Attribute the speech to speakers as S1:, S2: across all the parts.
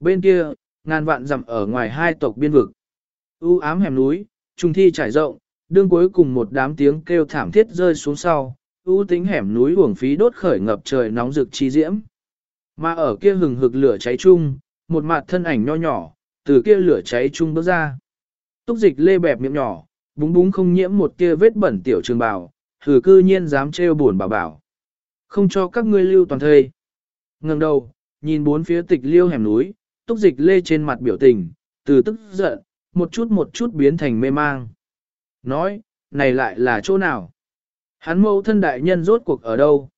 S1: Bên kia, ngàn vạn dặm ở ngoài hai tộc biên vực. U ám hẻm núi, trùng thi trải rộng, đương cuối cùng một đám tiếng kêu thảm thiết rơi xuống sau, u tính hẻm núi uổng phí đốt khởi ngập trời nóng rực chi diễm. Mà ở kia hừng hực lửa cháy chung, một mặt thân ảnh nho nhỏ, từ kia lửa cháy chung bước ra. Túc dịch lê bẹp miệng nhỏ, búng búng không nhiễm một kia vết bẩn tiểu trường bào, thử cư nhiên dám trêu buồn bảo bảo. Không cho các ngươi lưu toàn thây. Ngừng đầu, nhìn bốn phía tịch liêu hẻm núi, túc dịch lê trên mặt biểu tình, từ tức giận, một chút một chút biến thành mê mang. Nói, này lại là chỗ nào? Hắn mẫu thân đại nhân rốt cuộc ở đâu?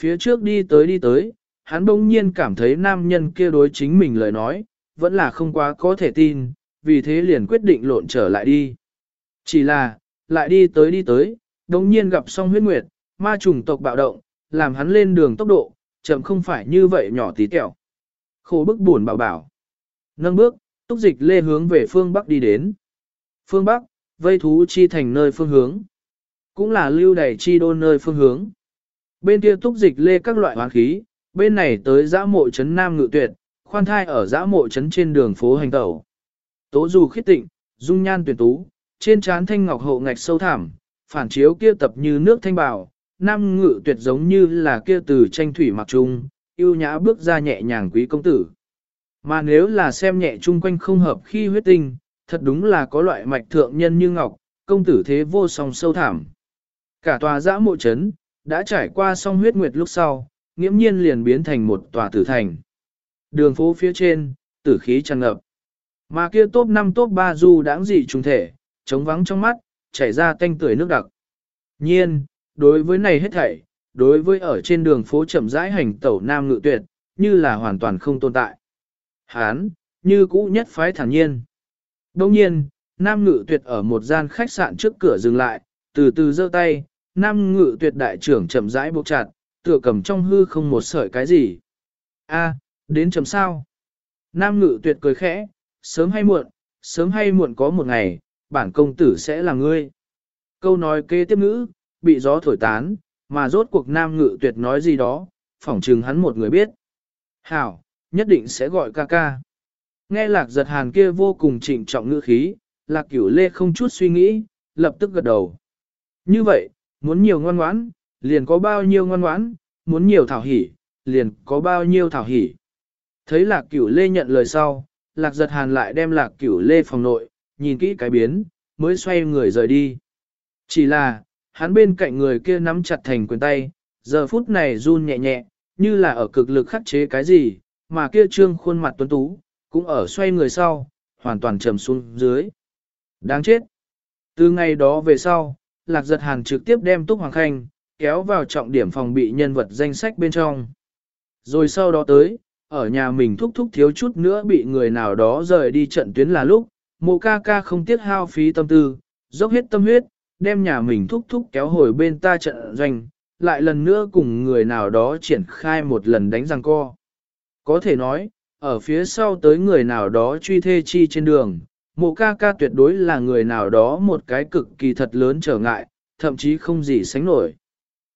S1: Phía trước đi tới đi tới, hắn bỗng nhiên cảm thấy nam nhân kia đối chính mình lời nói, vẫn là không quá có thể tin, vì thế liền quyết định lộn trở lại đi. Chỉ là, lại đi tới đi tới, đồng nhiên gặp song huyết nguyệt, ma trùng tộc bạo động, làm hắn lên đường tốc độ, chậm không phải như vậy nhỏ tí tẹo. Khổ bức buồn bảo bảo. Nâng bước, túc dịch lê hướng về phương Bắc đi đến. Phương Bắc, vây thú chi thành nơi phương hướng. Cũng là lưu đẩy chi đô nơi phương hướng. Bên kia túc dịch lê các loại hoán khí, bên này tới giã mộ trấn Nam Ngự Tuyệt, khoan thai ở giã mộ trấn trên đường phố hành tẩu. Tố dù khít tịnh, dung nhan tuyển tú, trên trán thanh ngọc hộ ngạch sâu thẳm, phản chiếu kia tập như nước thanh bảo, Nam Ngự Tuyệt giống như là kia từ tranh thủy mặc trung, yêu nhã bước ra nhẹ nhàng quý công tử. Mà nếu là xem nhẹ chung quanh không hợp khi huyết tinh, thật đúng là có loại mạch thượng nhân như ngọc, công tử thế vô song sâu thẳm. Cả tòa giã mộ chấn, đã trải qua song huyết nguyệt lúc sau, nghiễm nhiên liền biến thành một tòa tử thành. Đường phố phía trên, tử khí tràn ngập. Mà kia top 5 top 3 du đáng dị trùng thể, trống vắng trong mắt, chảy ra tanh tưởi nước đặc. Nhiên, đối với này hết thảy, đối với ở trên đường phố chậm rãi hành tẩu nam ngự tuyệt, như là hoàn toàn không tồn tại. Hán, như cũ nhất phái thản nhiên. Đồng nhiên, nam ngự tuyệt ở một gian khách sạn trước cửa dừng lại, từ từ giơ tay, nam ngự tuyệt đại trưởng chậm rãi buộc chặt, tựa cầm trong hư không một sợi cái gì. A, đến chấm sao? Nam ngự tuyệt cười khẽ, sớm hay muộn, sớm hay muộn có một ngày, bản công tử sẽ là ngươi. Câu nói kế tiếp ngữ, bị gió thổi tán, mà rốt cuộc nam ngự tuyệt nói gì đó, phỏng chừng hắn một người biết. Hảo, nhất định sẽ gọi ca ca. Nghe lạc giật hàn kia vô cùng trịnh trọng ngữ khí, lạc cửu lê không chút suy nghĩ, lập tức gật đầu. Như vậy, muốn nhiều ngoan ngoãn, liền có bao nhiêu ngoan ngoãn, muốn nhiều thảo hỉ, liền có bao nhiêu thảo hỉ. Thấy lạc cửu lê nhận lời sau, lạc giật hàn lại đem lạc cửu lê phòng nội, nhìn kỹ cái biến, mới xoay người rời đi. Chỉ là, hắn bên cạnh người kia nắm chặt thành quyền tay, giờ phút này run nhẹ nhẹ, như là ở cực lực khắc chế cái gì, mà kia trương khuôn mặt tuấn tú, cũng ở xoay người sau, hoàn toàn trầm xuống dưới. Đáng chết! Từ ngày đó về sau, Lạc Giật Hàn trực tiếp đem Túc Hoàng Khanh, kéo vào trọng điểm phòng bị nhân vật danh sách bên trong. Rồi sau đó tới, ở nhà mình thúc thúc thiếu chút nữa bị người nào đó rời đi trận tuyến là lúc, mộ ca ca không tiếc hao phí tâm tư, dốc hết tâm huyết, đem nhà mình thúc thúc kéo hồi bên ta trận doanh, lại lần nữa cùng người nào đó triển khai một lần đánh răng co. Có thể nói, ở phía sau tới người nào đó truy thê chi trên đường, mộ ca ca tuyệt đối là người nào đó một cái cực kỳ thật lớn trở ngại, thậm chí không gì sánh nổi.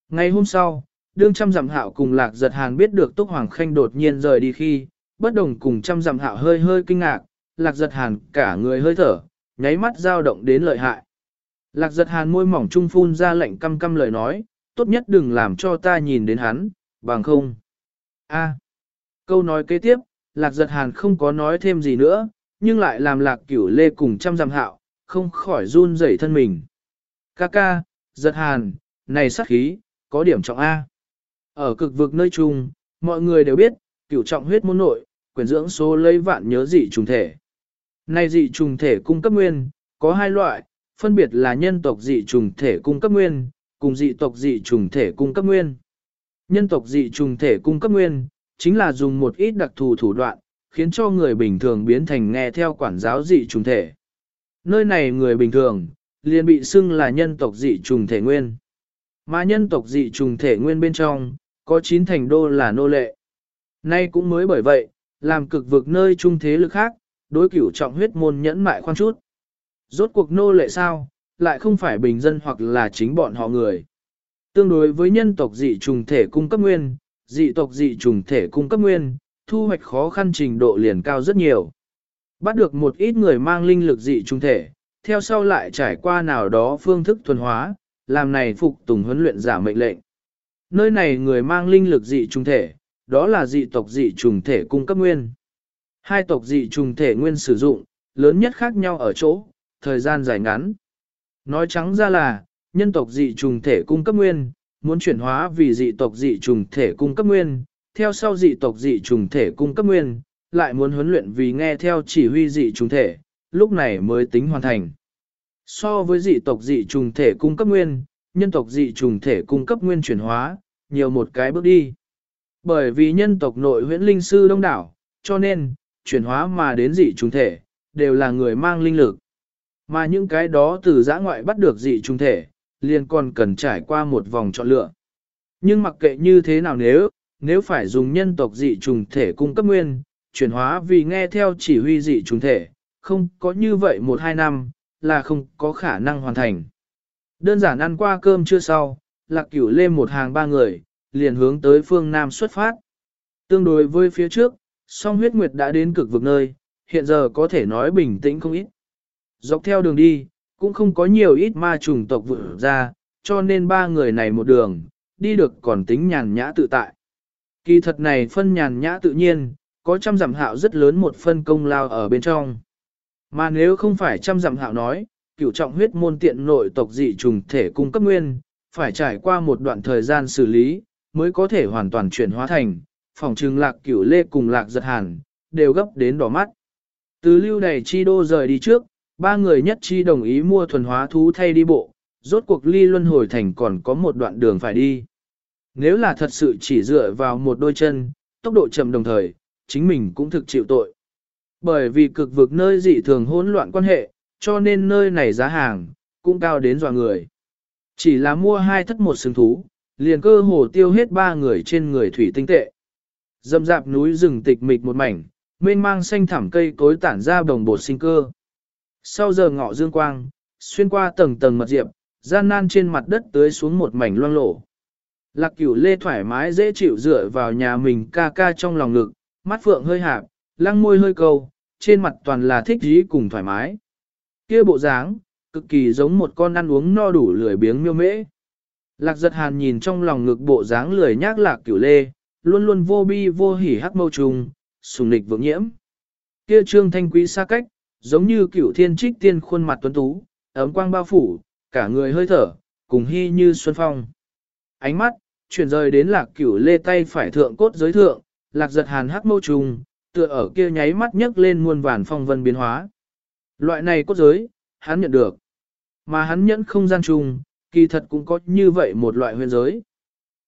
S1: Ngày hôm sau, đương trăm dặm hạo cùng lạc giật hàn biết được Túc Hoàng Khanh đột nhiên rời đi khi, bất đồng cùng trăm dặm hạo hơi hơi kinh ngạc, lạc giật hàn cả người hơi thở, nháy mắt dao động đến lợi hại. Lạc giật hàn môi mỏng trung phun ra lệnh căm căm lời nói, tốt nhất đừng làm cho ta nhìn đến hắn, bằng không. A. Câu nói kế tiếp, lạc giật hàn không có nói thêm gì nữa, nhưng lại làm lạc cửu lê cùng trăm dặm hạo, không khỏi run rẩy thân mình. Ca ca, giật hàn, này sát khí, có điểm trọng A. Ở cực vực nơi chung, mọi người đều biết, cửu trọng huyết môn nội, quyền dưỡng số lấy vạn nhớ dị trùng thể. Này dị trùng thể cung cấp nguyên, có hai loại, phân biệt là nhân tộc dị trùng thể cung cấp nguyên, cùng dị tộc dị trùng thể cung cấp nguyên. Nhân tộc dị trùng thể cung cấp nguyên, chính là dùng một ít đặc thù thủ đoạn, khiến cho người bình thường biến thành nghe theo quản giáo dị trùng thể. Nơi này người bình thường, liền bị xưng là nhân tộc dị trùng thể nguyên. Mà nhân tộc dị trùng thể nguyên bên trong, có chín thành đô là nô lệ. Nay cũng mới bởi vậy, làm cực vực nơi trung thế lực khác, đối cửu trọng huyết môn nhẫn mại khoan chút. Rốt cuộc nô lệ sao, lại không phải bình dân hoặc là chính bọn họ người. Tương đối với nhân tộc dị trùng thể cung cấp nguyên, dị tộc dị trùng thể cung cấp nguyên, thu hoạch khó khăn trình độ liền cao rất nhiều. Bắt được một ít người mang linh lực dị trùng thể, theo sau lại trải qua nào đó phương thức thuần hóa, làm này phục tùng huấn luyện giả mệnh lệnh. Nơi này người mang linh lực dị trùng thể, đó là dị tộc dị trùng thể cung cấp nguyên. Hai tộc dị trùng thể nguyên sử dụng, lớn nhất khác nhau ở chỗ, thời gian dài ngắn. Nói trắng ra là, nhân tộc dị trùng thể cung cấp nguyên, muốn chuyển hóa vì dị tộc dị trùng thể cung cấp nguyên, theo sau dị tộc dị trùng thể cung cấp nguyên, lại muốn huấn luyện vì nghe theo chỉ huy dị trùng thể, lúc này mới tính hoàn thành. So với dị tộc dị trùng thể cung cấp nguyên, nhân tộc dị trùng thể cung cấp nguyên chuyển hóa, nhiều một cái bước đi. Bởi vì nhân tộc nội huyễn linh sư đông đảo, cho nên, chuyển hóa mà đến dị trùng thể, đều là người mang linh lực. Mà những cái đó từ giã ngoại bắt được dị trùng thể, liền còn cần trải qua một vòng chọn lựa. Nhưng mặc kệ như thế nào nếu, nếu phải dùng nhân tộc dị trùng thể cung cấp nguyên, chuyển hóa vì nghe theo chỉ huy dị trùng thể, không có như vậy một hai năm, là không có khả năng hoàn thành. Đơn giản ăn qua cơm chưa sau, lạc cửu lên một hàng ba người, liền hướng tới phương Nam xuất phát. Tương đối với phía trước, song huyết nguyệt đã đến cực vực nơi, hiện giờ có thể nói bình tĩnh không ít. Dọc theo đường đi, cũng không có nhiều ít ma trùng tộc vựa ra, cho nên ba người này một đường, đi được còn tính nhàn nhã tự tại. Kỳ thật này phân nhàn nhã tự nhiên, có trăm giảm hạo rất lớn một phân công lao ở bên trong. Mà nếu không phải trăm giảm hạo nói, cửu trọng huyết môn tiện nội tộc dị trùng thể cung cấp nguyên, phải trải qua một đoạn thời gian xử lý, mới có thể hoàn toàn chuyển hóa thành, phòng trừng lạc cửu lê cùng lạc giật hàn, đều gấp đến đỏ mắt. Từ lưu đầy chi đô rời đi trước, ba người nhất chi đồng ý mua thuần hóa thú thay đi bộ, rốt cuộc ly luân hồi thành còn có một đoạn đường phải đi. Nếu là thật sự chỉ dựa vào một đôi chân, tốc độ chậm đồng thời, chính mình cũng thực chịu tội. Bởi vì cực vực nơi dị thường hỗn loạn quan hệ, cho nên nơi này giá hàng, cũng cao đến dọa người. Chỉ là mua hai thất một sừng thú, liền cơ hồ tiêu hết ba người trên người thủy tinh tệ. Dâm dạp núi rừng tịch mịch một mảnh, mênh mang xanh thảm cây cối tản ra đồng bột sinh cơ. Sau giờ ngọ dương quang, xuyên qua tầng tầng mật diệp, gian nan trên mặt đất tới xuống một mảnh loang lổ. Lạc cửu lê thoải mái dễ chịu dựa vào nhà mình ca ca trong lòng ngực, mắt phượng hơi hạp, lăng môi hơi cầu, trên mặt toàn là thích dí cùng thoải mái. kia bộ dáng, cực kỳ giống một con ăn uống no đủ lười biếng miêu mễ. Lạc giật hàn nhìn trong lòng ngực bộ dáng lười nhác lạc cửu lê, luôn luôn vô bi vô hỉ hắc mâu trùng, sùng nịch vượng nhiễm. Kia trương thanh quý xa cách, giống như cửu thiên trích tiên khuôn mặt tuấn tú, ấm quang bao phủ, cả người hơi thở, cùng hy như xuân phong. Ánh mắt, chuyển rời đến lạc cửu lê tay phải thượng cốt giới thượng, lạc giật hàn hắc mâu trùng, tựa ở kia nháy mắt nhấc lên muôn vàn phong vân biến hóa. Loại này cốt giới, hắn nhận được. Mà hắn nhẫn không gian trùng, kỳ thật cũng có như vậy một loại huyền giới.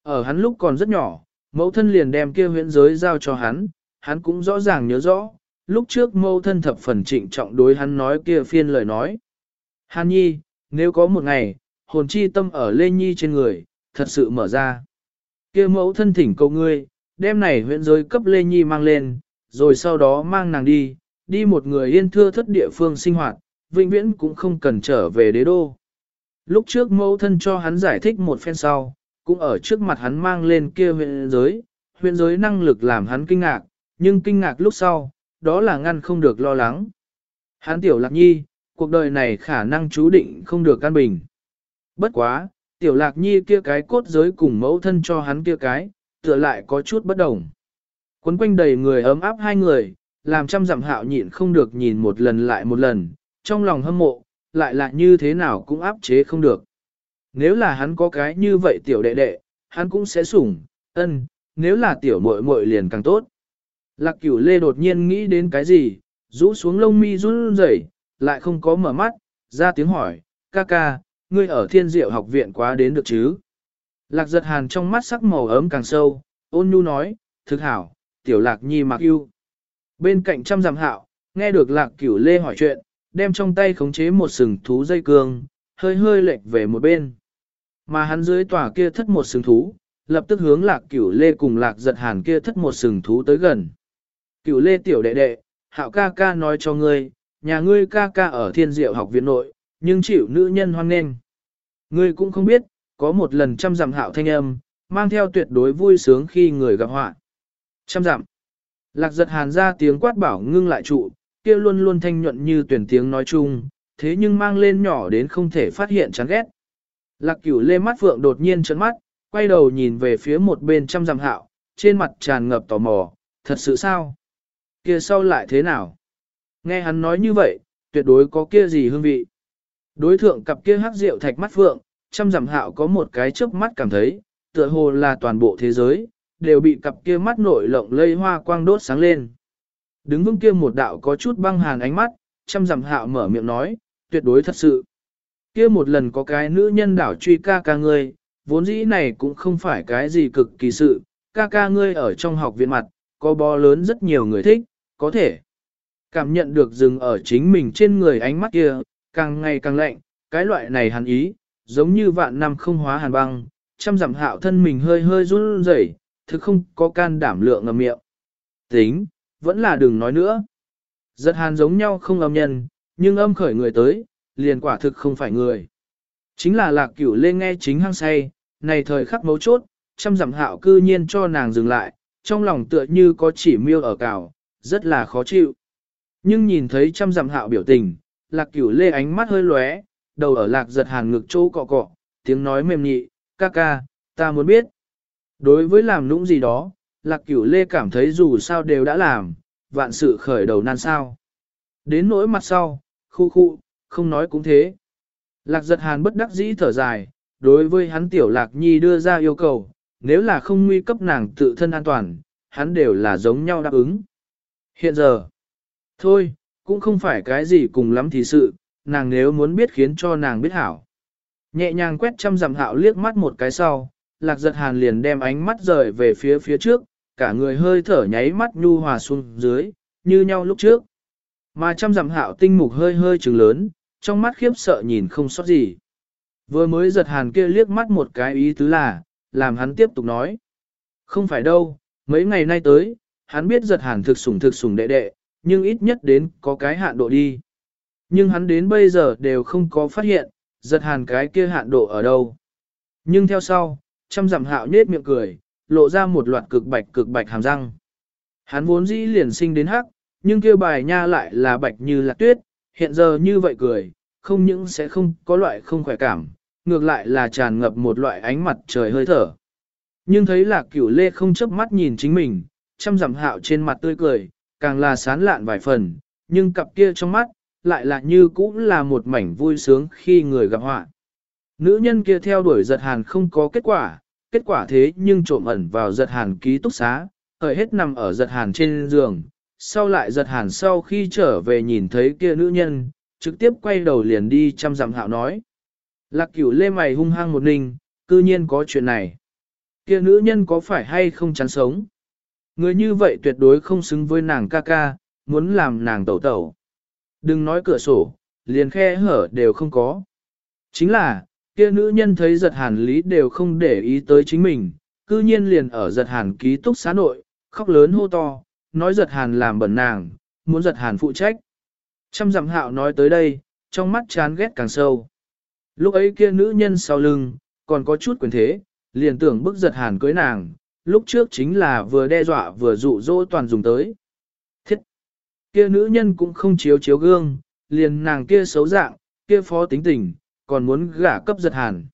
S1: Ở hắn lúc còn rất nhỏ, mẫu thân liền đem kia huyền giới giao cho hắn, hắn cũng rõ ràng nhớ rõ, lúc trước mẫu thân thập phần trịnh trọng đối hắn nói kia phiên lời nói. Hàn nhi, nếu có một ngày, hồn chi tâm ở Lê Nhi trên người, thật sự mở ra. kia mẫu thân thỉnh cầu ngươi, đêm này huyện giới cấp Lê Nhi mang lên, rồi sau đó mang nàng đi, đi một người yên thưa thất địa phương sinh hoạt, vĩnh viễn cũng không cần trở về đế đô. Lúc trước mẫu thân cho hắn giải thích một phen sau, cũng ở trước mặt hắn mang lên kia huyện giới, huyện giới năng lực làm hắn kinh ngạc, nhưng kinh ngạc lúc sau, đó là ngăn không được lo lắng. Hắn tiểu lạc nhi, cuộc đời này khả năng chú định không được căn bình. Bất quá, tiểu lạc nhi kia cái cốt giới cùng mẫu thân cho hắn kia cái, tựa lại có chút bất đồng. Quấn quanh đầy người ấm áp hai người, làm trăm dặm hạo nhịn không được nhìn một lần lại một lần, trong lòng hâm mộ, lại là như thế nào cũng áp chế không được. Nếu là hắn có cái như vậy tiểu đệ đệ, hắn cũng sẽ sủng, ân, nếu là tiểu muội muội liền càng tốt. Lạc cửu lê đột nhiên nghĩ đến cái gì, rũ xuống lông mi run rẩy, lại không có mở mắt, ra tiếng hỏi, ca ca, ngươi ở thiên diệu học viện quá đến được chứ? Lạc giật hàn trong mắt sắc màu ấm càng sâu, ôn nhu nói, thực hảo, tiểu lạc nhi mặc yêu. Bên cạnh trăm giảm hạo, nghe được lạc cửu lê hỏi chuyện, đem trong tay khống chế một sừng thú dây cương, hơi hơi lệch về một bên. Mà hắn dưới tòa kia thất một sừng thú, lập tức hướng lạc cửu lê cùng lạc giật hàn kia thất một sừng thú tới gần. Cửu lê tiểu đệ đệ, hạo ca ca nói cho ngươi, nhà ngươi ca ca ở thiên diệu học viện nội, nhưng chịu nữ nhân hoan nghênh. Ngươi cũng không biết, có một lần trăm dặm hạo thanh âm, mang theo tuyệt đối vui sướng khi người gặp họa. Trăm dặm. Lạc giật hàn ra tiếng quát bảo ngưng lại trụ, kia luôn luôn thanh nhuận như tuyển tiếng nói chung, thế nhưng mang lên nhỏ đến không thể phát hiện chán ghét. Lạc cửu lê mắt phượng đột nhiên trấn mắt, quay đầu nhìn về phía một bên trăm dặm hạo, trên mặt tràn ngập tò mò, thật sự sao? Kia sau lại thế nào? Nghe hắn nói như vậy, tuyệt đối có kia gì hương vị. Đối thượng cặp kia hắc rượu thạch mắt phượng, trăm dặm hạo có một cái chớp mắt cảm thấy, tựa hồ là toàn bộ thế giới, đều bị cặp kia mắt nội lộng lây hoa quang đốt sáng lên. Đứng vững kia một đạo có chút băng hàn ánh mắt, trăm dặm hạo mở miệng nói, tuyệt đối thật sự. Kia một lần có cái nữ nhân đảo truy ca ca ngươi, vốn dĩ này cũng không phải cái gì cực kỳ sự, ca ca ngươi ở trong học viện mặt, có bò lớn rất nhiều người thích, có thể. Cảm nhận được dừng ở chính mình trên người ánh mắt kia, càng ngày càng lạnh, cái loại này hàn ý, giống như vạn năm không hóa hàn băng, trăm dặm hạo thân mình hơi hơi run rẩy, thực không có can đảm lượng ngầm miệng. Tính, vẫn là đừng nói nữa. Giật hàn giống nhau không âm nhân, nhưng âm khởi người tới, liền quả thực không phải người. Chính là lạc cửu lên nghe chính hăng say, này thời khắc mấu chốt, trăm dặm hạo cư nhiên cho nàng dừng lại, trong lòng tựa như có chỉ miêu ở cào, rất là khó chịu. Nhưng nhìn thấy trăm dặm hạo biểu tình, lạc cửu lê ánh mắt hơi lóe, đầu ở lạc giật hàn ngực chỗ cọ cọ, tiếng nói mềm nhị, ca ca, ta muốn biết. Đối với làm nũng gì đó, lạc cửu lê cảm thấy dù sao đều đã làm, vạn sự khởi đầu nan sao. Đến nỗi mặt sau, khu khu, không nói cũng thế. Lạc giật hàn bất đắc dĩ thở dài, đối với hắn tiểu lạc nhi đưa ra yêu cầu, nếu là không nguy cấp nàng tự thân an toàn, hắn đều là giống nhau đáp ứng. Hiện giờ, thôi, cũng không phải cái gì cùng lắm thì sự, nàng nếu muốn biết khiến cho nàng biết hảo. Nhẹ nhàng quét trăm dặm hạo liếc mắt một cái sau, lạc giật hàn liền đem ánh mắt rời về phía phía trước, cả người hơi thở nháy mắt nhu hòa xuống dưới, như nhau lúc trước. Mà trăm dặm hạo tinh mục hơi hơi trừng lớn, trong mắt khiếp sợ nhìn không sót gì. Vừa mới giật hàn kia liếc mắt một cái ý tứ là, làm hắn tiếp tục nói. Không phải đâu, mấy ngày nay tới, hắn biết giật hàn thực sủng thực sủng đệ đệ, nhưng ít nhất đến có cái hạn độ đi. Nhưng hắn đến bây giờ đều không có phát hiện, giật hàn cái kia hạn độ ở đâu. Nhưng theo sau, trăm dặm hạo nết miệng cười, lộ ra một loạt cực bạch cực bạch hàm răng. Hắn vốn dĩ liền sinh đến hắc, nhưng kia bài nha lại là bạch như là tuyết, hiện giờ như vậy cười, không những sẽ không có loại không khỏe cảm, ngược lại là tràn ngập một loại ánh mặt trời hơi thở. Nhưng thấy lạc cửu lê không chớp mắt nhìn chính mình, trăm dặm hạo trên mặt tươi cười, càng là sán lạn vài phần, nhưng cặp kia trong mắt, lại là như cũng là một mảnh vui sướng khi người gặp họa. Nữ nhân kia theo đuổi giật hàn không có kết quả, kết quả thế nhưng trộm ẩn vào giật hàn ký túc xá, hởi hết nằm ở giật hàn trên giường, sau lại giật hàn sau khi trở về nhìn thấy kia nữ nhân, trực tiếp quay đầu liền đi chăm dặm hạo nói. Lạc cửu lê mày hung hăng một ninh, cư nhiên có chuyện này. Kia nữ nhân có phải hay không chán sống? Người như vậy tuyệt đối không xứng với nàng ca ca, muốn làm nàng tẩu tẩu. Đừng nói cửa sổ, liền khe hở đều không có. Chính là, kia nữ nhân thấy giật hàn lý đều không để ý tới chính mình, cư nhiên liền ở giật hàn ký túc xá nội, khóc lớn hô to, nói giật hàn làm bẩn nàng, muốn giật hàn phụ trách. Trăm dặm hạo nói tới đây, trong mắt chán ghét càng sâu. Lúc ấy kia nữ nhân sau lưng, còn có chút quyền thế, liền tưởng bức giật hàn cưới nàng, lúc trước chính là vừa đe dọa vừa dụ dỗ toàn dùng tới. Thiết! Kia nữ nhân cũng không chiếu chiếu gương, liền nàng kia xấu dạng, kia phó tính tình, còn muốn gả cấp giật hàn.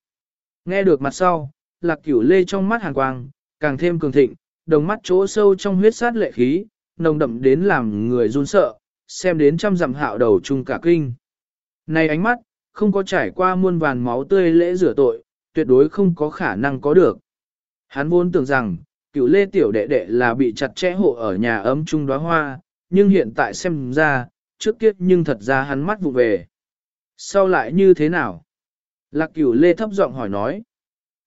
S1: Nghe được mặt sau, lạc cửu lê trong mắt hàn quang, càng thêm cường thịnh, đồng mắt chỗ sâu trong huyết sát lệ khí, nồng đậm đến làm người run sợ, xem đến trăm dặm hạo đầu chung cả kinh. Này ánh mắt, không có trải qua muôn vàn máu tươi lễ rửa tội, tuyệt đối không có khả năng có được. Hắn vốn tưởng rằng, cựu lê tiểu đệ đệ là bị chặt chẽ hộ ở nhà ấm trung đóa hoa, nhưng hiện tại xem ra, trước kiếp nhưng thật ra hắn mắt vụ về. Sau lại như thế nào? Lạc cửu lê thấp giọng hỏi nói.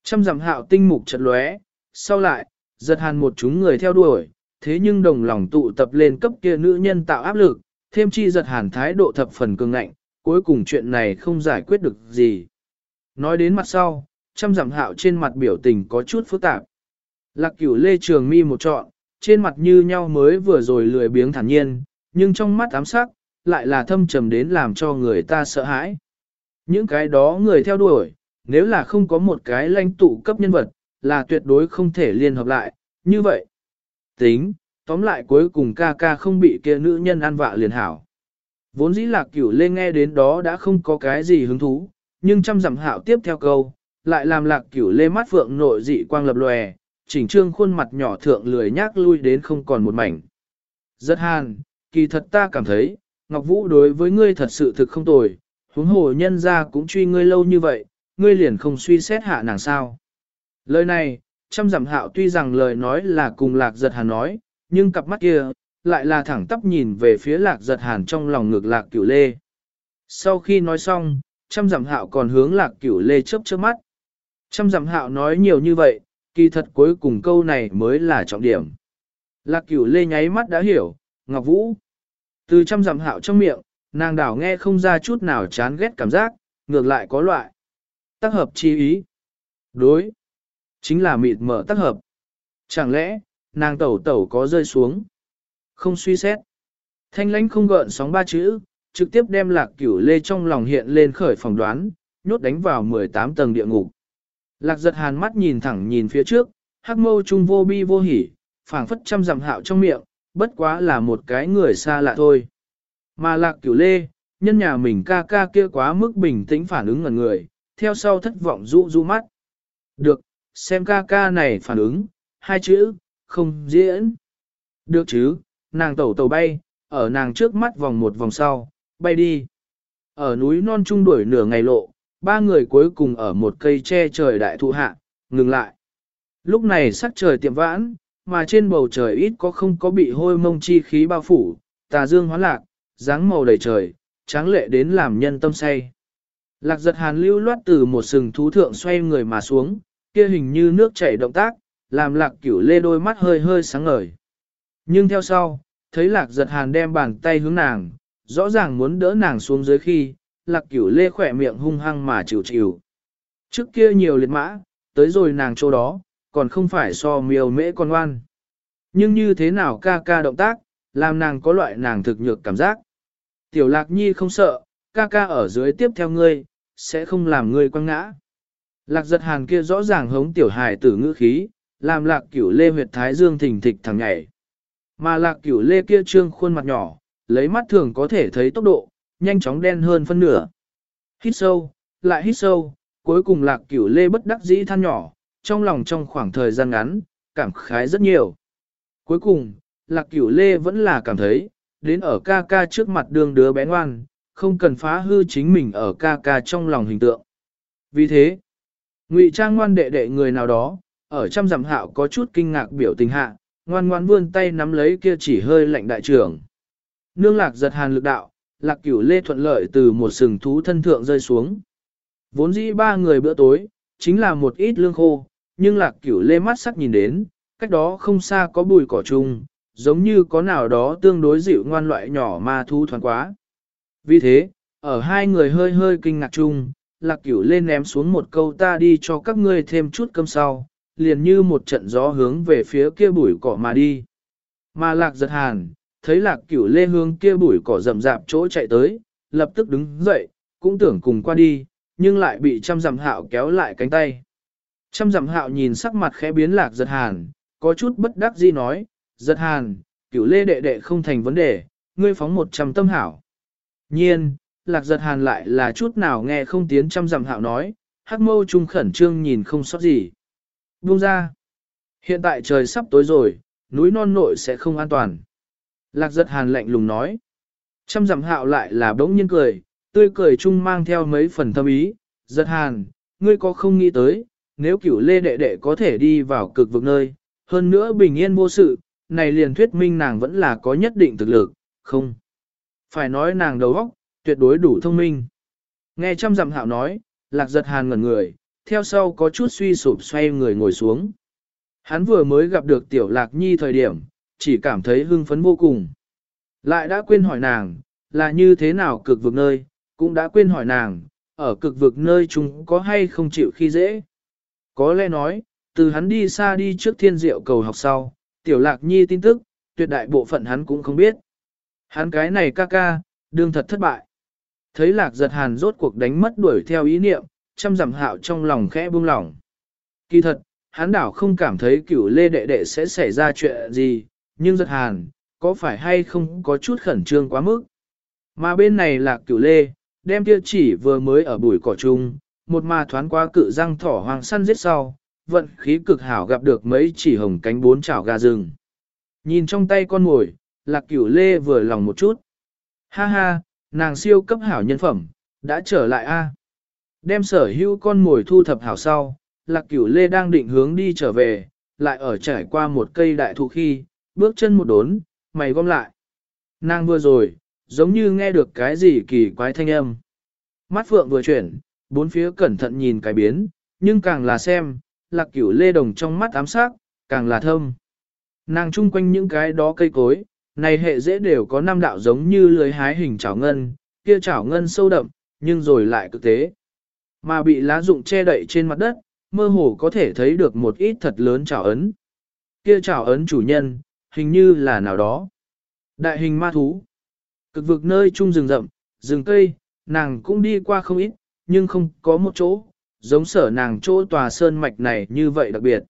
S1: Trăm dặm hạo tinh mục chật lóe, sau lại, giật hàn một chúng người theo đuổi, thế nhưng đồng lòng tụ tập lên cấp kia nữ nhân tạo áp lực, thêm chi giật hàn thái độ thập phần cường ngạnh, cuối cùng chuyện này không giải quyết được gì. Nói đến mặt sau, trăm dặm hạo trên mặt biểu tình có chút phức tạp. Lạc cửu lê trường mi một trọn, trên mặt như nhau mới vừa rồi lười biếng thản nhiên, nhưng trong mắt ám sắc, lại là thâm trầm đến làm cho người ta sợ hãi. Những cái đó người theo đuổi, nếu là không có một cái lãnh tụ cấp nhân vật, là tuyệt đối không thể liên hợp lại, như vậy. Tính, tóm lại cuối cùng ca ca không bị kia nữ nhân ăn vạ liền hảo. Vốn dĩ lạc cửu lê nghe đến đó đã không có cái gì hứng thú, nhưng trăm dặm hạo tiếp theo câu, lại làm lạc cửu lê mắt phượng nội dị quang lập lòe, chỉnh trương khuôn mặt nhỏ thượng lười nhác lui đến không còn một mảnh. Rất hàn, kỳ thật ta cảm thấy, Ngọc Vũ đối với ngươi thật sự thực không tồi, huống hồ nhân ra cũng truy ngươi lâu như vậy, ngươi liền không suy xét hạ nàng sao. Lời này, trăm dặm hạo tuy rằng lời nói là cùng lạc giật hàn nói, nhưng cặp mắt kia, lại là thẳng tắp nhìn về phía lạc giật hàn trong lòng ngược lạc cửu lê. Sau khi nói xong, trăm dặm hạo còn hướng lạc cửu lê chớp chớp mắt. Trăm dặm hạo nói nhiều như vậy, kỳ thật cuối cùng câu này mới là trọng điểm. Lạc cửu lê nháy mắt đã hiểu, Ngọc Vũ. Từ trăm dặm hạo trong miệng, nàng đảo nghe không ra chút nào chán ghét cảm giác, ngược lại có loại. Tác hợp chi ý. Đối. Chính là mịt mở tác hợp. Chẳng lẽ, nàng tẩu tẩu có rơi xuống? Không suy xét. Thanh lãnh không gợn sóng ba chữ, trực tiếp đem lạc cửu lê trong lòng hiện lên khởi phòng đoán, nhốt đánh vào 18 tầng địa ngục. Lạc giật hàn mắt nhìn thẳng nhìn phía trước, hắc mâu trung vô bi vô hỉ, phảng phất trăm dặm hạo trong miệng, bất quá là một cái người xa lạ thôi. Mà lạc cửu lê, nhân nhà mình ca ca kia quá mức bình tĩnh phản ứng ngần người, theo sau thất vọng rũ rũ mắt. Được, xem ca ca này phản ứng, hai chữ, không diễn. Được chứ, nàng tẩu tàu bay, ở nàng trước mắt vòng một vòng sau, bay đi. Ở núi non trung đuổi nửa ngày lộ, ba người cuối cùng ở một cây tre trời đại thụ hạ, ngừng lại. Lúc này sắc trời tiệm vãn, mà trên bầu trời ít có không có bị hôi mông chi khí bao phủ, tà dương hóa lạc, dáng màu đầy trời, tráng lệ đến làm nhân tâm say. Lạc giật hàn lưu loát từ một sừng thú thượng xoay người mà xuống, kia hình như nước chảy động tác, làm lạc cửu lê đôi mắt hơi hơi sáng ngời. Nhưng theo sau, thấy lạc giật hàn đem bàn tay hướng nàng, rõ ràng muốn đỡ nàng xuống dưới khi, lạc cửu lê khỏe miệng hung hăng mà chịu chịu. Trước kia nhiều liệt mã, tới rồi nàng chỗ đó, còn không phải so miêu mễ con ngoan. Nhưng như thế nào ca ca động tác, làm nàng có loại nàng thực nhược cảm giác. Tiểu lạc nhi không sợ, ca ca ở dưới tiếp theo ngươi, sẽ không làm ngươi quăng ngã. Lạc giật hàn kia rõ ràng hống tiểu hài tử ngữ khí, làm lạc cửu lê huyệt thái dương thình thịch thằng nhảy. Mà lạc cửu lê kia trương khuôn mặt nhỏ, lấy mắt thường có thể thấy tốc độ, nhanh chóng đen hơn phân nửa. Hít sâu, lại hít sâu, cuối cùng lạc cửu lê bất đắc dĩ than nhỏ, trong lòng trong khoảng thời gian ngắn, cảm khái rất nhiều. Cuối cùng, lạc cửu lê vẫn là cảm thấy, đến ở ca ca trước mặt đường đứa bé ngoan, không cần phá hư chính mình ở ca ca trong lòng hình tượng. Vì thế, ngụy trang ngoan đệ đệ người nào đó, ở trăm dặm hạo có chút kinh ngạc biểu tình hạ, ngoan ngoan vươn tay nắm lấy kia chỉ hơi lạnh đại trưởng. Nương lạc giật hàn lực đạo, lạc cửu lê thuận lợi từ một sừng thú thân thượng rơi xuống. Vốn dĩ ba người bữa tối, chính là một ít lương khô, nhưng lạc cửu lê mắt sắc nhìn đến, cách đó không xa có bùi cỏ chung, giống như có nào đó tương đối dịu ngoan loại nhỏ ma thu thoáng quá. Vì thế, ở hai người hơi hơi kinh ngạc chung, lạc cửu lên ném xuống một câu ta đi cho các ngươi thêm chút cơm sau, liền như một trận gió hướng về phía kia bụi cỏ mà đi. Mà lạc giật hàn, thấy lạc cửu lê hương kia bụi cỏ rậm rạp chỗ chạy tới, lập tức đứng dậy, cũng tưởng cùng qua đi, nhưng lại bị trăm dặm hạo kéo lại cánh tay. Trăm dặm hạo nhìn sắc mặt khẽ biến lạc giật hàn, có chút bất đắc dĩ nói, giật hàn, cửu lê đệ đệ không thành vấn đề, ngươi phóng một trăm tâm hảo. Nhiên, lạc giật hàn lại là chút nào nghe không tiến trăm dặm hạo nói, hắc mâu trung khẩn trương nhìn không sót gì. Buông ra. Hiện tại trời sắp tối rồi, núi non nội sẽ không an toàn. Lạc giật hàn lạnh lùng nói. Trăm dặm hạo lại là bỗng nhiên cười, tươi cười chung mang theo mấy phần thâm ý. Giật hàn, ngươi có không nghĩ tới, nếu cửu lê đệ đệ có thể đi vào cực vực nơi, hơn nữa bình yên vô sự, này liền thuyết minh nàng vẫn là có nhất định thực lực, không. Phải nói nàng đầu óc, tuyệt đối đủ thông minh. Nghe trăm dặm hạo nói, lạc giật hàn ngẩn người, theo sau có chút suy sụp xoay người ngồi xuống. Hắn vừa mới gặp được tiểu lạc nhi thời điểm, chỉ cảm thấy hưng phấn vô cùng. Lại đã quên hỏi nàng, là như thế nào cực vực nơi, cũng đã quên hỏi nàng, ở cực vực nơi chúng có hay không chịu khi dễ. Có lẽ nói, từ hắn đi xa đi trước thiên diệu cầu học sau, tiểu lạc nhi tin tức, tuyệt đại bộ phận hắn cũng không biết. Hắn cái này ca ca, đương thật thất bại. Thấy lạc giật hàn rốt cuộc đánh mất đuổi theo ý niệm, chăm dặm hạo trong lòng khẽ buông lỏng. Kỳ thật, hắn đảo không cảm thấy cửu lê đệ đệ sẽ xảy ra chuyện gì, nhưng giật hàn, có phải hay không có chút khẩn trương quá mức. Mà bên này là cửu lê, đem kia chỉ vừa mới ở bụi cỏ chung, một mà thoáng qua cự răng thỏ hoàng săn giết sau, vận khí cực hảo gặp được mấy chỉ hồng cánh bốn chảo gà rừng. Nhìn trong tay con mồi, lạc cửu lê vừa lòng một chút. Ha ha, nàng siêu cấp hảo nhân phẩm, đã trở lại a. Đem sở hữu con mồi thu thập hảo sau, lạc cửu lê đang định hướng đi trở về, lại ở trải qua một cây đại thụ khi, bước chân một đốn, mày gom lại. Nàng vừa rồi, giống như nghe được cái gì kỳ quái thanh âm. Mắt phượng vừa chuyển, bốn phía cẩn thận nhìn cái biến, nhưng càng là xem, lạc cửu lê đồng trong mắt ám sát, càng là thâm. Nàng chung quanh những cái đó cây cối, này hệ dễ đều có năm đạo giống như lưới hái hình chảo ngân, kia chảo ngân sâu đậm, nhưng rồi lại cực tế. Mà bị lá rụng che đậy trên mặt đất, mơ hồ có thể thấy được một ít thật lớn chảo ấn. Kia chảo ấn chủ nhân, hình như là nào đó. Đại hình ma thú. Cực vực nơi trung rừng rậm, rừng cây, nàng cũng đi qua không ít, nhưng không có một chỗ, giống sở nàng chỗ tòa sơn mạch này như vậy đặc biệt.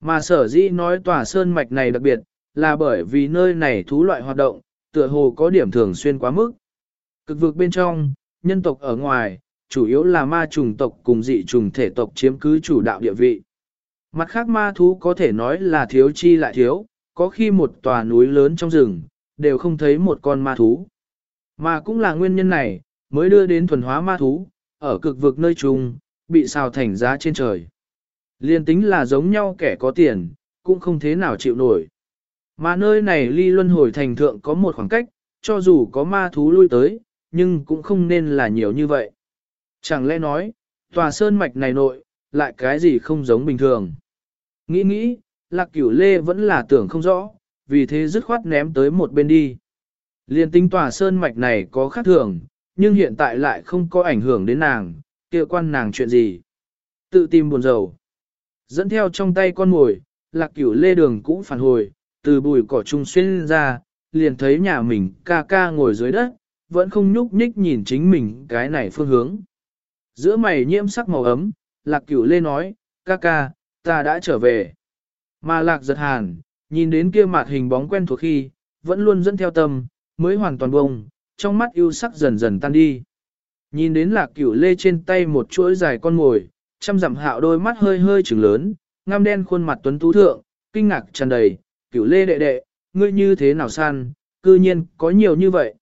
S1: Mà sở dĩ nói tòa sơn mạch này đặc biệt, là bởi vì nơi này thú loại hoạt động, tựa hồ có điểm thường xuyên quá mức. Cực vực bên trong, nhân tộc ở ngoài, chủ yếu là ma trùng tộc cùng dị trùng thể tộc chiếm cứ chủ đạo địa vị. Mặt khác ma thú có thể nói là thiếu chi lại thiếu, có khi một tòa núi lớn trong rừng, đều không thấy một con ma thú. Mà cũng là nguyên nhân này, mới đưa đến thuần hóa ma thú, ở cực vực nơi trùng, bị xào thành giá trên trời. Liên tính là giống nhau kẻ có tiền, cũng không thế nào chịu nổi. Mà nơi này ly luân hồi thành thượng có một khoảng cách, cho dù có ma thú lui tới, nhưng cũng không nên là nhiều như vậy. Chẳng lẽ nói, tòa sơn mạch này nội, lại cái gì không giống bình thường. Nghĩ nghĩ, lạc cửu lê vẫn là tưởng không rõ, vì thế dứt khoát ném tới một bên đi. Liên tính tòa sơn mạch này có khác thường, nhưng hiện tại lại không có ảnh hưởng đến nàng, kia quan nàng chuyện gì. Tự tìm buồn rầu. Dẫn theo trong tay con mồi, lạc cửu lê đường cũng phản hồi, từ bùi cỏ trung xuyên ra, liền thấy nhà mình ca ca ngồi dưới đất, vẫn không nhúc nhích nhìn chính mình cái này phương hướng. Giữa mày nhiễm sắc màu ấm, lạc cửu lê nói, ca ca, ta đã trở về. Mà lạc giật hàn, nhìn đến kia mặt hình bóng quen thuộc khi, vẫn luôn dẫn theo tâm, mới hoàn toàn bông, trong mắt yêu sắc dần dần tan đi. Nhìn đến lạc cửu lê trên tay một chuỗi dài con ngồi, chăm dặm hạo đôi mắt hơi hơi trừng lớn, ngăm đen khuôn mặt tuấn tú thượng, kinh ngạc tràn đầy, cửu lê đệ đệ, ngươi như thế nào san, cư nhiên có nhiều như vậy.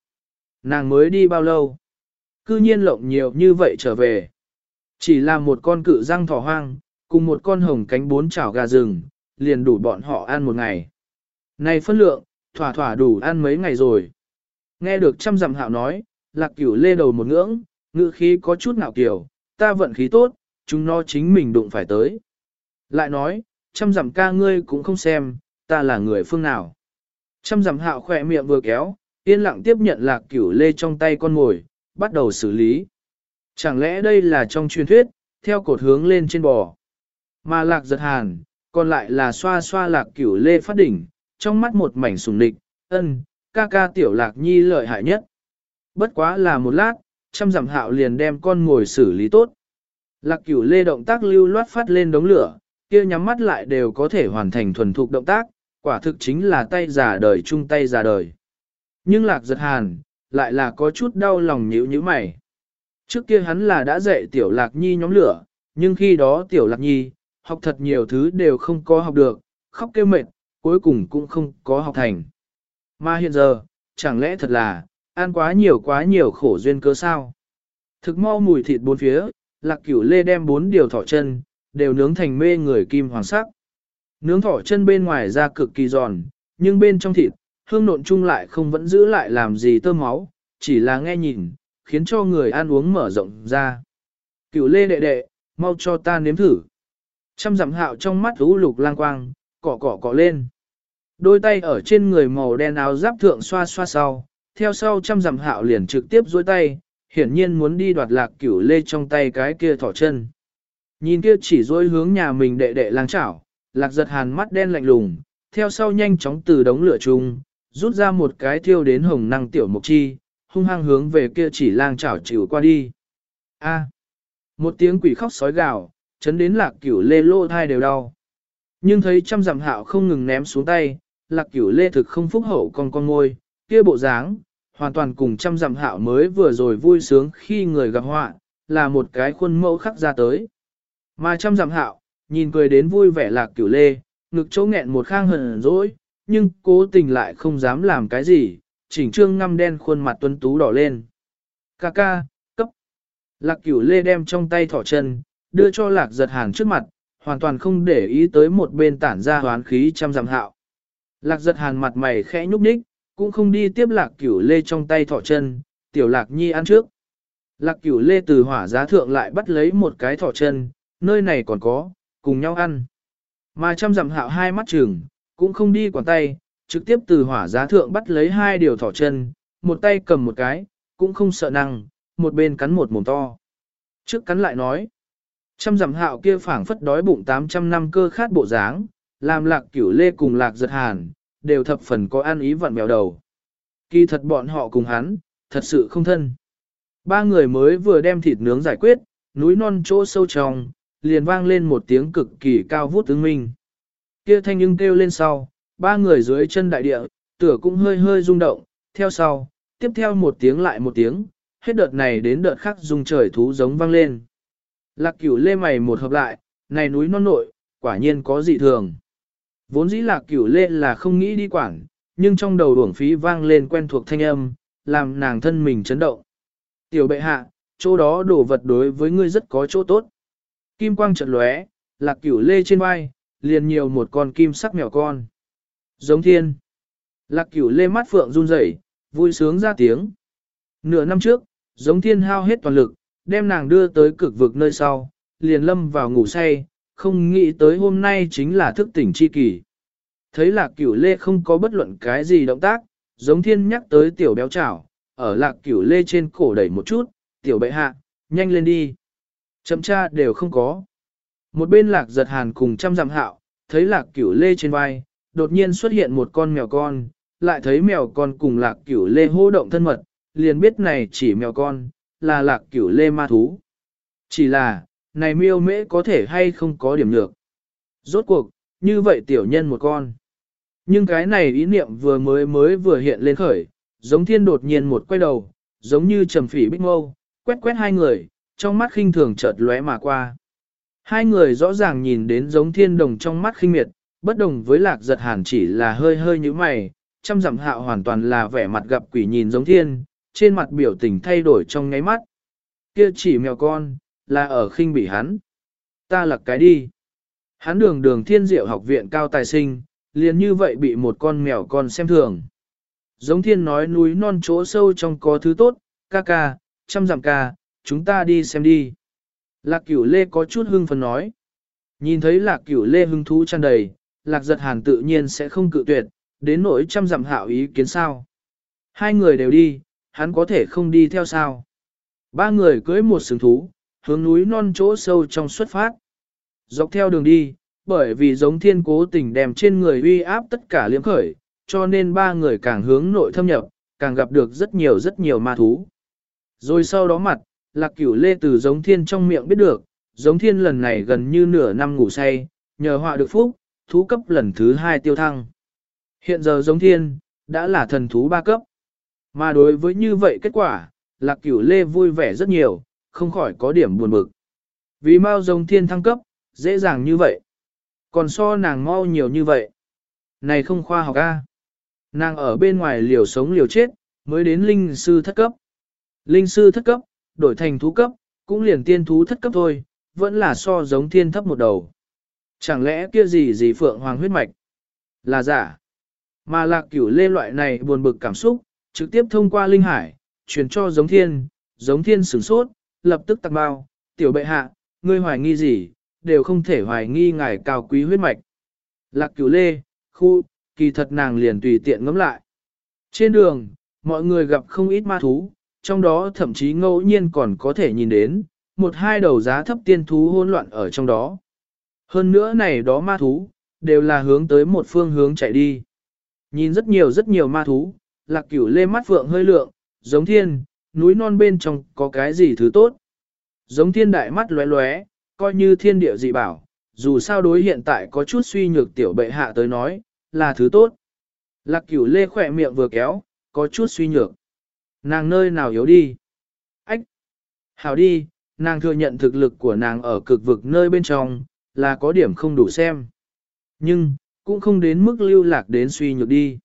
S1: Nàng mới đi bao lâu? Cư nhiên lộng nhiều như vậy trở về. Chỉ là một con cự răng thỏ hoang, cùng một con hồng cánh bốn chảo gà rừng, liền đủ bọn họ ăn một ngày. Này phân lượng, thỏa thỏa đủ ăn mấy ngày rồi. Nghe được trăm dặm hạo nói, lạc cửu lê đầu một ngưỡng, ngữ khí có chút ngạo kiểu, ta vận khí tốt, chúng nó chính mình đụng phải tới. Lại nói, trăm dặm ca ngươi cũng không xem, ta là người phương nào. Trăm dặm hạo khỏe miệng vừa kéo, yên lặng tiếp nhận lạc cửu lê trong tay con ngồi, bắt đầu xử lý. Chẳng lẽ đây là trong truyền thuyết, theo cột hướng lên trên bò. Mà lạc giật hàn, còn lại là xoa xoa lạc cửu lê phát đỉnh, trong mắt một mảnh sùng nịch, ân, ca ca tiểu lạc nhi lợi hại nhất. Bất quá là một lát, trăm dặm hạo liền đem con ngồi xử lý tốt. Lạc cửu lê động tác lưu loát phát lên đống lửa, kia nhắm mắt lại đều có thể hoàn thành thuần thục động tác, quả thực chính là tay giả đời chung tay giả đời. Nhưng lạc giật hàn, lại là có chút đau lòng nhíu như mày. Trước kia hắn là đã dạy tiểu lạc nhi nhóm lửa, nhưng khi đó tiểu lạc nhi, học thật nhiều thứ đều không có học được, khóc kêu mệt, cuối cùng cũng không có học thành. Mà hiện giờ, chẳng lẽ thật là, ăn quá nhiều quá nhiều khổ duyên cơ sao? Thực mau mùi thịt bốn phía, lạc cửu lê đem bốn điều thỏ chân, đều nướng thành mê người kim hoàng sắc. Nướng thỏ chân bên ngoài ra cực kỳ giòn, nhưng bên trong thịt, hương nộn chung lại không vẫn giữ lại làm gì tơ máu, chỉ là nghe nhìn, khiến cho người ăn uống mở rộng ra. Cửu lê đệ đệ, mau cho ta nếm thử. Trăm dặm hạo trong mắt ú lục lang quang, cỏ cỏ cỏ lên. Đôi tay ở trên người màu đen áo giáp thượng xoa xoa sau, theo sau trăm dặm hạo liền trực tiếp duỗi tay, hiển nhiên muốn đi đoạt lạc cửu lê trong tay cái kia thỏ chân. Nhìn kia chỉ dối hướng nhà mình đệ đệ lang chảo, lạc giật hàn mắt đen lạnh lùng, theo sau nhanh chóng từ đống lửa chung, rút ra một cái thiêu đến hồng năng tiểu mục chi, hung hăng hướng về kia chỉ lang chảo chịu qua đi. A. một tiếng quỷ khóc sói gào, chấn đến lạc cửu lê lô thai đều đau. Nhưng thấy trăm dặm hạo không ngừng ném xuống tay, lạc cửu lê thực không phúc hậu con con ngôi, kia bộ dáng, hoàn toàn cùng trăm dặm hạo mới vừa rồi vui sướng khi người gặp họa, là một cái khuôn mẫu khắc ra tới. Mà trăm dặm hạo, nhìn cười đến vui vẻ lạc cửu lê, ngực chỗ nghẹn một khang hờn dỗi, nhưng cố tình lại không dám làm cái gì, chỉnh trương ngăm đen khuôn mặt tuấn tú đỏ lên. Ca ca, cấp. Lạc cửu lê đem trong tay thỏ chân, đưa cho lạc giật hàn trước mặt, hoàn toàn không để ý tới một bên tản ra hoán khí trăm dặm hạo. Lạc giật hàn mặt mày khẽ nhúc nhích, cũng không đi tiếp lạc cửu lê trong tay thỏ chân, tiểu lạc nhi ăn trước. Lạc cửu lê từ hỏa giá thượng lại bắt lấy một cái thỏ chân, nơi này còn có, cùng nhau ăn. Mà trăm dặm hạo hai mắt trường, cũng không đi quản tay, trực tiếp từ hỏa giá thượng bắt lấy hai điều thỏ chân, một tay cầm một cái, cũng không sợ năng, một bên cắn một mồm to. Trước cắn lại nói, trăm dặm hạo kia phảng phất đói bụng 800 năm cơ khát bộ dáng, làm lạc cửu lê cùng lạc giật hàn, đều thập phần có an ý vặn mèo đầu. Kỳ thật bọn họ cùng hắn, thật sự không thân. Ba người mới vừa đem thịt nướng giải quyết, núi non chỗ sâu trong, liền vang lên một tiếng cực kỳ cao vút ứng minh. Kia thanh nhưng kêu lên sau, ba người dưới chân đại địa, tửa cũng hơi hơi rung động, theo sau, tiếp theo một tiếng lại một tiếng, hết đợt này đến đợt khác rung trời thú giống vang lên. Lạc cửu lê mày một hợp lại, này núi non nội, quả nhiên có dị thường. Vốn dĩ lạc cửu lê là không nghĩ đi quảng, nhưng trong đầu uổng phí vang lên quen thuộc thanh âm, làm nàng thân mình chấn động. Tiểu bệ hạ, chỗ đó đồ vật đối với ngươi rất có chỗ tốt. Kim quang trận lóe, lạc cửu lê trên vai, liền nhiều một con kim sắc mèo con. Giống thiên. Lạc cửu lê mắt phượng run rẩy, vui sướng ra tiếng. Nửa năm trước, giống thiên hao hết toàn lực, đem nàng đưa tới cực vực nơi sau, liền lâm vào ngủ say, không nghĩ tới hôm nay chính là thức tỉnh chi kỳ. Thấy lạc cửu lê không có bất luận cái gì động tác, giống thiên nhắc tới tiểu béo chảo, ở lạc cửu lê trên cổ đẩy một chút, tiểu bệ hạ, nhanh lên đi. Chậm cha đều không có. Một bên lạc giật hàn cùng trăm dặm hạo, thấy lạc cửu lê trên vai, đột nhiên xuất hiện một con mèo con, lại thấy mèo con cùng lạc cửu lê hô động thân mật, liền biết này chỉ mèo con, là lạc cửu lê ma thú. Chỉ là, này miêu mễ có thể hay không có điểm nhược. Rốt cuộc, như vậy tiểu nhân một con. Nhưng cái này ý niệm vừa mới mới vừa hiện lên khởi, giống thiên đột nhiên một quay đầu, giống như trầm phỉ bích mâu, quét quét hai người, trong mắt khinh thường chợt lóe mà qua. Hai người rõ ràng nhìn đến giống thiên đồng trong mắt khinh miệt, bất đồng với lạc giật hàn chỉ là hơi hơi như mày, trăm dặm hạo hoàn toàn là vẻ mặt gặp quỷ nhìn giống thiên, trên mặt biểu tình thay đổi trong nháy mắt. Kia chỉ mèo con, là ở khinh bị hắn. Ta lặc cái đi. Hắn đường đường thiên diệu học viện cao tài sinh, liền như vậy bị một con mèo con xem thường. Giống thiên nói núi non chỗ sâu trong có thứ tốt, ca ca, trăm dặm ca, chúng ta đi xem đi. Lạc cửu lê có chút hưng phấn nói. Nhìn thấy lạc cửu lê hưng thú tràn đầy, lạc giật hàn tự nhiên sẽ không cự tuyệt, đến nỗi trăm dặm hạo ý kiến sao. Hai người đều đi, hắn có thể không đi theo sao. Ba người cưới một sừng thú, hướng núi non chỗ sâu trong xuất phát. Dọc theo đường đi, bởi vì giống thiên cố tình đem trên người uy áp tất cả liếm khởi, cho nên ba người càng hướng nội thâm nhập, càng gặp được rất nhiều rất nhiều ma thú. Rồi sau đó mặt, lạc cửu lê từ giống thiên trong miệng biết được, giống thiên lần này gần như nửa năm ngủ say, nhờ họa được phúc, thú cấp lần thứ hai tiêu thăng. Hiện giờ giống thiên, đã là thần thú ba cấp. Mà đối với như vậy kết quả, lạc cửu lê vui vẻ rất nhiều, không khỏi có điểm buồn bực. Vì mau giống thiên thăng cấp, dễ dàng như vậy. Còn so nàng mau nhiều như vậy. Này không khoa học a. Nàng ở bên ngoài liều sống liều chết, mới đến linh sư thất cấp. Linh sư thất cấp, đổi thành thú cấp, cũng liền tiên thú thất cấp thôi, vẫn là so giống thiên thấp một đầu. Chẳng lẽ kia gì gì phượng hoàng huyết mạch? Là giả. Mà lạc cửu lê loại này buồn bực cảm xúc, trực tiếp thông qua linh hải, truyền cho giống thiên, giống thiên sửng sốt, lập tức tặng bao, tiểu bệ hạ, ngươi hoài nghi gì, đều không thể hoài nghi ngài cao quý huyết mạch. Lạc cửu lê, khu, kỳ thật nàng liền tùy tiện ngẫm lại. Trên đường, mọi người gặp không ít ma thú, trong đó thậm chí ngẫu nhiên còn có thể nhìn đến, một hai đầu giá thấp tiên thú hỗn loạn ở trong đó. Hơn nữa này đó ma thú, đều là hướng tới một phương hướng chạy đi. Nhìn rất nhiều rất nhiều ma thú, lạc cửu lê mắt vượng hơi lượng, giống thiên, núi non bên trong có cái gì thứ tốt. Giống thiên đại mắt lóe lóe, coi như thiên địa dị bảo, dù sao đối hiện tại có chút suy nhược tiểu bệ hạ tới nói, là thứ tốt. Lạc cửu lê khỏe miệng vừa kéo, có chút suy nhược. Nàng nơi nào yếu đi? Ách! Hảo đi, nàng thừa nhận thực lực của nàng ở cực vực nơi bên trong, là có điểm không đủ xem. Nhưng, cũng không đến mức lưu lạc đến suy nhược đi.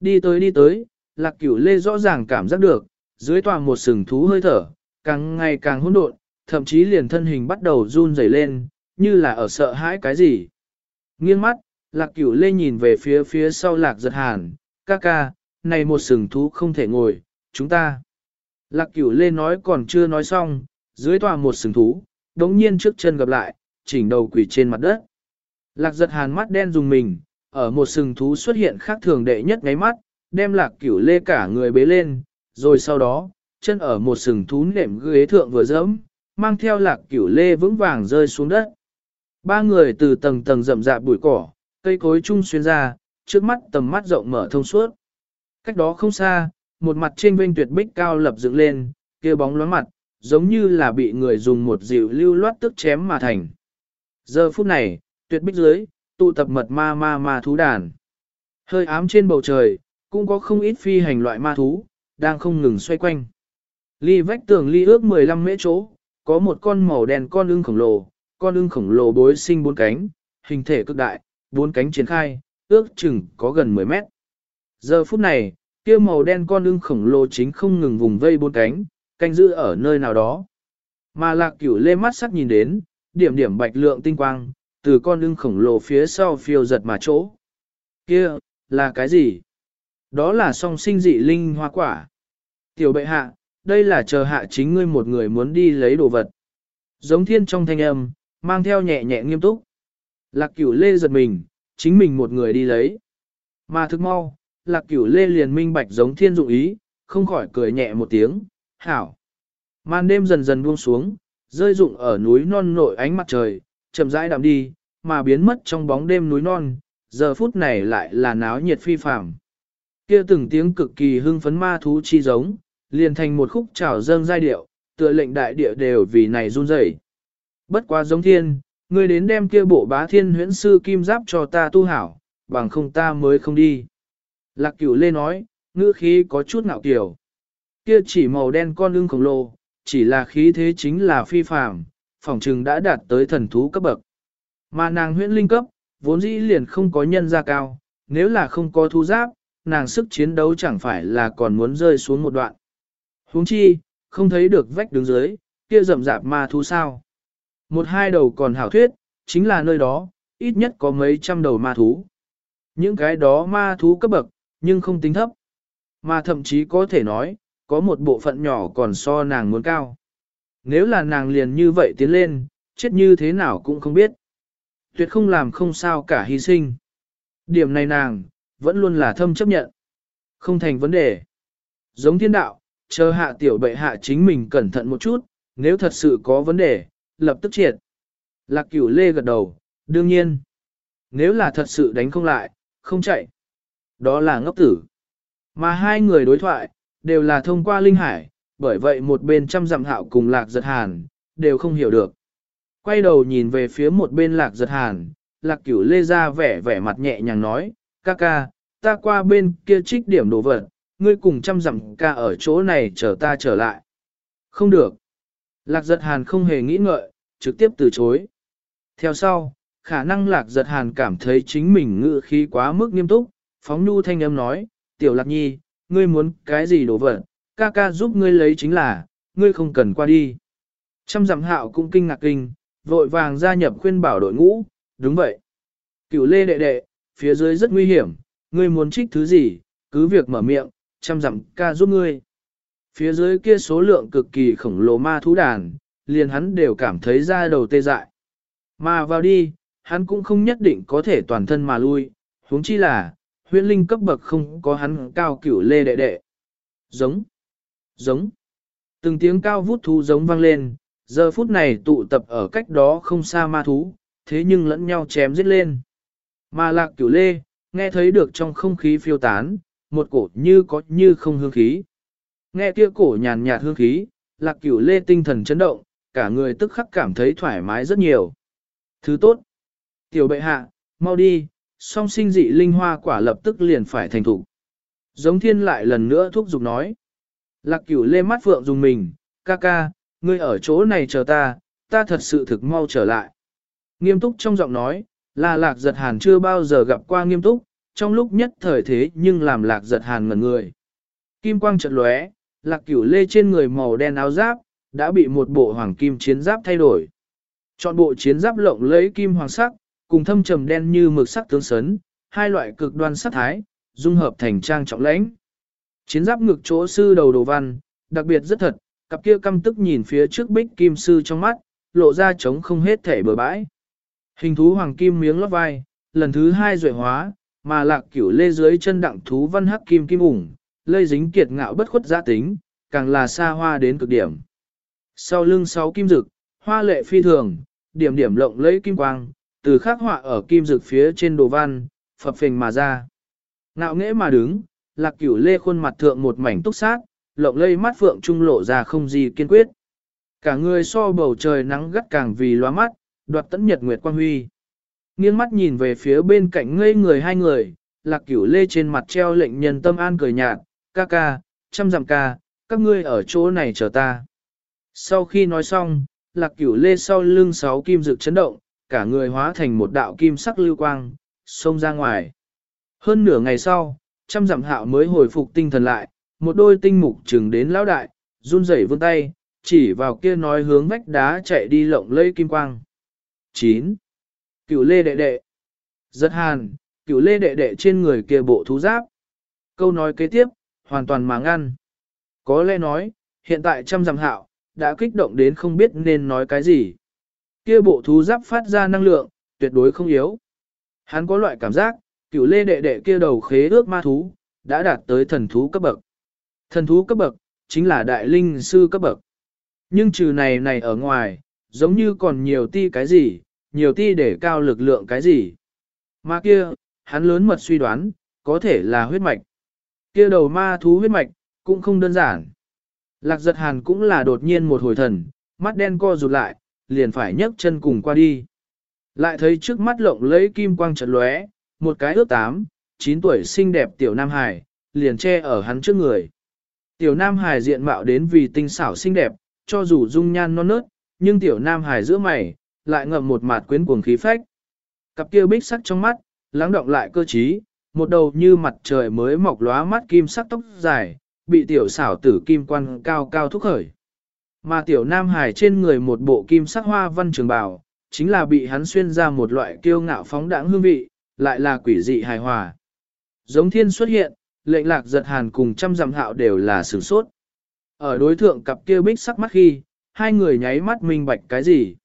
S1: Đi tới đi tới, lạc cửu lê rõ ràng cảm giác được, dưới tòa một sừng thú hơi thở, càng ngày càng hỗn độn, thậm chí liền thân hình bắt đầu run rẩy lên, như là ở sợ hãi cái gì. Nghiêng mắt, lạc cửu lê nhìn về phía phía sau lạc giật hàn, ca ca, này một sừng thú không thể ngồi, chúng ta. Lạc cửu lê nói còn chưa nói xong, dưới tòa một sừng thú, đống nhiên trước chân gặp lại, chỉnh đầu quỷ trên mặt đất. Lạc giật hàn mắt đen dùng mình, ở một sừng thú xuất hiện khác thường đệ nhất ngáy mắt, đem lạc cửu lê cả người bế lên, rồi sau đó, chân ở một sừng thú nệm ghế thượng vừa dẫm, mang theo lạc cửu lê vững vàng rơi xuống đất. Ba người từ tầng tầng rậm rạp bụi cỏ, cây cối chung xuyên ra, trước mắt tầm mắt rộng mở thông suốt. Cách đó không xa, một mặt trên vênh tuyệt bích cao lập dựng lên, kia bóng loáng mặt, giống như là bị người dùng một dịu lưu loát tức chém mà thành. Giờ phút này, tuyệt bích dưới, tụ tập mật ma ma ma thú đàn. Hơi ám trên bầu trời, cũng có không ít phi hành loại ma thú, đang không ngừng xoay quanh. Ly vách tường ly ước 15 mễ chỗ, có một con màu đen con ưng khổng lồ, con ưng khổng lồ bối sinh bốn cánh, hình thể cực đại, bốn cánh triển khai, ước chừng có gần 10 mét. Giờ phút này, kia màu đen con ưng khổng lồ chính không ngừng vùng vây bốn cánh, canh giữ ở nơi nào đó. Mà lạc cửu lê mắt sắc nhìn đến, điểm điểm bạch lượng tinh quang, từ con ưng khổng lồ phía sau phiêu giật mà chỗ. Kia, là cái gì? Đó là song sinh dị linh hoa quả. Tiểu bệ hạ, đây là chờ hạ chính ngươi một người muốn đi lấy đồ vật. Giống thiên trong thanh âm, mang theo nhẹ nhẹ nghiêm túc. Lạc cửu lê giật mình, chính mình một người đi lấy. Mà thức mau, lạc cửu lê liền minh bạch giống thiên dụng ý, không khỏi cười nhẹ một tiếng, hảo. Màn đêm dần dần buông xuống, rơi rụng ở núi non nội ánh mặt trời, chậm rãi đạm đi, mà biến mất trong bóng đêm núi non, giờ phút này lại là náo nhiệt phi phàm. Kia từng tiếng cực kỳ hưng phấn ma thú chi giống, liền thành một khúc trào dâng giai điệu, tựa lệnh đại địa đều vì này run rẩy. Bất quá giống thiên, ngươi đến đem kia bộ bá thiên huyễn sư kim giáp cho ta tu hảo, bằng không ta mới không đi. Lạc cửu lê nói, ngữ khí có chút ngạo kiểu. Kia chỉ màu đen con lưng khổng lồ, chỉ là khí thế chính là phi phàm, phỏng trừng đã đạt tới thần thú cấp bậc. Mà nàng huyễn linh cấp, vốn dĩ liền không có nhân ra cao, nếu là không có thu giáp, nàng sức chiến đấu chẳng phải là còn muốn rơi xuống một đoạn. huống chi, không thấy được vách đứng dưới, kia rậm rạp ma thú sao. Một hai đầu còn hảo thuyết, chính là nơi đó, ít nhất có mấy trăm đầu ma thú. Những cái đó ma thú cấp bậc, nhưng không tính thấp. Mà thậm chí có thể nói, có một bộ phận nhỏ còn so nàng muốn cao. Nếu là nàng liền như vậy tiến lên, chết như thế nào cũng không biết. Tuyệt không làm không sao cả hy sinh. Điểm này nàng, vẫn luôn là thâm chấp nhận. Không thành vấn đề. Giống thiên đạo, chờ hạ tiểu bệ hạ chính mình cẩn thận một chút, nếu thật sự có vấn đề, lập tức triệt. Lạc cửu lê gật đầu, đương nhiên. Nếu là thật sự đánh không lại, không chạy. Đó là ngốc tử. Mà hai người đối thoại, đều là thông qua linh hải, bởi vậy một bên trăm dặm hạo cùng lạc giật hàn, đều không hiểu được. Quay đầu nhìn về phía một bên lạc giật hàn, lạc cửu lê ra vẻ vẻ mặt nhẹ nhàng nói, ca ca, ta qua bên kia trích điểm đồ vật, ngươi cùng trăm dặm ca ở chỗ này chờ ta trở lại. Không được. Lạc giật hàn không hề nghĩ ngợi, trực tiếp từ chối. Theo sau, khả năng lạc giật hàn cảm thấy chính mình ngự khí quá mức nghiêm túc, phóng nhu thanh âm nói, tiểu lạc nhi, ngươi muốn cái gì đồ vật, ca ca giúp ngươi lấy chính là, ngươi không cần qua đi. Trăm dặm hạo cũng kinh ngạc kinh, vội vàng gia nhập khuyên bảo đội ngũ, đúng vậy. Cửu lê đệ đệ, phía dưới rất nguy hiểm, ngươi muốn trích thứ gì, cứ việc mở miệng, trăm dặm ca giúp ngươi. Phía dưới kia số lượng cực kỳ khổng lồ ma thú đàn, liền hắn đều cảm thấy da đầu tê dại. Mà vào đi, hắn cũng không nhất định có thể toàn thân mà lui, huống chi là, huyễn linh cấp bậc không có hắn cao cửu lê đệ đệ. Giống, giống, từng tiếng cao vút thú giống vang lên, giờ phút này tụ tập ở cách đó không xa ma thú, thế nhưng lẫn nhau chém giết lên. Mà lạc cửu lê, nghe thấy được trong không khí phiêu tán, một cổ như có như không hương khí. Nghe kia cổ nhàn nhạt hương khí, lạc cửu lê tinh thần chấn động, cả người tức khắc cảm thấy thoải mái rất nhiều. Thứ tốt. Tiểu bệ hạ, mau đi, song sinh dị linh hoa quả lập tức liền phải thành thủ. Giống thiên lại lần nữa thúc giục nói. Lạc cửu lê mắt phượng dùng mình, ca ca, ngươi ở chỗ này chờ ta, ta thật sự thực mau trở lại. Nghiêm túc trong giọng nói, là lạc giật hàn chưa bao giờ gặp qua nghiêm túc, trong lúc nhất thời thế nhưng làm lạc giật hàn ngẩn người. Kim quang chợt lóe, lạc cửu lê trên người màu đen áo giáp, đã bị một bộ hoàng kim chiến giáp thay đổi. Chọn bộ chiến giáp lộng lấy kim hoàng sắc, cùng thâm trầm đen như mực sắc tướng sấn, hai loại cực đoan sắc thái, dung hợp thành trang trọng lãnh. Chiến giáp ngực chỗ sư đầu đồ văn, đặc biệt rất thật, cặp kia căm tức nhìn phía trước bích kim sư trong mắt, lộ ra trống không hết thể bờ bãi. Hình thú hoàng kim miếng lót vai, lần thứ hai duệ hóa, mà lạc cửu lê dưới chân đặng thú văn hắc kim kim ủng, lây dính kiệt ngạo bất khuất gia tính, càng là xa hoa đến cực điểm. Sau lưng sáu kim dực, hoa lệ phi thường, điểm điểm lộng lấy kim quang, từ khắc họa ở kim dực phía trên đồ văn, phập phình mà ra. Ngạo nghễ mà đứng, lạc cửu lê khuôn mặt thượng một mảnh túc sát, lộng lây mắt phượng trung lộ ra không gì kiên quyết. Cả người so bầu trời nắng gắt càng vì loa mắt, đoạt tẫn nhật nguyệt quang huy. Nghiêng mắt nhìn về phía bên cạnh ngây người hai người, lạc cửu lê trên mặt treo lệnh nhân tâm an cười nhạt, ca ca, trăm dặm ca, các ngươi ở chỗ này chờ ta. Sau khi nói xong, lạc cửu lê sau lưng sáu kim dược chấn động, cả người hóa thành một đạo kim sắc lưu quang, xông ra ngoài. Hơn nửa ngày sau, trăm dặm hạo mới hồi phục tinh thần lại, một đôi tinh mục trừng đến lão đại, run rẩy vươn tay, chỉ vào kia nói hướng vách đá chạy đi lộng lây kim quang. 9. Cửu lê đệ đệ. Giật hàn, cửu lê đệ đệ trên người kia bộ thú giáp. Câu nói kế tiếp, hoàn toàn mà ngăn. Có lẽ nói, hiện tại trăm dặm hạo, đã kích động đến không biết nên nói cái gì. Kia bộ thú giáp phát ra năng lượng, tuyệt đối không yếu. Hắn có loại cảm giác, cửu lê đệ đệ kia đầu khế ước ma thú, đã đạt tới thần thú cấp bậc. Thần thú cấp bậc, chính là đại linh sư cấp bậc. Nhưng trừ này này ở ngoài, giống như còn nhiều ti cái gì, nhiều ti để cao lực lượng cái gì. Mà kia, hắn lớn mật suy đoán, có thể là huyết mạch. Kia đầu ma thú huyết mạch, cũng không đơn giản. Lạc giật hàn cũng là đột nhiên một hồi thần, mắt đen co rụt lại, liền phải nhấc chân cùng qua đi. Lại thấy trước mắt lộng lấy kim quang trận lóe, một cái ước tám, chín tuổi xinh đẹp tiểu Nam Hải, liền che ở hắn trước người. Tiểu Nam Hải diện mạo đến vì tinh xảo xinh đẹp, cho dù dung nhan non nớt, nhưng tiểu Nam Hải giữa mày, lại ngậm một mặt quyến cuồng khí phách. Cặp kia bích sắc trong mắt, lắng động lại cơ trí, một đầu như mặt trời mới mọc lóa mắt kim sắc tóc dài, bị tiểu xảo tử kim quan cao cao thúc khởi. Mà tiểu Nam Hải trên người một bộ kim sắc hoa văn trường bào, chính là bị hắn xuyên ra một loại kiêu ngạo phóng đãng hương vị, lại là quỷ dị hài hòa. Giống thiên xuất hiện, lệnh lạc giật hàn cùng trăm dặm hạo đều là sửng sốt. Ở đối thượng cặp kia bích sắc mắt khi, hai người nháy mắt minh bạch cái gì?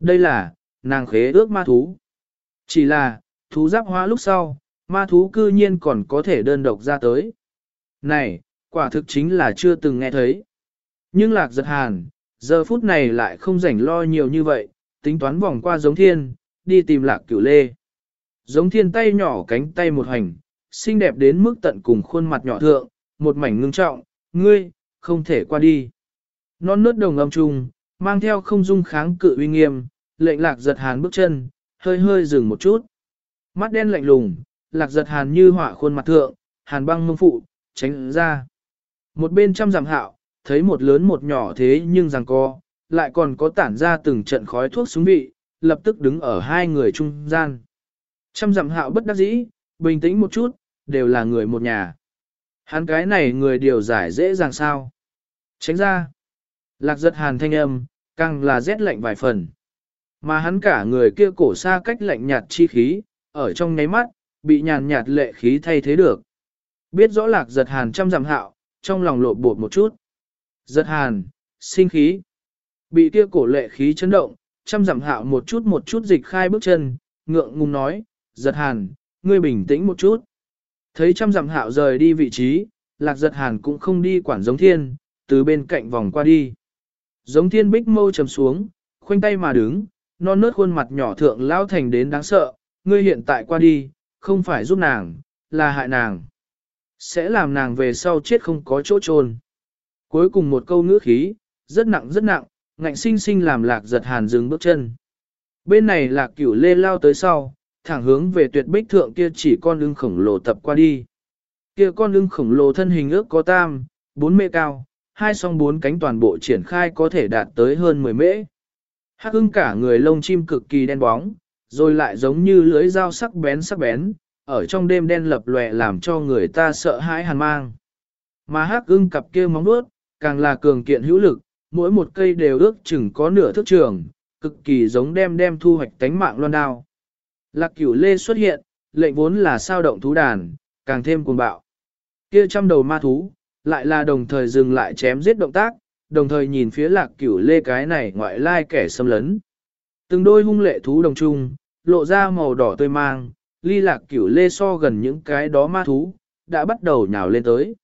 S1: Đây là, nàng khế ước ma thú. Chỉ là, thú giáp hóa lúc sau, ma thú cư nhiên còn có thể đơn độc ra tới. Này, quả thực chính là chưa từng nghe thấy. Nhưng lạc giật hàn, giờ phút này lại không rảnh lo nhiều như vậy, tính toán vòng qua giống thiên, đi tìm lạc cửu lê. Giống thiên tay nhỏ cánh tay một hành, xinh đẹp đến mức tận cùng khuôn mặt nhỏ thượng, một mảnh ngưng trọng, ngươi, không thể qua đi. Non nớt đồng âm trung, mang theo không dung kháng cự uy nghiêm, lệnh lạc giật hàn bước chân, hơi hơi dừng một chút. Mắt đen lạnh lùng, lạc giật hàn như hỏa khuôn mặt thượng, hàn băng mông phụ, tránh ra. Một bên trăm giảm hạo, thấy một lớn một nhỏ thế nhưng rằng co, lại còn có tản ra từng trận khói thuốc súng vị, lập tức đứng ở hai người trung gian. Trăm dặm hạo bất đắc dĩ, bình tĩnh một chút, đều là người một nhà. Hắn cái này người điều giải dễ dàng sao. Tránh ra. Lạc giật hàn thanh âm, càng là rét lạnh vài phần. Mà hắn cả người kia cổ xa cách lạnh nhạt chi khí, ở trong nháy mắt, bị nhàn nhạt lệ khí thay thế được. Biết rõ lạc giật hàn trăm dặm hạo, trong lòng lộ bột một chút. Giật hàn, sinh khí. Bị kia cổ lệ khí chấn động, trăm dặm hạo một chút một chút dịch khai bước chân, ngượng ngùng nói, giật hàn, ngươi bình tĩnh một chút. Thấy trăm dặm hạo rời đi vị trí, lạc giật hàn cũng không đi quản giống thiên, từ bên cạnh vòng qua đi. Giống thiên bích mâu trầm xuống, khoanh tay mà đứng, non nớt khuôn mặt nhỏ thượng lao thành đến đáng sợ, ngươi hiện tại qua đi, không phải giúp nàng, là hại nàng. Sẽ làm nàng về sau chết không có chỗ trôn. Cuối cùng một câu ngữ khí, rất nặng rất nặng, ngạnh sinh sinh làm lạc giật hàn dừng bước chân. Bên này lạc cửu lê lao tới sau, thẳng hướng về tuyệt bích thượng kia chỉ con lưng khổng lồ tập qua đi. Kia con lưng khổng lồ thân hình ước có tam, 4 mê cao, hai song bốn cánh toàn bộ triển khai có thể đạt tới hơn 10 mễ. Hắc ưng cả người lông chim cực kỳ đen bóng, rồi lại giống như lưới dao sắc bén sắc bén, ở trong đêm đen lập lòe làm cho người ta sợ hãi hàn mang. Mà hắc ưng cặp kia móng vuốt, càng là cường kiện hữu lực, mỗi một cây đều ước chừng có nửa thước trường, cực kỳ giống đem đem thu hoạch tánh mạng loan đao. Lạc cửu lê xuất hiện, lệnh vốn là sao động thú đàn, càng thêm cuồng bạo. Kia trăm đầu ma thú, lại là đồng thời dừng lại chém giết động tác, đồng thời nhìn phía lạc cửu lê cái này ngoại lai kẻ xâm lấn. Từng đôi hung lệ thú đồng trung, lộ ra màu đỏ tươi mang, ly lạc cửu lê so gần những cái đó ma thú, đã bắt đầu nhào lên tới.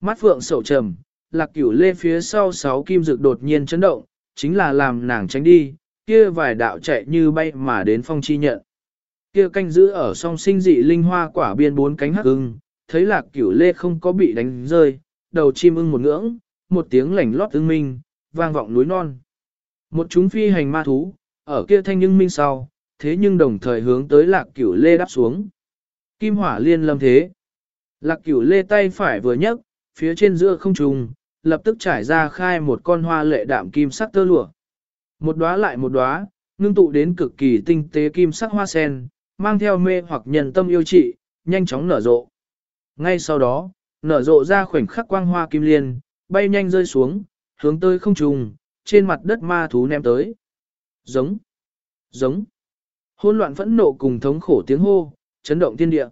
S1: Mắt phượng sầu trầm, lạc cửu lê phía sau sáu kim dược đột nhiên chấn động, chính là làm nàng tránh đi, kia vài đạo chạy như bay mà đến phong chi nhận. Kia canh giữ ở song sinh dị linh hoa quả biên bốn cánh hắc ưng, thấy lạc cửu lê không có bị đánh rơi, đầu chim ưng một ngưỡng, một tiếng lảnh lót ưng minh, vang vọng núi non. Một chúng phi hành ma thú, ở kia thanh nhưng minh sau, thế nhưng đồng thời hướng tới lạc cửu lê đáp xuống. Kim hỏa liên lâm thế. Lạc cửu lê tay phải vừa nhấc, phía trên giữa không trùng, lập tức trải ra khai một con hoa lệ đạm kim sắc tơ lụa. Một đóa lại một đóa, ngưng tụ đến cực kỳ tinh tế kim sắc hoa sen, mang theo mê hoặc nhân tâm yêu trị, nhanh chóng nở rộ. Ngay sau đó, nở rộ ra khoảnh khắc quang hoa kim liên, bay nhanh rơi xuống, hướng tới không trùng, trên mặt đất ma thú ném tới. Giống, giống, hỗn loạn phẫn nộ cùng thống khổ tiếng hô, chấn động thiên địa.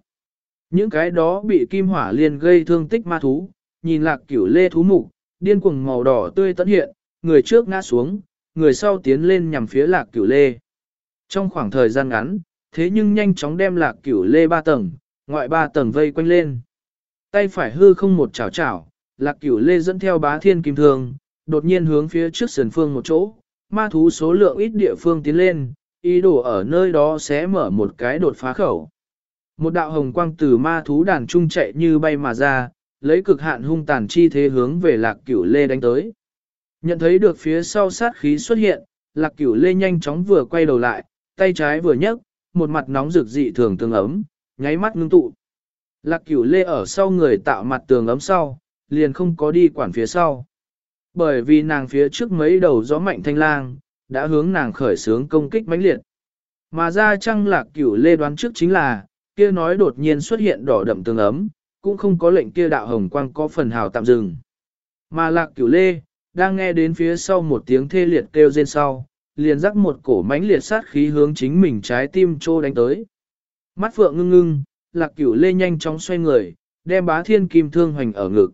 S1: Những cái đó bị kim hỏa liên gây thương tích ma thú, nhìn lạc cửu lê thú mục, điên cuồng màu đỏ tươi tận hiện, người trước ngã xuống, người sau tiến lên nhằm phía lạc cửu lê. Trong khoảng thời gian ngắn, thế nhưng nhanh chóng đem lạc cửu lê ba tầng, ngoại ba tầng vây quanh lên. Tay phải hư không một chảo chảo, lạc cửu lê dẫn theo bá thiên kim thương, đột nhiên hướng phía trước sườn phương một chỗ, ma thú số lượng ít địa phương tiến lên, ý đồ ở nơi đó sẽ mở một cái đột phá khẩu. Một đạo hồng quang từ ma thú đàn trung chạy như bay mà ra, lấy cực hạn hung tàn chi thế hướng về lạc cửu lê đánh tới. Nhận thấy được phía sau sát khí xuất hiện, lạc cửu lê nhanh chóng vừa quay đầu lại, tay trái vừa nhấc, một mặt nóng rực dị thường tương ấm, nháy mắt ngưng tụ. Lạc cửu lê ở sau người tạo mặt tường ấm sau, liền không có đi quản phía sau. Bởi vì nàng phía trước mấy đầu gió mạnh thanh lang, đã hướng nàng khởi sướng công kích mãnh liệt. Mà ra chăng lạc cửu lê đoán trước chính là, kia nói đột nhiên xuất hiện đỏ đậm tường ấm, cũng không có lệnh kia đạo hồng quang có phần hào tạm dừng. Mà lạc cửu lê, đang nghe đến phía sau một tiếng thê liệt kêu rên sau, liền rắc một cổ mãnh liệt sát khí hướng chính mình trái tim trô đánh tới. Mắt phượng ngưng ngưng, lạc cửu lê nhanh chóng xoay người, đem bá thiên kim thương hoành ở ngực.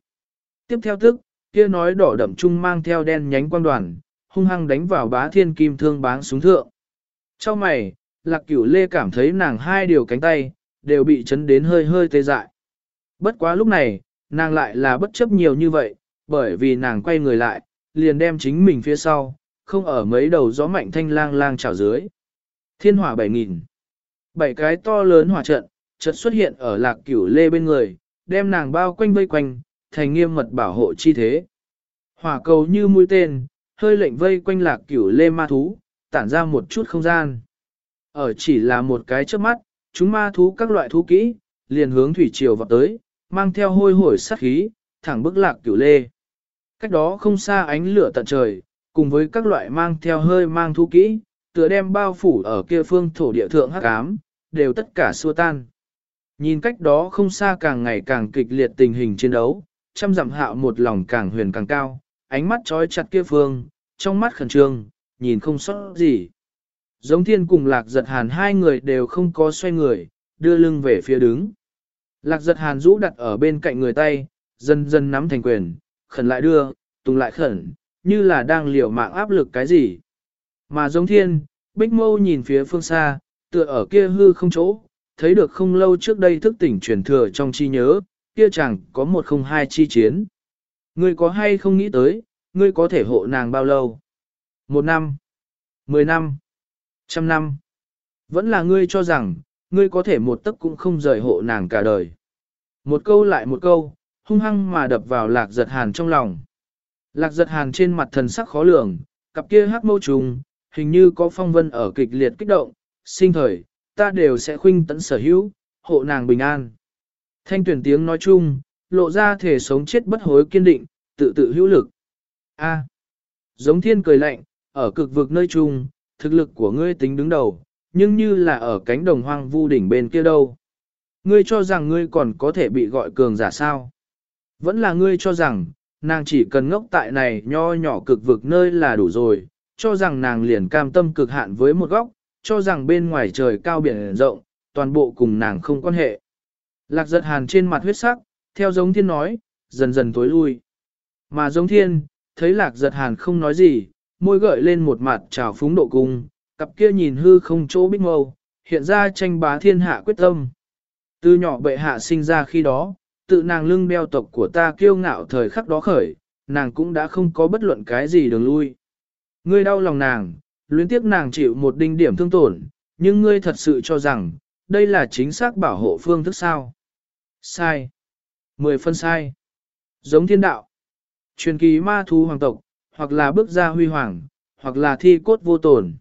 S1: Tiếp theo tức, kia nói đỏ đậm trung mang theo đen nhánh quang đoàn, hung hăng đánh vào bá thiên kim thương báng súng thượng. Trong mày, lạc cửu lê cảm thấy nàng hai điều cánh tay, đều bị chấn đến hơi hơi tê dại. Bất quá lúc này, nàng lại là bất chấp nhiều như vậy, bởi vì nàng quay người lại, liền đem chính mình phía sau, không ở mấy đầu gió mạnh thanh lang lang trào dưới. Thiên hỏa bảy nghìn, Bảy cái to lớn hỏa trận, chợt xuất hiện ở lạc cửu lê bên người, đem nàng bao quanh vây quanh, thành nghiêm mật bảo hộ chi thế. Hỏa cầu như mũi tên, hơi lệnh vây quanh lạc cửu lê ma thú, tản ra một chút không gian. Ở chỉ là một cái trước mắt, chúng ma thú các loại thú kỹ, liền hướng thủy triều vào tới, mang theo hôi hổi sát khí, thẳng bức lạc cửu lê. Cách đó không xa ánh lửa tận trời, cùng với các loại mang theo hơi mang thú kỹ, tựa đem bao phủ ở kia phương thổ địa thượng hắc ám, đều tất cả xua tan. Nhìn cách đó không xa càng ngày càng kịch liệt tình hình chiến đấu, trăm dặm hạo một lòng càng huyền càng cao, ánh mắt trói chặt kia phương, trong mắt khẩn trương, nhìn không sót gì. Giống thiên cùng lạc giật hàn hai người đều không có xoay người, đưa lưng về phía đứng. Lạc giật hàn rũ đặt ở bên cạnh người tay, dần dần nắm thành quyền, khẩn lại đưa, tùng lại khẩn, như là đang liều mạng áp lực cái gì. Mà giống thiên, bích mâu nhìn phía phương xa, tựa ở kia hư không chỗ, thấy được không lâu trước đây thức tỉnh truyền thừa trong chi nhớ, kia chẳng có một không hai chi chiến. Ngươi có hay không nghĩ tới, ngươi có thể hộ nàng bao lâu? Một năm, mười năm, trăm năm. Vẫn là ngươi cho rằng, ngươi có thể một tấc cũng không rời hộ nàng cả đời. Một câu lại một câu, hung hăng mà đập vào lạc giật hàn trong lòng. Lạc giật hàn trên mặt thần sắc khó lường, cặp kia hắc mâu trùng, hình như có phong vân ở kịch liệt kích động, sinh thời, ta đều sẽ khuynh tận sở hữu, hộ nàng bình an. Thanh tuyển tiếng nói chung, lộ ra thể sống chết bất hối kiên định, tự tự hữu lực. A. À. giống thiên cười lạnh, ở cực vực nơi chung, thực lực của ngươi tính đứng đầu, nhưng như là ở cánh đồng hoang vu đỉnh bên kia đâu. Ngươi cho rằng ngươi còn có thể bị gọi cường giả sao? Vẫn là ngươi cho rằng, nàng chỉ cần ngốc tại này nho nhỏ cực vực nơi là đủ rồi, cho rằng nàng liền cam tâm cực hạn với một góc, cho rằng bên ngoài trời cao biển rộng, toàn bộ cùng nàng không quan hệ. Lạc giật hàn trên mặt huyết sắc, theo giống thiên nói, dần dần tối lui. Mà giống thiên, thấy lạc giật hàn không nói gì, môi gợi lên một mặt trào phúng độ cung, cặp kia nhìn hư không chỗ bích mâu, hiện ra tranh bá thiên hạ quyết tâm. Từ nhỏ bệ hạ sinh ra khi đó, tự nàng lưng đeo tộc của ta kiêu ngạo thời khắc đó khởi, nàng cũng đã không có bất luận cái gì đường lui. Ngươi đau lòng nàng, luyến tiếc nàng chịu một đinh điểm thương tổn, nhưng ngươi thật sự cho rằng, đây là chính xác bảo hộ phương thức sao. Sai. Mười phân sai. Giống thiên đạo. Truyền kỳ ma thú hoàng tộc, hoặc là bước ra huy hoàng, hoặc là thi cốt vô tổn.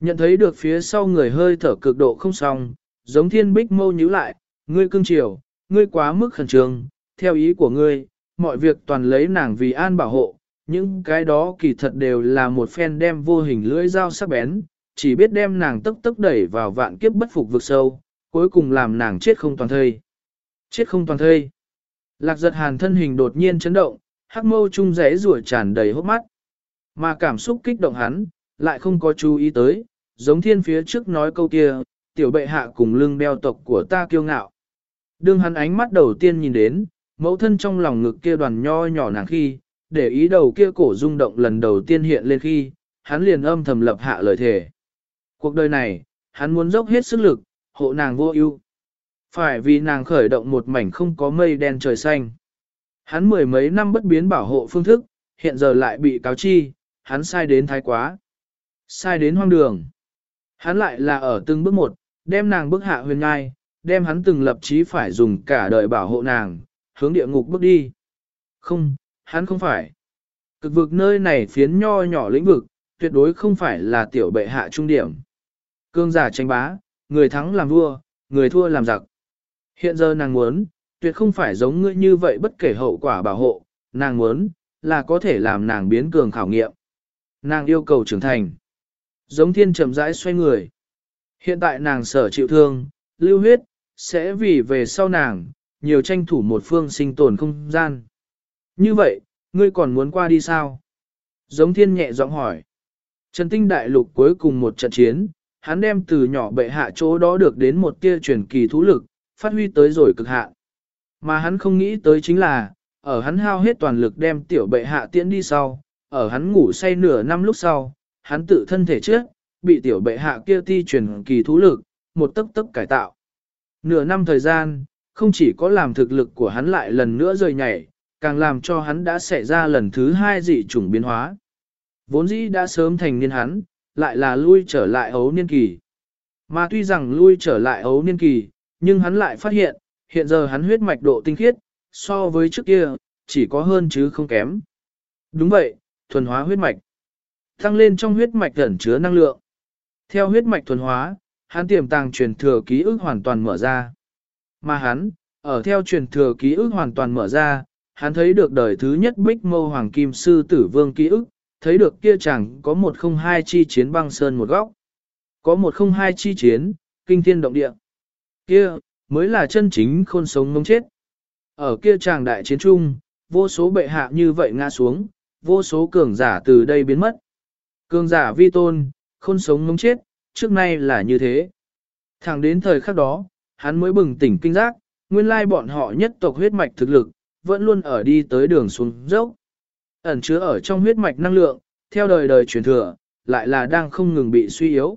S1: Nhận thấy được phía sau người hơi thở cực độ không xong, giống thiên bích mâu nhíu lại, ngươi cưng chiều, ngươi quá mức khẩn trương, theo ý của ngươi, mọi việc toàn lấy nàng vì an bảo hộ, những cái đó kỳ thật đều là một phen đem vô hình lưỡi dao sắc bén, chỉ biết đem nàng tức tức đẩy vào vạn kiếp bất phục vực sâu, cuối cùng làm nàng chết không toàn thây. Chết không toàn thây. Lạc giật hàn thân hình đột nhiên chấn động, hắc mâu trung rẽ rủa tràn đầy hốc mắt. Mà cảm xúc kích động hắn, lại không có chú ý tới, giống thiên phía trước nói câu kia, tiểu bệ hạ cùng lưng đeo tộc của ta kiêu ngạo. Đương hắn ánh mắt đầu tiên nhìn đến, mẫu thân trong lòng ngực kia đoàn nho nhỏ nàng khi, để ý đầu kia cổ rung động lần đầu tiên hiện lên khi, hắn liền âm thầm lập hạ lời thề. Cuộc đời này, hắn muốn dốc hết sức lực, hộ nàng vô ưu. Phải vì nàng khởi động một mảnh không có mây đen trời xanh. Hắn mười mấy năm bất biến bảo hộ phương thức, hiện giờ lại bị cáo chi, hắn sai đến thái quá. Sai đến hoang đường. Hắn lại là ở từng bước một, đem nàng bước hạ huyền ngai, đem hắn từng lập chí phải dùng cả đời bảo hộ nàng, hướng địa ngục bước đi. Không, hắn không phải. Cực vực nơi này phiến nho nhỏ lĩnh vực, tuyệt đối không phải là tiểu bệ hạ trung điểm. Cương giả tranh bá, người thắng làm vua, người thua làm giặc. Hiện giờ nàng muốn, tuyệt không phải giống ngươi như vậy bất kể hậu quả bảo hộ, nàng muốn, là có thể làm nàng biến cường khảo nghiệm. Nàng yêu cầu trưởng thành. Giống thiên chậm rãi xoay người. Hiện tại nàng sở chịu thương, lưu huyết, sẽ vì về sau nàng, nhiều tranh thủ một phương sinh tồn không gian. Như vậy, ngươi còn muốn qua đi sao? Giống thiên nhẹ giọng hỏi. Trần tinh đại lục cuối cùng một trận chiến, hắn đem từ nhỏ bệ hạ chỗ đó được đến một tia truyền kỳ thú lực, phát huy tới rồi cực hạn. Mà hắn không nghĩ tới chính là, ở hắn hao hết toàn lực đem tiểu bệ hạ tiễn đi sau, ở hắn ngủ say nửa năm lúc sau, hắn tự thân thể trước, bị tiểu bệ hạ kia ti truyền kỳ thú lực, một tấc tấc cải tạo. Nửa năm thời gian, không chỉ có làm thực lực của hắn lại lần nữa rời nhảy, càng làm cho hắn đã xảy ra lần thứ hai dị chủng biến hóa. Vốn dĩ đã sớm thành niên hắn, lại là lui trở lại ấu niên kỳ. Mà tuy rằng lui trở lại ấu niên kỳ, nhưng hắn lại phát hiện, hiện giờ hắn huyết mạch độ tinh khiết, so với trước kia, chỉ có hơn chứ không kém. Đúng vậy, thuần hóa huyết mạch. Tăng lên trong huyết mạch ẩn chứa năng lượng. Theo huyết mạch thuần hóa, hắn tiềm tàng truyền thừa ký ức hoàn toàn mở ra. Mà hắn, ở theo truyền thừa ký ức hoàn toàn mở ra, hắn thấy được đời thứ nhất bích mâu hoàng kim sư tử vương ký ức, thấy được kia chẳng có một không hai chi chiến băng sơn một góc. Có một không hai chi chiến, kinh thiên động địa. Kia, mới là chân chính khôn sống mông chết. Ở kia chàng đại chiến trung, vô số bệ hạ như vậy ngã xuống, vô số cường giả từ đây biến mất. Cường giả vi tôn, khôn sống mông chết, trước nay là như thế. Thẳng đến thời khắc đó, hắn mới bừng tỉnh kinh giác, nguyên lai bọn họ nhất tộc huyết mạch thực lực, vẫn luôn ở đi tới đường xuống dốc. Ẩn chứa ở trong huyết mạch năng lượng, theo đời đời truyền thừa, lại là đang không ngừng bị suy yếu.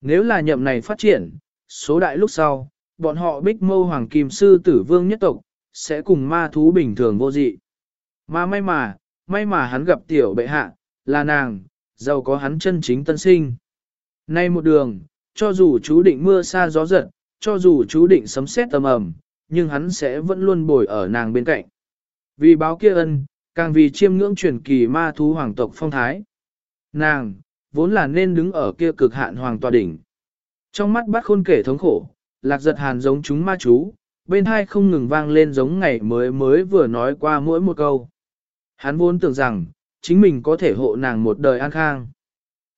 S1: Nếu là nhậm này phát triển, số đại lúc sau, bọn họ bích mâu hoàng kim sư tử vương nhất tộc, sẽ cùng ma thú bình thường vô dị. Mà may mà, may mà hắn gặp tiểu bệ hạ, là nàng, giàu có hắn chân chính tân sinh. Nay một đường, cho dù chú định mưa xa gió giật, cho dù chú định sấm sét tầm ầm, nhưng hắn sẽ vẫn luôn bồi ở nàng bên cạnh. Vì báo kia ân, càng vì chiêm ngưỡng truyền kỳ ma thú hoàng tộc phong thái. Nàng, vốn là nên đứng ở kia cực hạn hoàng tòa đỉnh. Trong mắt bắt khôn kể thống khổ, lạc giật hàn giống chúng ma chú, bên hai không ngừng vang lên giống ngày mới mới vừa nói qua mỗi một câu. Hắn vốn tưởng rằng, chính mình có thể hộ nàng một đời an khang.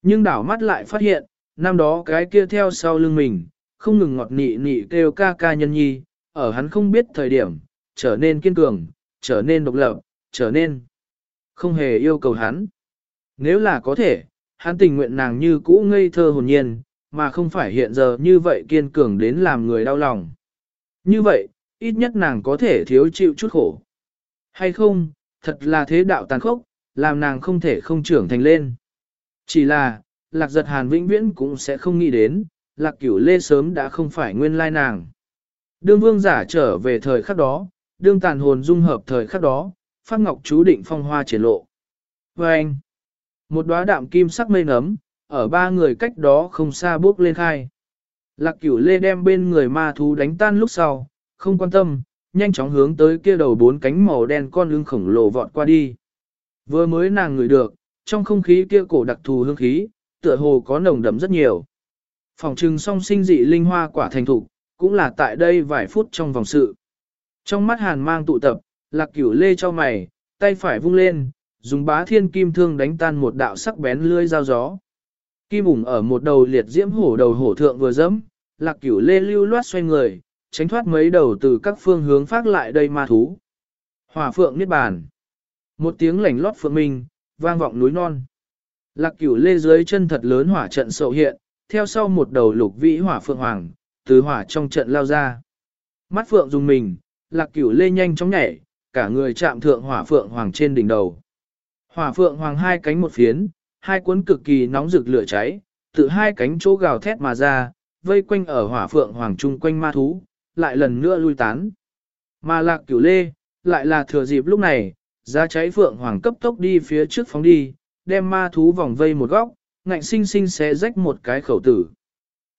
S1: Nhưng đảo mắt lại phát hiện, năm đó cái kia theo sau lưng mình, không ngừng ngọt nị nị kêu ca ca nhân nhi, ở hắn không biết thời điểm, trở nên kiên cường, trở nên độc lập, trở nên không hề yêu cầu hắn. Nếu là có thể, hắn tình nguyện nàng như cũ ngây thơ hồn nhiên, mà không phải hiện giờ như vậy kiên cường đến làm người đau lòng. Như vậy, ít nhất nàng có thể thiếu chịu chút khổ. Hay không, thật là thế đạo tàn khốc, làm nàng không thể không trưởng thành lên. Chỉ là, lạc giật hàn vĩnh viễn cũng sẽ không nghĩ đến, lạc cửu lê sớm đã không phải nguyên lai nàng. Đương vương giả trở về thời khắc đó, đương tàn hồn dung hợp thời khắc đó, phát ngọc chú định phong hoa triển lộ. Và anh, một đóa đạm kim sắc mây nấm, ở ba người cách đó không xa bước lên khai. Lạc cửu lê đem bên người ma thú đánh tan lúc sau, không quan tâm, nhanh chóng hướng tới kia đầu bốn cánh màu đen con lưng khổng lồ vọt qua đi. Vừa mới nàng ngửi được, trong không khí kia cổ đặc thù hương khí, tựa hồ có nồng đậm rất nhiều. Phòng trừng song sinh dị linh hoa quả thành thục, cũng là tại đây vài phút trong vòng sự. Trong mắt hàn mang tụ tập, lạc cửu lê cho mày, tay phải vung lên, dùng bá thiên kim thương đánh tan một đạo sắc bén lưỡi dao gió. Kim ủng ở một đầu liệt diễm hổ đầu hổ thượng vừa dẫm, lạc cửu lê lưu loát xoay người, tránh thoát mấy đầu từ các phương hướng phát lại đây ma thú. Hỏa phượng niết bàn. Một tiếng lảnh lót phượng minh, vang vọng núi non. Lạc cửu lê dưới chân thật lớn hỏa trận sậu hiện, theo sau một đầu lục vĩ hỏa phượng hoàng, từ hỏa trong trận lao ra. Mắt phượng dùng mình, lạc cửu lê nhanh chóng nhảy, cả người chạm thượng hỏa phượng hoàng trên đỉnh đầu. Hỏa phượng hoàng hai cánh một phiến, hai cuốn cực kỳ nóng rực lửa cháy, từ hai cánh chỗ gào thét mà ra, vây quanh ở hỏa phượng hoàng trung quanh ma thú, lại lần nữa lui tán. Mà lạc cửu lê, lại là thừa dịp lúc này, ra cháy phượng hoàng cấp tốc đi phía trước phóng đi, đem ma thú vòng vây một góc, ngạnh sinh sinh xé rách một cái khẩu tử.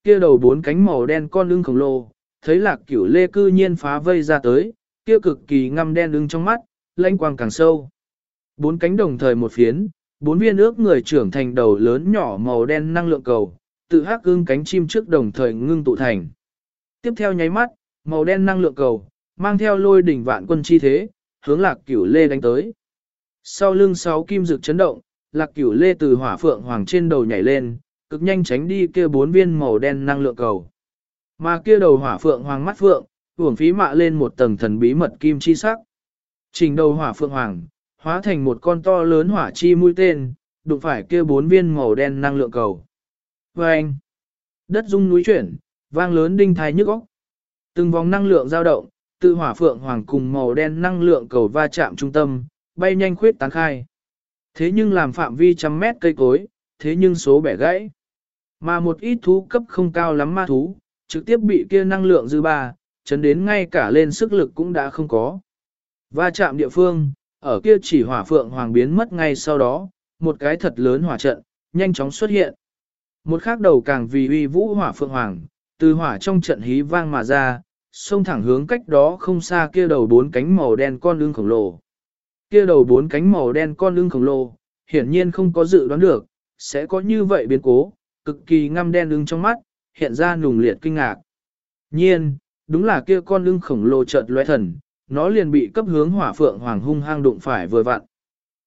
S1: Kia đầu bốn cánh màu đen con lưng khổng lồ, thấy lạc cửu lê cư nhiên phá vây ra tới, kia cực kỳ ngăm đen lưng trong mắt, lanh quang càng sâu. Bốn cánh đồng thời một phiến, bốn viên ước người trưởng thành đầu lớn nhỏ màu đen năng lượng cầu, tự hắc ưng cánh chim trước đồng thời ngưng tụ thành. Tiếp theo nháy mắt, màu đen năng lượng cầu, mang theo lôi đỉnh vạn quân chi thế, hướng lạc cửu lê đánh tới. Sau lưng sáu kim dược chấn động, lạc cửu lê từ hỏa phượng hoàng trên đầu nhảy lên, cực nhanh tránh đi kia bốn viên màu đen năng lượng cầu. Mà kia đầu hỏa phượng hoàng mắt phượng, uổng phí mạ lên một tầng thần bí mật kim chi sắc. Trình đầu hỏa phượng hoàng, hóa thành một con to lớn hỏa chi mũi tên, đụng phải kia bốn viên màu đen năng lượng cầu. Và anh, đất rung núi chuyển, vang lớn đinh thái nhức óc. Từng vòng năng lượng dao động, tự hỏa phượng hoàng cùng màu đen năng lượng cầu va chạm trung tâm, bay nhanh khuyết tán khai. Thế nhưng làm phạm vi trăm mét cây cối, thế nhưng số bẻ gãy. Mà một ít thú cấp không cao lắm ma thú, trực tiếp bị kia năng lượng dư ba, chấn đến ngay cả lên sức lực cũng đã không có. Va chạm địa phương, ở kia chỉ hỏa phượng hoàng biến mất ngay sau đó, một cái thật lớn hỏa trận, nhanh chóng xuất hiện. Một khác đầu càng vì uy vũ hỏa phượng hoàng, từ hỏa trong trận hí vang mà ra, xông thẳng hướng cách đó không xa kia đầu bốn cánh màu đen con lưng khổng lồ. Kia đầu bốn cánh màu đen con lưng khổng lồ, hiển nhiên không có dự đoán được, sẽ có như vậy biến cố, cực kỳ ngăm đen lưng trong mắt, hiện ra nùng liệt kinh ngạc. Nhiên, đúng là kia con lưng khổng lồ chợt lóe thần, nó liền bị cấp hướng hỏa phượng hoàng hung hăng đụng phải vừa vặn.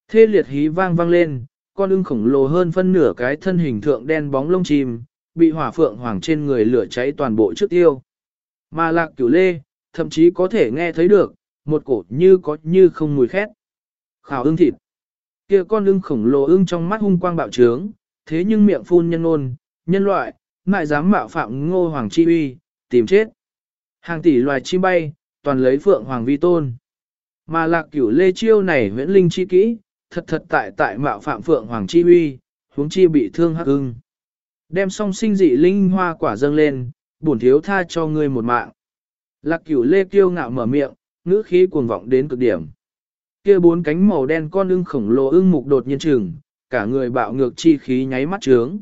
S1: Thê liệt hí vang vang lên, con ưng khổng lồ hơn phân nửa cái thân hình thượng đen bóng lông chim, bị hỏa phượng hoàng trên người lửa cháy toàn bộ trước tiêu. Mà lạc cửu lê, thậm chí có thể nghe thấy được, một cổ như có như không mùi khét. Khảo ưng thịt. kia con ưng khổng lồ ưng trong mắt hung quang bạo trướng, thế nhưng miệng phun nhân ôn, nhân loại, ngại dám mạo phạm ngô hoàng chi uy, tìm chết. Hàng tỷ loài chim bay, toàn lấy phượng hoàng vi tôn. Mà lạc cửu lê chiêu này viễn linh chi kỹ, thật thật tại tại mạo phạm phượng hoàng chi uy, huống chi bị thương hắc ưng. Đem song sinh dị linh hoa quả dâng lên, bổn thiếu tha cho ngươi một mạng. Lạc cửu lê kiêu ngạo mở miệng, ngữ khí cuồng vọng đến cực điểm. Kia bốn cánh màu đen con ưng khổng lồ ưng mục đột nhiên trừng, cả người bạo ngược chi khí nháy mắt trướng.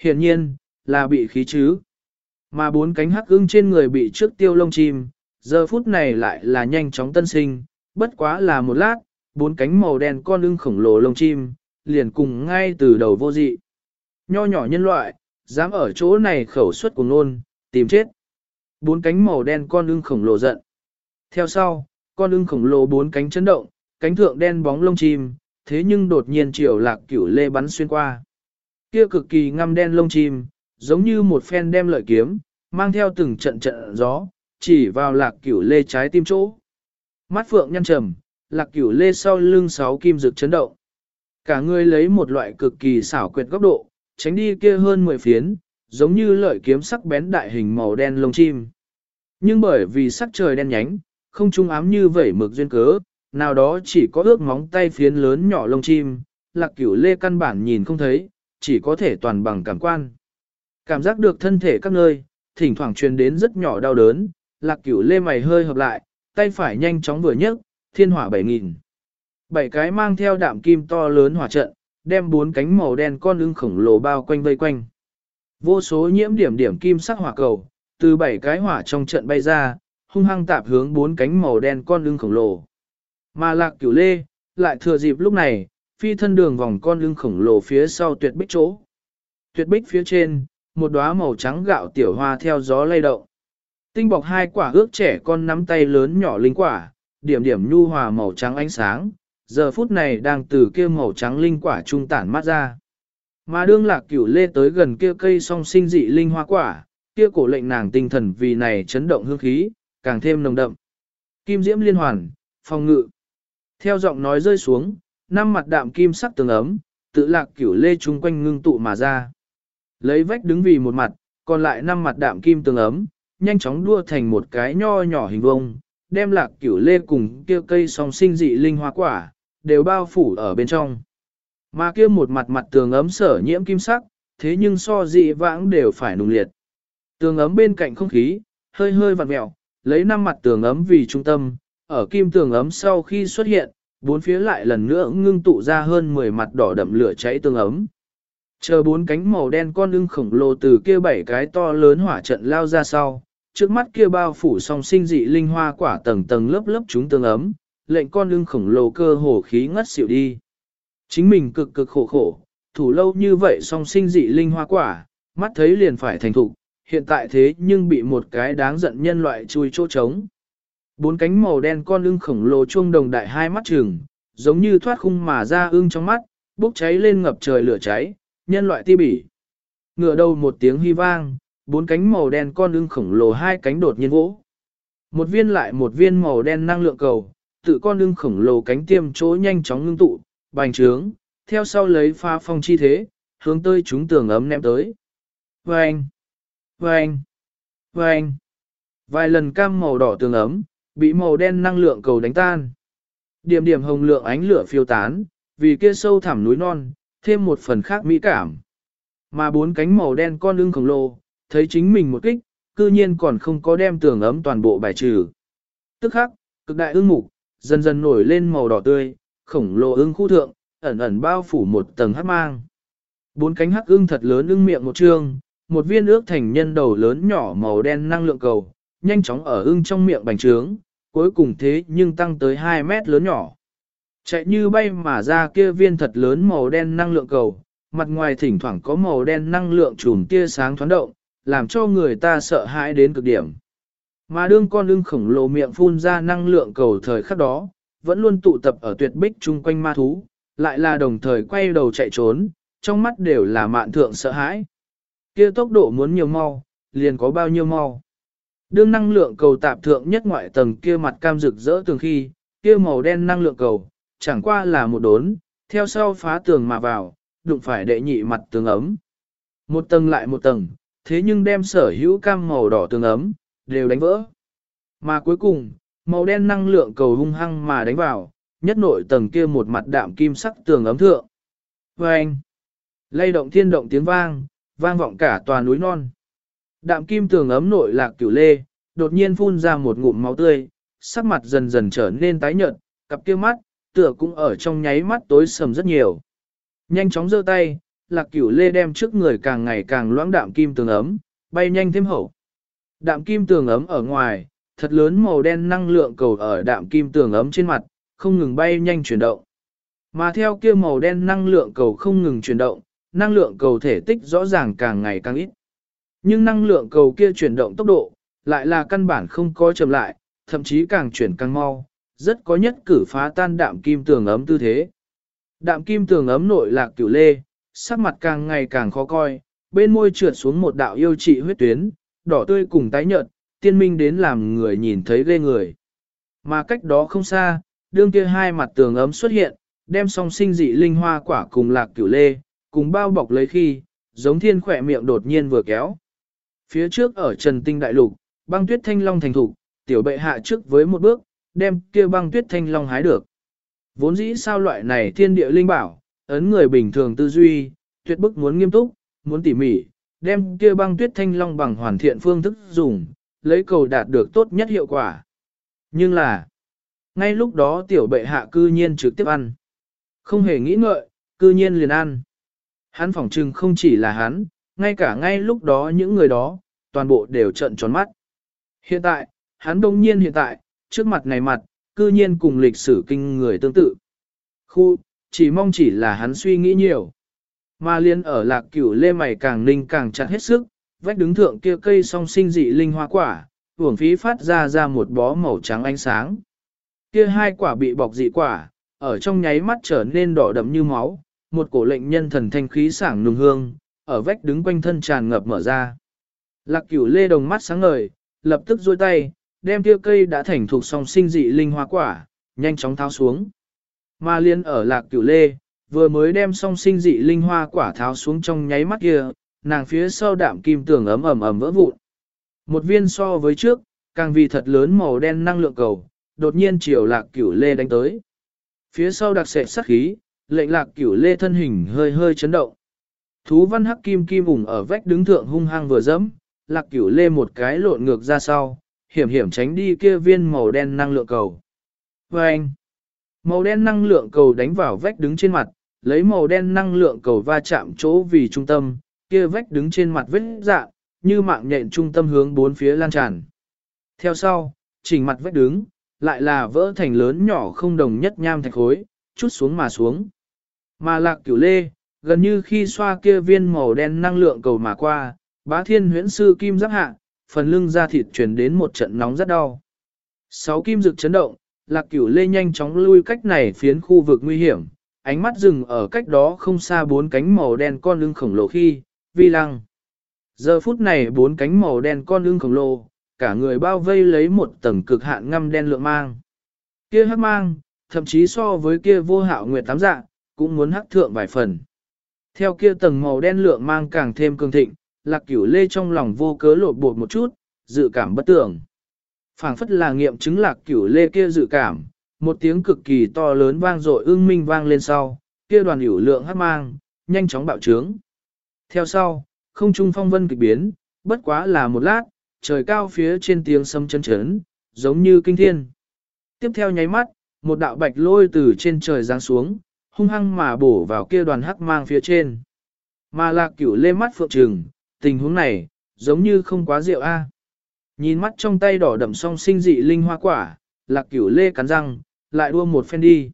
S1: Hiển nhiên, là bị khí chứ. Mà bốn cánh hắc ưng trên người bị trước tiêu lông chim, giờ phút này lại là nhanh chóng tân sinh, bất quá là một lát, bốn cánh màu đen con ưng khổng lồ lông chim, liền cùng ngay từ đầu vô dị. Nho nhỏ nhân loại, dám ở chỗ này khẩu suất cùng nôn, tìm chết. Bốn cánh màu đen con ưng khổng lồ giận. Theo sau, con ưng khổng lồ bốn cánh chấn động, cánh thượng đen bóng lông chim, thế nhưng đột nhiên chiều lạc cửu lê bắn xuyên qua. Kia cực kỳ ngăm đen lông chim, giống như một phen đem lợi kiếm, mang theo từng trận trận gió, chỉ vào lạc cửu lê trái tim chỗ. Mắt phượng nhăn trầm, lạc cửu lê sau lưng sáu kim rực chấn động. Cả người lấy một loại cực kỳ xảo quyệt góc độ, tránh đi kia hơn 10 phiến, giống như lợi kiếm sắc bén đại hình màu đen lông chim. Nhưng bởi vì sắc trời đen nhánh, không trung ám như vẩy mực duyên cớ, nào đó chỉ có ước móng tay phiến lớn nhỏ lông chim, lạc cửu lê căn bản nhìn không thấy, chỉ có thể toàn bằng cảm quan. Cảm giác được thân thể các nơi, thỉnh thoảng truyền đến rất nhỏ đau đớn, lạc cửu lê mày hơi hợp lại, tay phải nhanh chóng vừa nhấc, thiên hỏa bảy nghìn. Bảy cái mang theo đạm kim to lớn hỏa trận, đem bốn cánh màu đen con ưng khổng lồ bao quanh vây quanh. Vô số nhiễm điểm điểm kim sắc hỏa cầu, từ bảy cái hỏa trong trận bay ra, hung hăng tạp hướng bốn cánh màu đen con ưng khổng lồ. Mà lạc cửu lê, lại thừa dịp lúc này, phi thân đường vòng con lưng khổng lồ phía sau tuyệt bích chỗ. Tuyệt bích phía trên, một đóa màu trắng gạo tiểu hoa theo gió lay động. Tinh bọc hai quả ước trẻ con nắm tay lớn nhỏ linh quả, điểm điểm nhu hòa màu trắng ánh sáng, giờ phút này đang từ kia màu trắng linh quả trung tản mát ra. Mà đương lạc cửu lê tới gần kia cây song sinh dị linh hoa quả, kia cổ lệnh nàng tinh thần vì này chấn động hương khí, càng thêm nồng đậm. Kim diễm liên hoàn, phòng ngự. Theo giọng nói rơi xuống, năm mặt đạm kim sắc tường ấm, tự lạc cửu lê chung quanh ngưng tụ mà ra. Lấy vách đứng vì một mặt, còn lại năm mặt đạm kim tường ấm, nhanh chóng đua thành một cái nho nhỏ hình vông, đem lạc cửu lê cùng kia cây song sinh dị linh hoa quả, đều bao phủ ở bên trong. Mà kia một mặt mặt tường ấm sở nhiễm kim sắc, thế nhưng so dị vãng đều phải nung liệt. Tường ấm bên cạnh không khí, hơi hơi vặn mẹo, lấy năm mặt tường ấm vì trung tâm, ở kim tường ấm sau khi xuất hiện, bốn phía lại lần nữa ngưng tụ ra hơn 10 mặt đỏ đậm lửa cháy tường ấm. Chờ bốn cánh màu đen con ưng khổng lồ từ kia bảy cái to lớn hỏa trận lao ra sau, trước mắt kia bao phủ song sinh dị linh hoa quả tầng tầng lớp lớp chúng tương ấm, lệnh con ưng khổng lồ cơ hồ khí ngất xỉu đi. Chính mình cực cực khổ khổ, thủ lâu như vậy song sinh dị linh hoa quả, mắt thấy liền phải thành thục, hiện tại thế nhưng bị một cái đáng giận nhân loại chui chỗ trống. Bốn cánh màu đen con ưng khổng lồ chuông đồng đại hai mắt trừng, giống như thoát khung mà ra ưng trong mắt, bốc cháy lên ngập trời lửa cháy, nhân loại ti bỉ. Ngựa đầu một tiếng hy vang, bốn cánh màu đen con ưng khổng lồ hai cánh đột nhiên vỗ. Một viên lại một viên màu đen năng lượng cầu, tự con ưng khổng lồ cánh tiêm chỗ nhanh chóng ngưng tụ, bành trướng, theo sau lấy pha phong chi thế, hướng tới chúng tường ấm ném tới. Vâng! Vâng! Vâng! Vài lần cam màu đỏ tường ấm, bị màu đen năng lượng cầu đánh tan. Điểm điểm hồng lượng ánh lửa phiêu tán, vì kia sâu thẳm núi non, thêm một phần khác mỹ cảm. Mà bốn cánh màu đen con ưng khổng lồ, thấy chính mình một kích, cư nhiên còn không có đem tường ấm toàn bộ bài trừ. Tức khắc, cực đại ưng mục, dần dần nổi lên màu đỏ tươi, khổng lồ ưng khu thượng, ẩn ẩn bao phủ một tầng hắc mang. Bốn cánh hắc ưng thật lớn ưng miệng một trương, một viên ước thành nhân đầu lớn nhỏ màu đen năng lượng cầu, nhanh chóng ở ưng trong miệng bành trướng, cuối cùng thế nhưng tăng tới 2 mét lớn nhỏ. Chạy như bay mà ra kia viên thật lớn màu đen năng lượng cầu, mặt ngoài thỉnh thoảng có màu đen năng lượng trùm tia sáng thoáng động, làm cho người ta sợ hãi đến cực điểm. Mà đương con lưng khổng lồ miệng phun ra năng lượng cầu thời khắc đó, vẫn luôn tụ tập ở tuyệt bích chung quanh ma thú, lại là đồng thời quay đầu chạy trốn, trong mắt đều là mạn thượng sợ hãi. Kia tốc độ muốn nhiều mau, liền có bao nhiêu mau. Đương năng lượng cầu tạp thượng nhất ngoại tầng kia mặt cam rực rỡ từng khi, kia màu đen năng lượng cầu, chẳng qua là một đốn, theo sau phá tường mà vào, đụng phải đệ nhị mặt tường ấm. Một tầng lại một tầng, thế nhưng đem sở hữu cam màu đỏ tường ấm, đều đánh vỡ. Mà cuối cùng, màu đen năng lượng cầu hung hăng mà đánh vào, nhất nội tầng kia một mặt đạm kim sắc tường ấm thượng. Và anh, lay động thiên động tiếng vang, vang vọng cả tòa núi non. Đạm kim tường ấm nội lạc cửu lê, đột nhiên phun ra một ngụm máu tươi, sắc mặt dần dần trở nên tái nhợt, cặp kia mắt, tựa cũng ở trong nháy mắt tối sầm rất nhiều. Nhanh chóng giơ tay, lạc cửu lê đem trước người càng ngày càng loãng đạm kim tường ấm, bay nhanh thêm hậu. Đạm kim tường ấm ở ngoài, thật lớn màu đen năng lượng cầu ở đạm kim tường ấm trên mặt, không ngừng bay nhanh chuyển động. Mà theo kia màu đen năng lượng cầu không ngừng chuyển động, năng lượng cầu thể tích rõ ràng càng ngày càng ít. Nhưng năng lượng cầu kia chuyển động tốc độ, lại là căn bản không có chậm lại, thậm chí càng chuyển càng mau, rất có nhất cử phá tan đạm kim tường ấm tư thế. Đạm kim tường ấm nội lạc cửu lê, sắc mặt càng ngày càng khó coi, bên môi trượt xuống một đạo yêu trị huyết tuyến, đỏ tươi cùng tái nhợt, tiên minh đến làm người nhìn thấy ghê người. Mà cách đó không xa, đương kia hai mặt tường ấm xuất hiện, đem song sinh dị linh hoa quả cùng lạc cửu lê, cùng bao bọc lấy khi, giống thiên khỏe miệng đột nhiên vừa kéo. Phía trước ở trần tinh đại lục, băng tuyết thanh long thành thủ, tiểu bệ hạ trước với một bước, đem kia băng tuyết thanh long hái được. Vốn dĩ sao loại này thiên địa linh bảo, ấn người bình thường tư duy, tuyệt bức muốn nghiêm túc, muốn tỉ mỉ, đem kia băng tuyết thanh long bằng hoàn thiện phương thức dùng, lấy cầu đạt được tốt nhất hiệu quả. Nhưng là, ngay lúc đó tiểu bệ hạ cư nhiên trực tiếp ăn. Không hề nghĩ ngợi, cư nhiên liền ăn. Hắn phỏng trừng không chỉ là hắn, ngay cả ngay lúc đó những người đó, toàn bộ đều trận tròn mắt. Hiện tại, hắn đông nhiên hiện tại, trước mặt này mặt, cư nhiên cùng lịch sử kinh người tương tự. Khu, chỉ mong chỉ là hắn suy nghĩ nhiều. Mà liên ở lạc cửu lê mày càng ninh càng chặt hết sức, vách đứng thượng kia cây song sinh dị linh hoa quả, uổng phí phát ra ra một bó màu trắng ánh sáng. Kia hai quả bị bọc dị quả, ở trong nháy mắt trở nên đỏ đậm như máu, một cổ lệnh nhân thần thanh khí sảng nùng hương, ở vách đứng quanh thân tràn ngập mở ra. Lạc cửu lê đồng mắt sáng ngời, lập tức duỗi tay, đem tiêu cây đã thành thuộc song sinh dị linh hoa quả, nhanh chóng tháo xuống. Mà liên ở lạc cửu lê, vừa mới đem song sinh dị linh hoa quả tháo xuống trong nháy mắt kia, nàng phía sau đạm kim tường ấm ẩm ẩm vỡ vụn. Một viên so với trước, càng vì thật lớn màu đen năng lượng cầu, đột nhiên chiều lạc cửu lê đánh tới. Phía sau đặc sệ sắc khí, lệnh lạc cửu lê thân hình hơi hơi chấn động. Thú văn hắc kim kim ủng ở vách đứng thượng hung hăng vừa dẫm, lạc cửu lê một cái lộn ngược ra sau, hiểm hiểm tránh đi kia viên màu đen năng lượng cầu. Và anh, màu đen năng lượng cầu đánh vào vách đứng trên mặt, lấy màu đen năng lượng cầu va chạm chỗ vì trung tâm, kia vách đứng trên mặt vết dạ, như mạng nhện trung tâm hướng bốn phía lan tràn. Theo sau, chỉnh mặt vách đứng, lại là vỡ thành lớn nhỏ không đồng nhất nham thạch khối, chút xuống mà xuống. Mà lạc cửu lê, gần như khi xoa kia viên màu đen năng lượng cầu mà qua, bá thiên huyễn sư kim giáp hạ, phần lưng da thịt truyền đến một trận nóng rất đau. Sáu kim dực chấn động, lạc cửu lê nhanh chóng lui cách này phiến khu vực nguy hiểm, ánh mắt dừng ở cách đó không xa bốn cánh màu đen con lưng khổng lồ khi, vi lăng. Giờ phút này bốn cánh màu đen con lưng khổng lồ, cả người bao vây lấy một tầng cực hạn ngăm đen lượng mang. Kia hắc mang, thậm chí so với kia vô hạo nguyệt tám dạng, cũng muốn hắc thượng vài phần. Theo kia tầng màu đen lượng mang càng thêm cường thịnh, lạc cửu lê trong lòng vô cớ lột bột một chút, dự cảm bất tưởng. phảng phất là nghiệm chứng lạc cửu lê kia dự cảm, một tiếng cực kỳ to lớn vang dội ưng minh vang lên sau, kia đoàn hữu lượng hát mang, nhanh chóng bạo trướng. Theo sau, không trung phong vân kịch biến, bất quá là một lát, trời cao phía trên tiếng sấm chân chấn, giống như kinh thiên. Tiếp theo nháy mắt, một đạo bạch lôi từ trên trời giáng xuống, hung hăng mà bổ vào kia đoàn hắc mang phía trên. Mà lạc cửu lê mắt phượng trừng, tình huống này, giống như không quá rượu a. Nhìn mắt trong tay đỏ đậm song sinh dị linh hoa quả, lạc cửu lê cắn răng, lại đua một phen đi.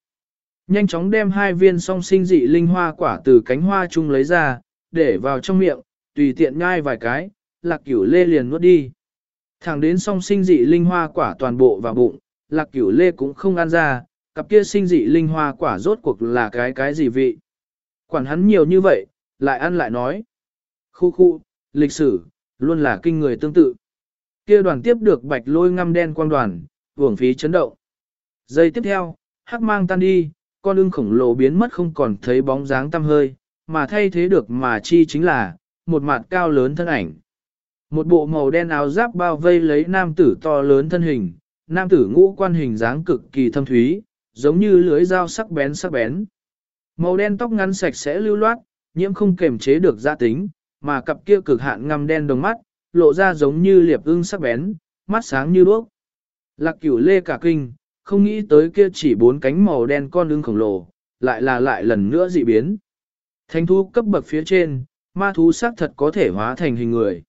S1: Nhanh chóng đem hai viên song sinh dị linh hoa quả từ cánh hoa chung lấy ra, để vào trong miệng, tùy tiện nhai vài cái, lạc cửu lê liền nuốt đi. Thẳng đến song sinh dị linh hoa quả toàn bộ vào bụng, lạc cửu lê cũng không ăn ra, cặp kia sinh dị linh hoa quả rốt cuộc là cái cái gì vị. Quản hắn nhiều như vậy, lại ăn lại nói. Khu khu, lịch sử, luôn là kinh người tương tự. Kia đoàn tiếp được bạch lôi ngăm đen quang đoàn, hưởng phí chấn động. Giây tiếp theo, hắc mang tan đi, con ưng khổng lồ biến mất không còn thấy bóng dáng tăm hơi, mà thay thế được mà chi chính là, một mặt cao lớn thân ảnh. Một bộ màu đen áo giáp bao vây lấy nam tử to lớn thân hình, nam tử ngũ quan hình dáng cực kỳ thâm thúy, giống như lưới dao sắc bén sắc bén. Màu đen tóc ngắn sạch sẽ lưu loát, nhiễm không kềm chế được gia tính, mà cặp kia cực hạn ngăm đen đồng mắt, lộ ra giống như liệp ưng sắc bén, mắt sáng như đuốc. Lạc cửu lê cả kinh, không nghĩ tới kia chỉ bốn cánh màu đen con ưng khổng lồ, lại là lại lần nữa dị biến. Thánh thú cấp bậc phía trên, ma thú xác thật có thể hóa thành hình người.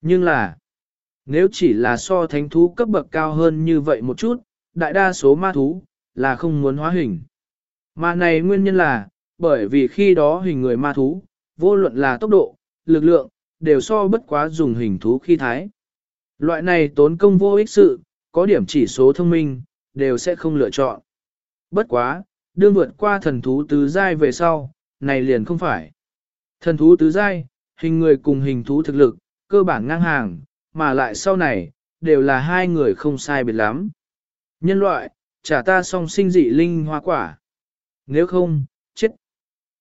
S1: Nhưng là, nếu chỉ là so thánh thú cấp bậc cao hơn như vậy một chút, đại đa số ma thú, là không muốn hóa hình. Mà này nguyên nhân là, bởi vì khi đó hình người ma thú, vô luận là tốc độ, lực lượng, đều so bất quá dùng hình thú khi thái. Loại này tốn công vô ích sự, có điểm chỉ số thông minh, đều sẽ không lựa chọn. Bất quá, đương vượt qua thần thú tứ giai về sau, này liền không phải. Thần thú tứ giai, hình người cùng hình thú thực lực, cơ bản ngang hàng, mà lại sau này, đều là hai người không sai biệt lắm. Nhân loại, trả ta song sinh dị linh hoa quả. Nếu không, chết.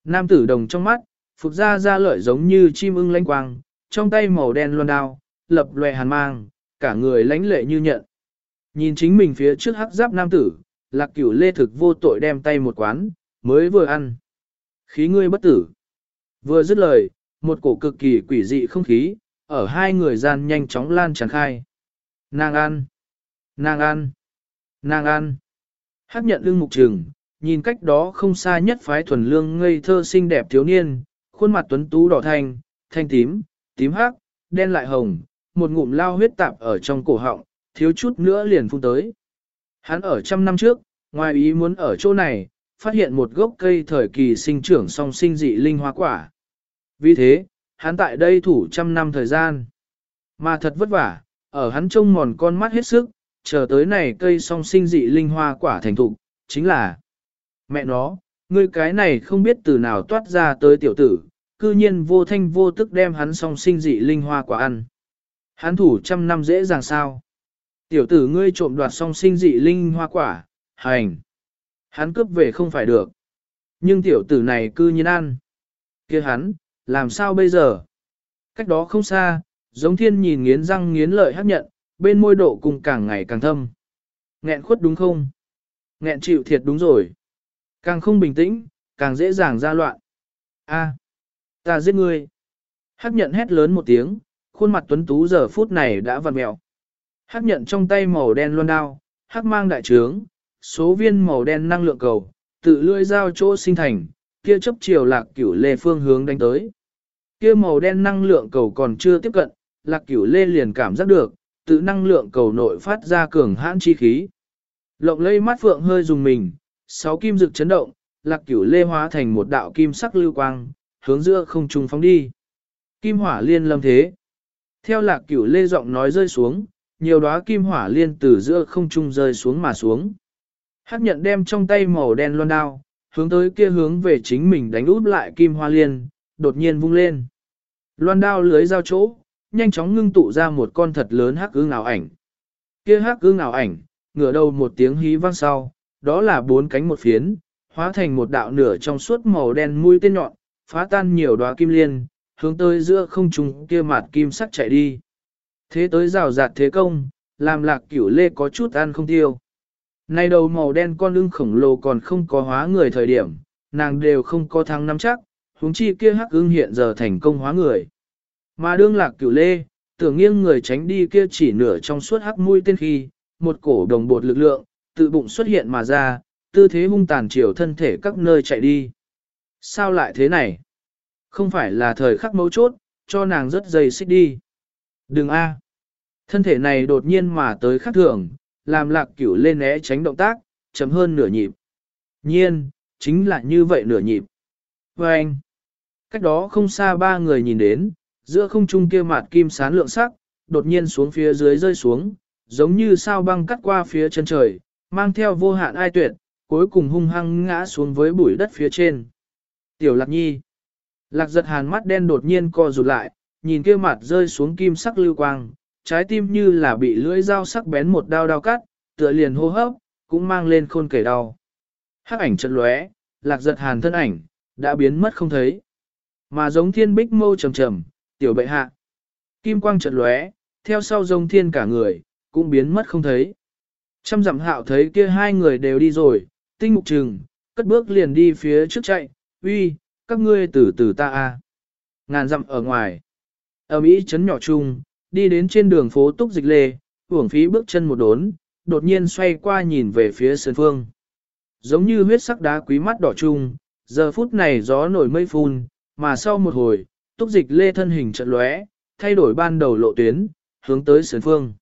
S1: Nam tử đồng trong mắt, phục ra ra lợi giống như chim ưng lanh quang, trong tay màu đen loan đao, lập lòe hàn mang, cả người lãnh lệ như nhận. Nhìn chính mình phía trước hắc giáp nam tử, lạc cửu lê thực vô tội đem tay một quán, mới vừa ăn. Khí ngươi bất tử. Vừa dứt lời, một cổ cực kỳ quỷ dị không khí, ở hai người gian nhanh chóng lan tràn khai. Nàng ăn. Nàng ăn. Nàng ăn. Hắc nhận lương mục trường, nhìn cách đó không xa nhất phái thuần lương ngây thơ xinh đẹp thiếu niên, khuôn mặt tuấn tú đỏ thanh, thanh tím, tím hắc, đen lại hồng, một ngụm lao huyết tạp ở trong cổ họng, thiếu chút nữa liền phun tới. Hắn ở trăm năm trước, ngoài ý muốn ở chỗ này, phát hiện một gốc cây thời kỳ sinh trưởng song sinh dị linh hoa quả. Vì thế, hắn tại đây thủ trăm năm thời gian. Mà thật vất vả, ở hắn trông mòn con mắt hết sức, chờ tới này cây song sinh dị linh hoa quả thành thục, chính là Mẹ nó, ngươi cái này không biết từ nào toát ra tới tiểu tử, cư nhiên vô thanh vô tức đem hắn song sinh dị linh hoa quả ăn. Hắn thủ trăm năm dễ dàng sao. Tiểu tử ngươi trộm đoạt song sinh dị linh hoa quả, hành. Hắn cướp về không phải được. Nhưng tiểu tử này cư nhiên ăn. kia hắn, làm sao bây giờ? Cách đó không xa, giống thiên nhìn nghiến răng nghiến lợi hấp nhận, bên môi độ cùng càng ngày càng thâm. Nghẹn khuất đúng không? Nghẹn chịu thiệt đúng rồi. Càng không bình tĩnh, càng dễ dàng ra loạn. A, ta giết ngươi. Hắc nhận hét lớn một tiếng, khuôn mặt tuấn tú giờ phút này đã vặn mẹo. Hắc nhận trong tay màu đen loan đao, hắc mang đại trướng, số viên màu đen năng lượng cầu, tự lưỡi dao chỗ sinh thành, kia chấp chiều lạc cửu lê phương hướng đánh tới. Kia màu đen năng lượng cầu còn chưa tiếp cận, lạc cửu lê liền cảm giác được, tự năng lượng cầu nội phát ra cường hãn chi khí. Lộng lây mắt phượng hơi dùng mình, sáu kim dực chấn động, lạc cửu lê hóa thành một đạo kim sắc lưu quang, hướng giữa không trung phóng đi. Kim hỏa liên lâm thế. Theo lạc cửu lê giọng nói rơi xuống, nhiều đóa kim hỏa liên từ giữa không trung rơi xuống mà xuống. Hắc nhận đem trong tay màu đen loan đao, hướng tới kia hướng về chính mình đánh út lại kim hoa liên, đột nhiên vung lên. Loan đao lưới giao chỗ, nhanh chóng ngưng tụ ra một con thật lớn hắc ương ảo ảnh. Kia hắc ương ảo ảnh, ngửa đầu một tiếng hí vang sau, đó là bốn cánh một phiến, hóa thành một đạo nửa trong suốt màu đen mũi tên nhọn, phá tan nhiều đóa kim liên, hướng tới giữa không trung kia mạt kim sắc chạy đi. Thế tới rào rạt thế công, làm lạc cửu lê có chút ăn không tiêu. Nay đầu màu đen con lưng khổng lồ còn không có hóa người thời điểm, nàng đều không có thắng nắm chắc, huống chi kia hắc ưng hiện giờ thành công hóa người. Mà đương lạc cửu lê, tưởng nghiêng người tránh đi kia chỉ nửa trong suốt hắc mũi tên khi, một cổ đồng bột lực lượng, tự bụng xuất hiện mà ra, tư thế hung tàn chiều thân thể các nơi chạy đi. Sao lại thế này? Không phải là thời khắc mấu chốt, cho nàng rất dày xích đi. Đừng a. Thân thể này đột nhiên mà tới khắc thường, làm lạc cửu lên né tránh động tác, chấm hơn nửa nhịp. Nhiên, chính là như vậy nửa nhịp. Và anh, cách đó không xa ba người nhìn đến, giữa không trung kia mặt kim sán lượng sắc, đột nhiên xuống phía dưới rơi xuống, giống như sao băng cắt qua phía chân trời, mang theo vô hạn ai tuyệt, cuối cùng hung hăng ngã xuống với bụi đất phía trên. Tiểu lạc nhi. Lạc giật hàn mắt đen đột nhiên co rụt lại, nhìn kia mặt rơi xuống kim sắc lưu quang, trái tim như là bị lưỡi dao sắc bén một đao đao cắt, tựa liền hô hấp, cũng mang lên khôn kể đau. Hắc ảnh chợt lóe, lạc giật hàn thân ảnh, đã biến mất không thấy. Mà giống thiên bích mâu trầm trầm, tiểu bệ hạ. Kim quang trận lóe, theo sau rông thiên cả người, cũng biến mất không thấy. Trăm dặm hạo thấy kia hai người đều đi rồi, tinh mục trừng, cất bước liền đi phía trước chạy, uy, các ngươi từ từ ta a. Ngàn dặm ở ngoài, ở Mỹ chấn nhỏ chung, đi đến trên đường phố túc dịch lê, uổng phí bước chân một đốn, đột nhiên xoay qua nhìn về phía sơn phương. Giống như huyết sắc đá quý mắt đỏ chung, giờ phút này gió nổi mây phun, mà sau một hồi, túc dịch lê thân hình trận lóe, thay đổi ban đầu lộ tuyến, hướng tới sơn phương.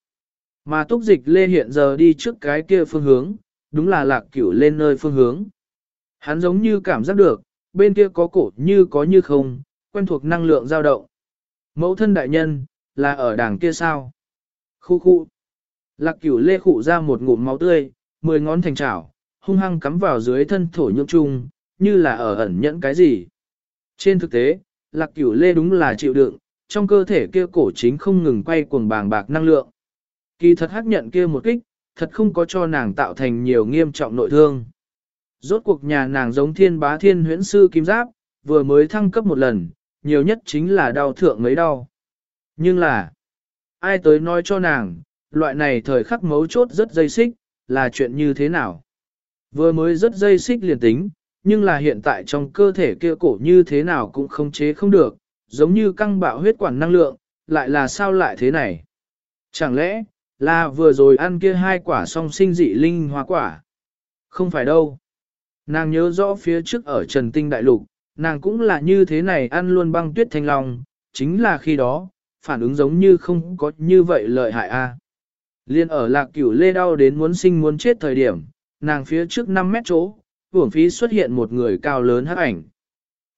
S1: Mà túc dịch lê hiện giờ đi trước cái kia phương hướng, đúng là lạc cửu lên nơi phương hướng. Hắn giống như cảm giác được, bên kia có cổ như có như không, quen thuộc năng lượng dao động. Mẫu thân đại nhân, là ở đảng kia sao? Khu khu. Lạc cửu lê khụ ra một ngụm máu tươi, mười ngón thành chảo, hung hăng cắm vào dưới thân thổ nhượng trung, như là ở ẩn nhẫn cái gì. Trên thực tế, lạc cửu lê đúng là chịu đựng, trong cơ thể kia cổ chính không ngừng quay cuồng bàng bạc năng lượng. Kỳ thật hắc nhận kia một kích, thật không có cho nàng tạo thành nhiều nghiêm trọng nội thương. Rốt cuộc nhà nàng giống thiên bá thiên huyễn sư kim giáp, vừa mới thăng cấp một lần, nhiều nhất chính là đau thượng mấy đau. Nhưng là, ai tới nói cho nàng, loại này thời khắc mấu chốt rất dây xích, là chuyện như thế nào? Vừa mới rất dây xích liền tính, nhưng là hiện tại trong cơ thể kia cổ như thế nào cũng không chế không được, giống như căng bạo huyết quản năng lượng, lại là sao lại thế này? Chẳng lẽ, là vừa rồi ăn kia hai quả song sinh dị linh hoa quả? Không phải đâu. Nàng nhớ rõ phía trước ở Trần Tinh Đại Lục, nàng cũng là như thế này ăn luôn băng tuyết thanh long, chính là khi đó, phản ứng giống như không có như vậy lợi hại a. Liên ở lạc cửu lê đau đến muốn sinh muốn chết thời điểm, nàng phía trước 5 mét chỗ, hưởng phí xuất hiện một người cao lớn hắc ảnh.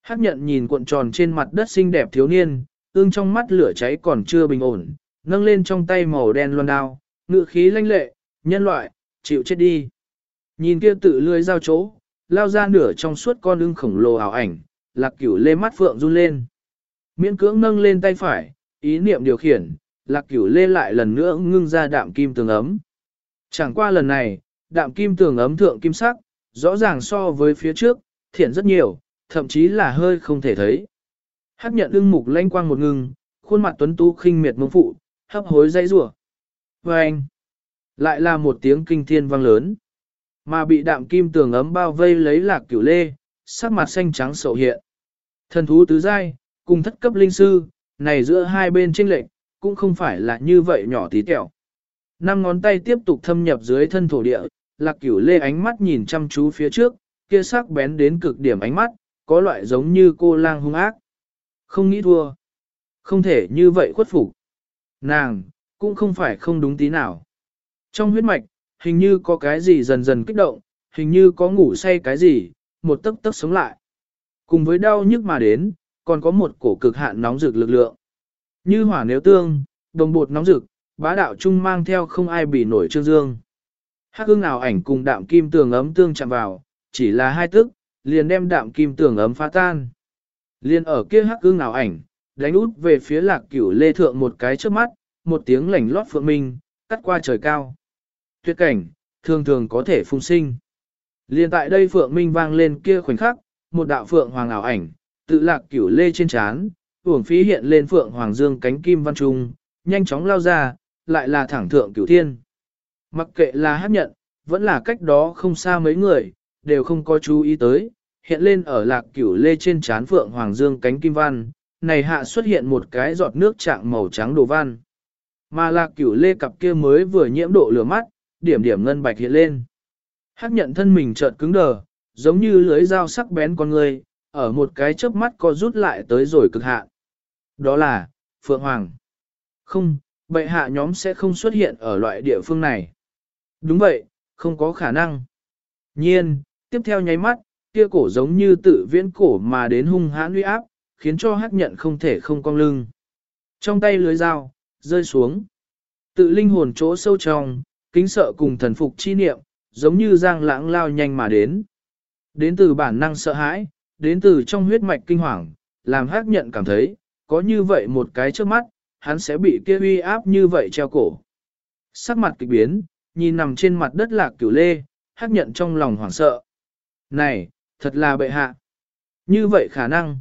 S1: Hắc nhận nhìn cuộn tròn trên mặt đất xinh đẹp thiếu niên, ương trong mắt lửa cháy còn chưa bình ổn, nâng lên trong tay màu đen loan đao, ngự khí lanh lệ, nhân loại, chịu chết đi. Nhìn kia tự lưới giao chỗ, lao ra nửa trong suốt con ưng khổng lồ ảo ảnh, lạc cửu lê mắt phượng run lên. Miễn cưỡng nâng lên tay phải, ý niệm điều khiển, lạc cửu lê lại lần nữa ngưng ra đạm kim tường ấm. Chẳng qua lần này, đạm kim tường ấm thượng kim sắc, rõ ràng so với phía trước, thiện rất nhiều, thậm chí là hơi không thể thấy. Hắc nhận ưng mục lanh quang một ngưng, khuôn mặt tuấn tú khinh miệt mông phụ, hấp hối dây rủa. Và anh, lại là một tiếng kinh thiên vang lớn. Mà bị đạm kim tường ấm bao vây lấy lạc cửu lê, sắc mặt xanh trắng sầu hiện. Thần thú tứ giai, cùng thất cấp linh sư, này giữa hai bên chênh lệch, cũng không phải là như vậy nhỏ tí tẹo. Năm ngón tay tiếp tục thâm nhập dưới thân thổ địa, lạc cửu lê ánh mắt nhìn chăm chú phía trước, kia sắc bén đến cực điểm ánh mắt, có loại giống như cô lang hung ác. Không nghĩ thua. Không thể như vậy khuất phục. Nàng, cũng không phải không đúng tí nào. Trong huyết mạch, hình như có cái gì dần dần kích động, hình như có ngủ say cái gì, một tấc tấc sống lại. Cùng với đau nhức mà đến, còn có một cổ cực hạn nóng rực lực lượng. Như hỏa nếu tương, đồng bột nóng rực, bá đạo trung mang theo không ai bị nổi trương dương. Hắc ưng ảo ảnh cùng đạm kim tường ấm tương chạm vào, chỉ là hai tức, liền đem đạm kim tường ấm phá tan. Liền ở kia hắc ưng ảo ảnh, đánh út về phía lạc cửu lê thượng một cái trước mắt, một tiếng lảnh lót phượng minh, cắt qua trời cao. Tuyệt cảnh, thường thường có thể phung sinh. Liên tại đây phượng minh vang lên kia khoảnh khắc, một đạo phượng hoàng ảo ảnh, tự lạc cửu lê trên chán, uổng phí hiện lên phượng hoàng dương cánh kim văn trung, nhanh chóng lao ra, lại là thẳng thượng cửu thiên. Mặc kệ là hát nhận, vẫn là cách đó không xa mấy người, đều không có chú ý tới, hiện lên ở lạc cửu lê trên chán phượng hoàng dương cánh kim văn, này hạ xuất hiện một cái giọt nước trạng màu trắng đồ văn. Mà lạc cửu lê cặp kia mới vừa nhiễm độ lửa mắt, điểm điểm ngân bạch hiện lên. Hắc nhận thân mình chợt cứng đờ, giống như lưới dao sắc bén con người, ở một cái chớp mắt co rút lại tới rồi cực hạn. Đó là, Phượng Hoàng. Không, bệ hạ nhóm sẽ không xuất hiện ở loại địa phương này. Đúng vậy, không có khả năng. Nhiên, tiếp theo nháy mắt, kia cổ giống như tự viễn cổ mà đến hung hãn uy áp, khiến cho hắc nhận không thể không cong lưng. Trong tay lưới dao, rơi xuống. Tự linh hồn chỗ sâu trong, kính sợ cùng thần phục chi niệm, giống như giang lãng lao nhanh mà đến. Đến từ bản năng sợ hãi, đến từ trong huyết mạch kinh hoàng, làm hắc nhận cảm thấy, có như vậy một cái trước mắt, hắn sẽ bị kia uy áp như vậy treo cổ. Sắc mặt kịch biến, nhìn nằm trên mặt đất lạc cửu lê, hắc nhận trong lòng hoảng sợ. Này, thật là bệ hạ. Như vậy khả năng.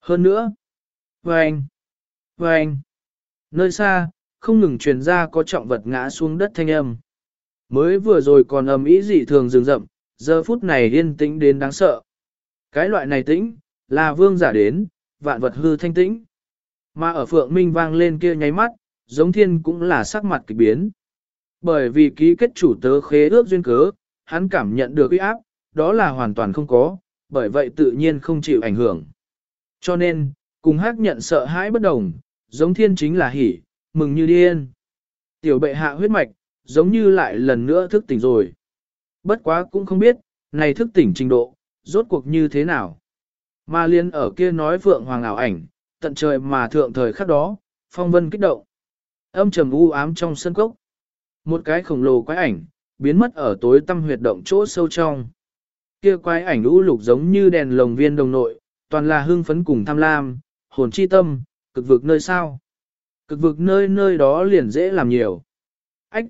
S1: Hơn nữa. Vâng. Vâng. Nơi xa, không ngừng truyền ra có trọng vật ngã xuống đất thanh âm. Mới vừa rồi còn ầm ý dị thường rừng rậm, giờ phút này yên tĩnh đến đáng sợ. Cái loại này tĩnh, là vương giả đến, vạn vật hư thanh tĩnh. Mà ở phượng minh vang lên kia nháy mắt, giống thiên cũng là sắc mặt kỳ biến. Bởi vì ký kết chủ tớ khế ước duyên cớ, hắn cảm nhận được uy áp, đó là hoàn toàn không có, bởi vậy tự nhiên không chịu ảnh hưởng. Cho nên, cùng hắc nhận sợ hãi bất đồng, giống thiên chính là hỉ, mừng như điên. Tiểu bệ hạ huyết mạch, giống như lại lần nữa thức tỉnh rồi. Bất quá cũng không biết, này thức tỉnh trình độ, rốt cuộc như thế nào. Mà liên ở kia nói vượng hoàng ảo ảnh, tận trời mà thượng thời khắc đó, phong vân kích động. Âm trầm u ám trong sân cốc. Một cái khổng lồ quái ảnh, biến mất ở tối tăm huyệt động chỗ sâu trong. Kia quái ảnh u lục giống như đèn lồng viên đồng nội, toàn là hưng phấn cùng tham lam, hồn chi tâm, cực vực nơi sao. Cực vực nơi nơi đó liền dễ làm nhiều. Ách!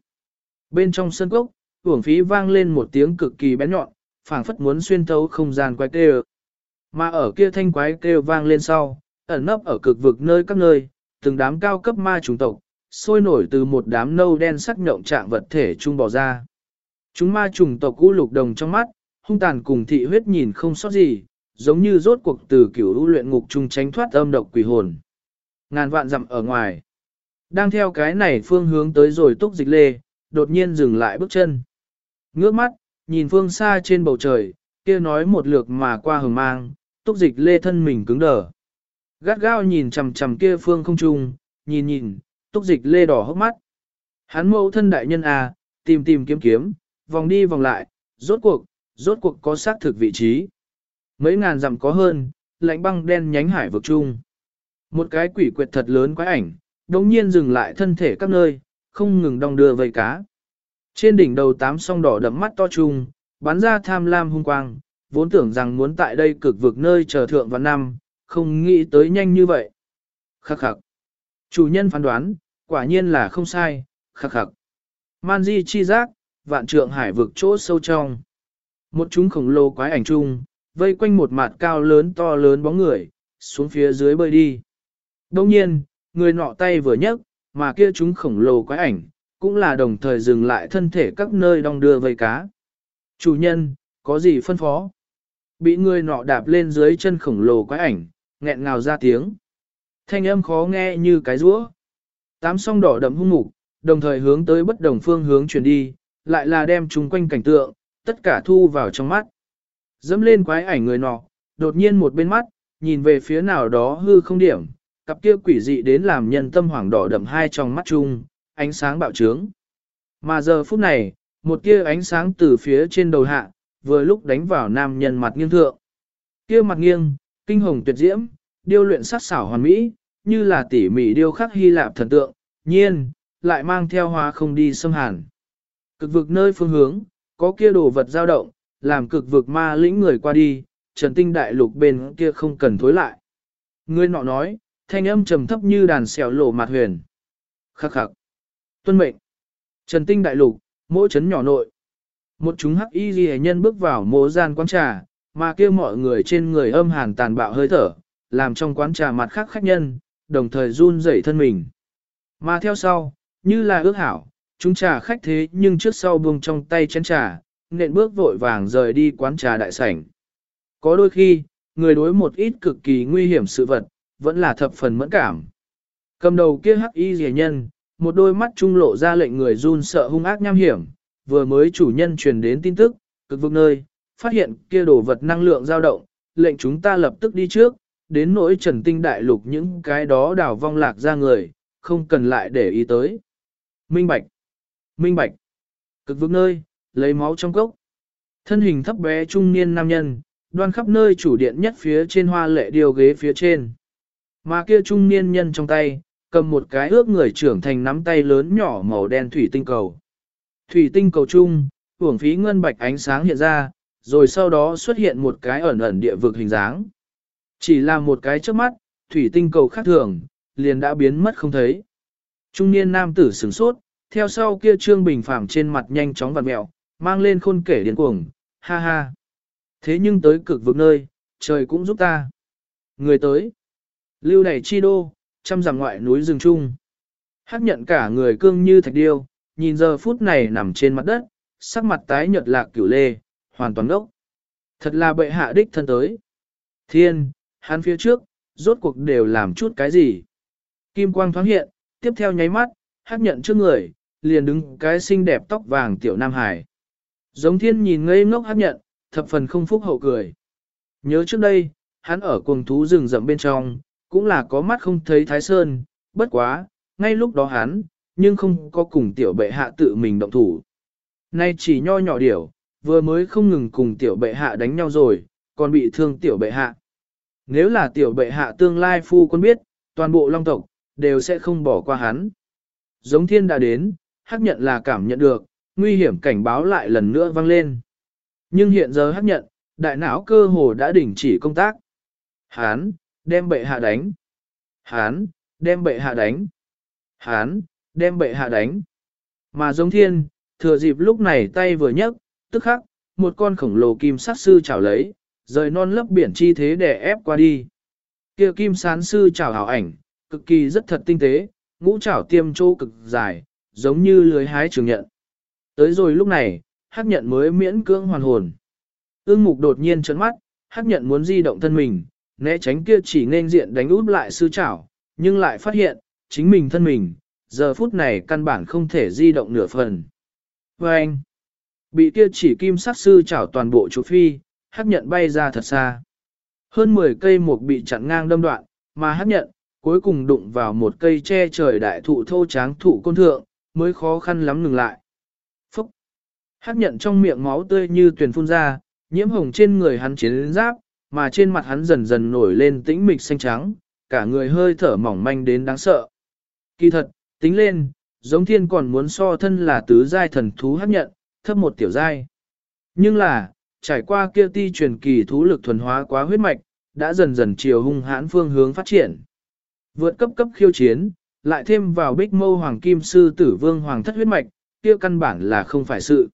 S1: Bên trong sân cốc, hưởng phí vang lên một tiếng cực kỳ bén nhọn, phảng phất muốn xuyên thấu không gian quái kêu. Mà ở kia thanh quái kêu vang lên sau, ẩn nấp ở cực vực nơi các nơi, từng đám cao cấp ma trùng tộc, sôi nổi từ một đám nâu đen sắc nhộng trạng vật thể trung bò ra. Chúng ma trùng tộc cũ lục đồng trong mắt, hung tàn cùng thị huyết nhìn không sót gì, giống như rốt cuộc từ kiểu ưu luyện ngục trung tránh thoát âm độc quỷ hồn. Ngàn vạn dặm ở ngoài. Đang theo cái này phương hướng tới rồi túc dịch lê, đột nhiên dừng lại bước chân. Ngước mắt, nhìn phương xa trên bầu trời, kia nói một lượt mà qua hừng mang, túc dịch lê thân mình cứng đờ. Gắt gao nhìn chằm chằm kia phương không trung, nhìn nhìn, túc dịch lê đỏ hốc mắt. Hắn mẫu thân đại nhân à, tìm tìm kiếm kiếm, vòng đi vòng lại, rốt cuộc, rốt cuộc có xác thực vị trí. Mấy ngàn dặm có hơn, lãnh băng đen nhánh hải vực chung. Một cái quỷ quyệt thật lớn quái ảnh, đồng nhiên dừng lại thân thể các nơi, không ngừng đong đưa vây cá. Trên đỉnh đầu tám song đỏ đậm mắt to chung, bắn ra tham lam hung quang, vốn tưởng rằng muốn tại đây cực vực nơi chờ thượng vào năm, không nghĩ tới nhanh như vậy. Khắc khắc. Chủ nhân phán đoán, quả nhiên là không sai, khắc khắc. Man di chi giác, vạn trượng hải vực chỗ sâu trong. Một chúng khổng lồ quái ảnh chung, vây quanh một mặt cao lớn to lớn bóng người, xuống phía dưới bơi đi. Đông nhiên, người nọ tay vừa nhấc, mà kia chúng khổng lồ quái ảnh, cũng là đồng thời dừng lại thân thể các nơi đong đưa vây cá. Chủ nhân, có gì phân phó? Bị người nọ đạp lên dưới chân khổng lồ quái ảnh, nghẹn ngào ra tiếng. Thanh âm khó nghe như cái rúa. Tám song đỏ đậm hung mục, đồng thời hướng tới bất đồng phương hướng chuyển đi, lại là đem chúng quanh cảnh tượng, tất cả thu vào trong mắt. Dẫm lên quái ảnh người nọ, đột nhiên một bên mắt, nhìn về phía nào đó hư không điểm, cặp kia quỷ dị đến làm nhân tâm hoảng đỏ đậm hai trong mắt chung, ánh sáng bạo trướng. Mà giờ phút này, một kia ánh sáng từ phía trên đầu hạ, vừa lúc đánh vào nam nhân mặt nghiêng thượng. Kia mặt nghiêng, kinh hồng tuyệt diễm, điêu luyện sát xảo hoàn mỹ, như là tỉ mỉ điêu khắc Hy Lạp thần tượng, nhiên, lại mang theo hóa không đi xâm hàn. Cực vực nơi phương hướng, có kia đồ vật dao động, làm cực vực ma lĩnh người qua đi, trần tinh đại lục bên kia không cần thối lại. Người nọ nói, thanh âm trầm thấp như đàn xèo lộ mặt huyền. Khắc khắc. Tuân mệnh. Trần tinh đại lục, mỗi chấn nhỏ nội. Một chúng hắc y ghi nhân bước vào mố gian quán trà, mà kia mọi người trên người âm hàn tàn bạo hơi thở, làm trong quán trà mặt khác khách nhân, đồng thời run rẩy thân mình. Mà theo sau, như là ước hảo, chúng trà khách thế nhưng trước sau buông trong tay chén trà, nện bước vội vàng rời đi quán trà đại sảnh. Có đôi khi, người đối một ít cực kỳ nguy hiểm sự vật, vẫn là thập phần mẫn cảm. Cầm đầu kia hắc y rẻ nhân, một đôi mắt trung lộ ra lệnh người run sợ hung ác nham hiểm, vừa mới chủ nhân truyền đến tin tức, cực vực nơi, phát hiện kia đồ vật năng lượng dao động, lệnh chúng ta lập tức đi trước, đến nỗi trần tinh đại lục những cái đó đào vong lạc ra người, không cần lại để ý tới. Minh Bạch Minh Bạch Cực vực nơi, lấy máu trong cốc. Thân hình thấp bé trung niên nam nhân, đoan khắp nơi chủ điện nhất phía trên hoa lệ điều ghế phía trên. Mà kia trung niên nhân trong tay, cầm một cái ước người trưởng thành nắm tay lớn nhỏ màu đen thủy tinh cầu. Thủy tinh cầu chung, hưởng phí ngân bạch ánh sáng hiện ra, rồi sau đó xuất hiện một cái ẩn ẩn địa vực hình dáng. Chỉ là một cái trước mắt, thủy tinh cầu khác thường, liền đã biến mất không thấy. Trung niên nam tử sửng sốt, theo sau kia trương bình phẳng trên mặt nhanh chóng vặn mẹo, mang lên khôn kể điên cuồng, ha ha. Thế nhưng tới cực vực nơi, trời cũng giúp ta. Người tới. Lưu đẩy chi đô, trăm dặm ngoại núi rừng trung. Hắc nhận cả người cương như thạch điêu, nhìn giờ phút này nằm trên mặt đất, sắc mặt tái nhợt lạc cửu lê, hoàn toàn đốc. Thật là bệ hạ đích thân tới. Thiên, hắn phía trước, rốt cuộc đều làm chút cái gì. Kim quang thoáng hiện, tiếp theo nháy mắt, hắc nhận trước người, liền đứng cái xinh đẹp tóc vàng tiểu Nam Hải. Giống thiên nhìn ngây ngốc hắc nhận, thập phần không phúc hậu cười. Nhớ trước đây, hắn ở cuồng thú rừng rậm bên trong, cũng là có mắt không thấy thái sơn, bất quá, ngay lúc đó hắn, nhưng không có cùng tiểu bệ hạ tự mình động thủ. Nay chỉ nho nhỏ điểu, vừa mới không ngừng cùng tiểu bệ hạ đánh nhau rồi, còn bị thương tiểu bệ hạ. Nếu là tiểu bệ hạ tương lai phu quân biết, toàn bộ long tộc, đều sẽ không bỏ qua hắn. Giống thiên đã đến, hắc nhận là cảm nhận được, nguy hiểm cảnh báo lại lần nữa vang lên. Nhưng hiện giờ hắc nhận, đại não cơ hồ đã đình chỉ công tác. Hán, đem bệ hạ đánh. Hán, đem bệ hạ đánh. Hán, đem bệ hạ đánh. Mà giống thiên, thừa dịp lúc này tay vừa nhấc, tức khắc, một con khổng lồ kim sát sư chảo lấy, rời non lấp biển chi thế để ép qua đi. Kia kim sán sư chảo hảo ảnh, cực kỳ rất thật tinh tế, ngũ chảo tiêm chỗ cực dài, giống như lưới hái trường nhận. Tới rồi lúc này, hắc nhận mới miễn cưỡng hoàn hồn. Ưng mục đột nhiên trấn mắt, hắc nhận muốn di động thân mình, né tránh kia chỉ nên diện đánh út lại sư chảo, nhưng lại phát hiện, chính mình thân mình, giờ phút này căn bản không thể di động nửa phần. Và anh, bị kia chỉ kim sát sư chảo toàn bộ chủ phi, hắc nhận bay ra thật xa. Hơn 10 cây mục bị chặn ngang đâm đoạn, mà hắc nhận, cuối cùng đụng vào một cây che trời đại thụ thô tráng thụ côn thượng, mới khó khăn lắm ngừng lại. Phúc! Hắc nhận trong miệng máu tươi như tuyển phun ra, nhiễm hồng trên người hắn chiến giáp, mà trên mặt hắn dần dần nổi lên tĩnh mịch xanh trắng, cả người hơi thở mỏng manh đến đáng sợ. Kỳ thật, tính lên, giống thiên còn muốn so thân là tứ giai thần thú hấp nhận, thấp một tiểu giai. Nhưng là, trải qua kia ti truyền kỳ thú lực thuần hóa quá huyết mạch, đã dần dần chiều hung hãn phương hướng phát triển. Vượt cấp cấp khiêu chiến, lại thêm vào bích mâu hoàng kim sư tử vương hoàng thất huyết mạch, kia căn bản là không phải sự.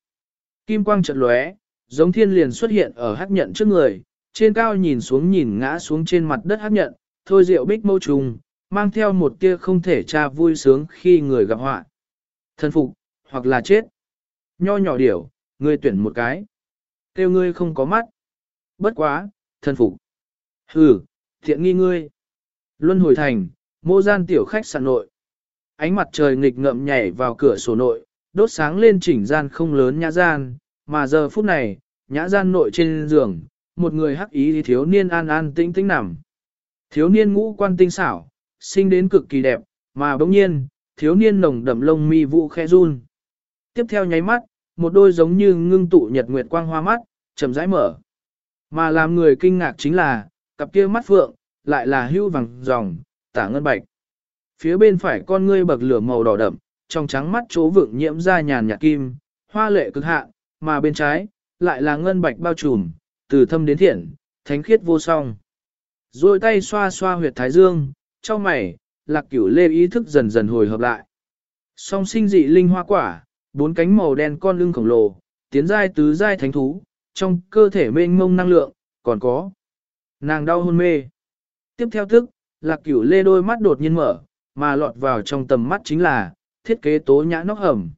S1: Kim quang trận lóe, giống thiên liền xuất hiện ở hắc nhận trước người, trên cao nhìn xuống nhìn ngã xuống trên mặt đất hắc nhận, thôi rượu bích mâu trùng, mang theo một tia không thể tra vui sướng khi người gặp họa. Thân phục, hoặc là chết. Nho nhỏ điểu, người tuyển một cái. Kêu ngươi không có mắt. Bất quá, thân phục. Hừ, thiện nghi ngươi. Luân hồi thành, mô gian tiểu khách sạn nội. Ánh mặt trời nghịch ngậm nhảy vào cửa sổ nội, đốt sáng lên chỉnh gian không lớn nhã gian, mà giờ phút này, nhã gian nội trên giường, một người hắc ý thiếu niên an an tĩnh tĩnh nằm. Thiếu niên ngũ quan tinh xảo, sinh đến cực kỳ đẹp, mà bỗng nhiên, thiếu niên nồng đậm lông mi vụ khẽ run. Tiếp theo nháy mắt, một đôi giống như ngưng tụ nhật nguyệt quang hoa mắt, chậm rãi mở. Mà làm người kinh ngạc chính là, cặp kia mắt phượng, lại là hưu vàng dòng, tả ngân bạch. Phía bên phải con ngươi bậc lửa màu đỏ đậm, trong trắng mắt chỗ vượng nhiễm ra nhàn nhạt kim, hoa lệ cực hạ, mà bên trái, lại là ngân bạch bao trùm, từ thâm đến thiện, thánh khiết vô song. Rồi tay xoa xoa huyệt thái dương, trong mày, lạc cửu lê ý thức dần dần hồi hợp lại. Song sinh dị linh hoa quả, bốn cánh màu đen con lưng khổng lồ, tiến giai tứ giai thánh thú, trong cơ thể mênh mông năng lượng, còn có. Nàng đau hôn mê. Tiếp theo thức, lạc cửu lê đôi mắt đột nhiên mở, mà lọt vào trong tầm mắt chính là, thiết kế tố nhã nóc hầm.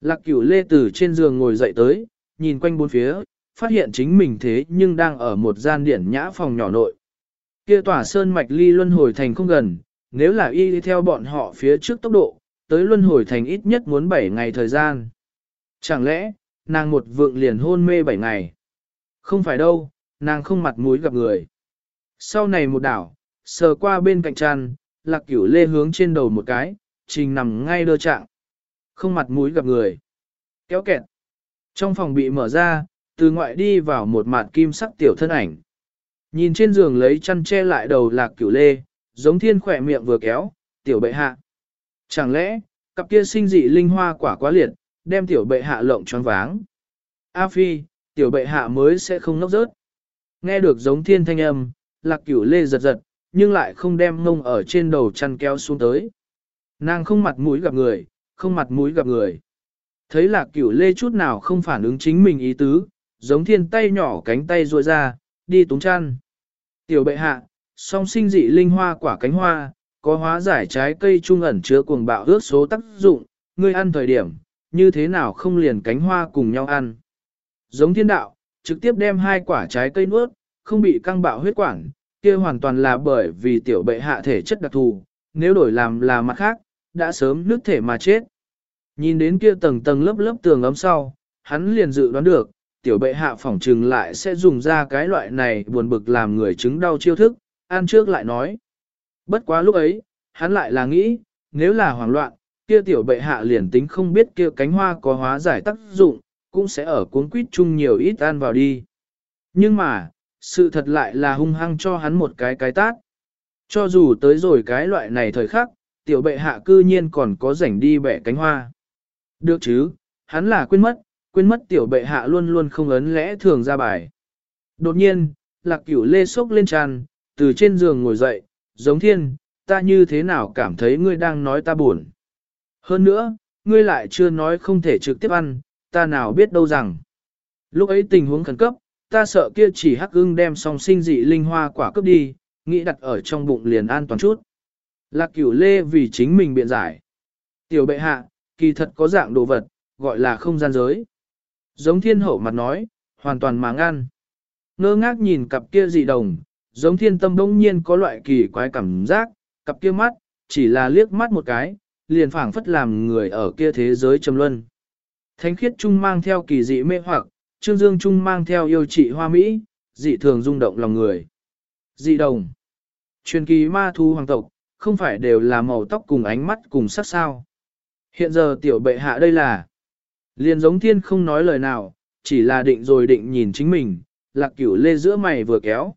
S1: Lạc cửu lê từ trên giường ngồi dậy tới, nhìn quanh bốn phía, phát hiện chính mình thế nhưng đang ở một gian điển nhã phòng nhỏ nội. Kia tỏa sơn mạch ly luân hồi thành không gần, nếu là y đi theo bọn họ phía trước tốc độ, tới luân hồi thành ít nhất muốn 7 ngày thời gian. Chẳng lẽ, nàng một vượng liền hôn mê 7 ngày? Không phải đâu, nàng không mặt mũi gặp người. Sau này một đảo, sờ qua bên cạnh tràn, lạc cửu lê hướng trên đầu một cái, trình nằm ngay đơ trạng. Không mặt mũi gặp người. Kéo kẹt. Trong phòng bị mở ra, từ ngoại đi vào một mạt kim sắc tiểu thân ảnh. Nhìn trên giường lấy chăn che lại đầu lạc cửu lê, giống thiên khỏe miệng vừa kéo, tiểu bệ hạ. Chẳng lẽ, cặp kia sinh dị linh hoa quả quá liệt, đem tiểu bệ hạ lộng choáng váng. A phi, tiểu bệ hạ mới sẽ không nốc rớt. Nghe được giống thiên thanh âm, lạc cửu lê giật giật, nhưng lại không đem ngông ở trên đầu chăn kéo xuống tới. Nàng không mặt mũi gặp người, không mặt mũi gặp người. Thấy lạc cửu lê chút nào không phản ứng chính mình ý tứ, giống thiên tay nhỏ cánh tay ruôi ra, đi túng chăn. Tiểu bệ hạ, song sinh dị linh hoa quả cánh hoa, có hóa giải trái cây trung ẩn chứa cuồng bạo ước số tác dụng, ngươi ăn thời điểm, như thế nào không liền cánh hoa cùng nhau ăn. Giống thiên đạo, trực tiếp đem hai quả trái cây nuốt, không bị căng bạo huyết quản, kia hoàn toàn là bởi vì tiểu bệ hạ thể chất đặc thù, nếu đổi làm là mặt khác, đã sớm nước thể mà chết. Nhìn đến kia tầng tầng lớp lớp tường ấm sau, hắn liền dự đoán được, tiểu bệ hạ phỏng trừng lại sẽ dùng ra cái loại này buồn bực làm người chứng đau chiêu thức, ăn trước lại nói. Bất quá lúc ấy, hắn lại là nghĩ, nếu là hoảng loạn, kia tiểu bệ hạ liền tính không biết kia cánh hoa có hóa giải tác dụng, cũng sẽ ở cuốn quýt chung nhiều ít ăn vào đi. Nhưng mà, Sự thật lại là hung hăng cho hắn một cái cái tát. Cho dù tới rồi cái loại này thời khắc, tiểu bệ hạ cư nhiên còn có rảnh đi bẻ cánh hoa. Được chứ, hắn là quên mất, quên mất tiểu bệ hạ luôn luôn không ấn lẽ thường ra bài. Đột nhiên, lạc cửu lê sốc lên tràn, từ trên giường ngồi dậy, giống thiên, ta như thế nào cảm thấy ngươi đang nói ta buồn. Hơn nữa, ngươi lại chưa nói không thể trực tiếp ăn, ta nào biết đâu rằng. Lúc ấy tình huống khẩn cấp, ta sợ kia chỉ hắc ưng đem song sinh dị linh hoa quả cướp đi, nghĩ đặt ở trong bụng liền an toàn chút. Lạc cửu lê vì chính mình biện giải. Tiểu bệ hạ, kỳ thật có dạng đồ vật, gọi là không gian giới. Giống thiên hậu mặt nói, hoàn toàn mà ngăn. Ngơ ngác nhìn cặp kia dị đồng, giống thiên tâm đông nhiên có loại kỳ quái cảm giác, cặp kia mắt, chỉ là liếc mắt một cái, liền phảng phất làm người ở kia thế giới trầm luân. Thánh khiết trung mang theo kỳ dị mê hoặc, trương dương trung mang theo yêu trị hoa mỹ, dị thường rung động lòng người. Dị đồng. Truyền kỳ ma thu hoàng tộc, không phải đều là màu tóc cùng ánh mắt cùng sắc sao. Hiện giờ tiểu bệ hạ đây là, liền giống thiên không nói lời nào, chỉ là định rồi định nhìn chính mình, lạc cửu lê giữa mày vừa kéo.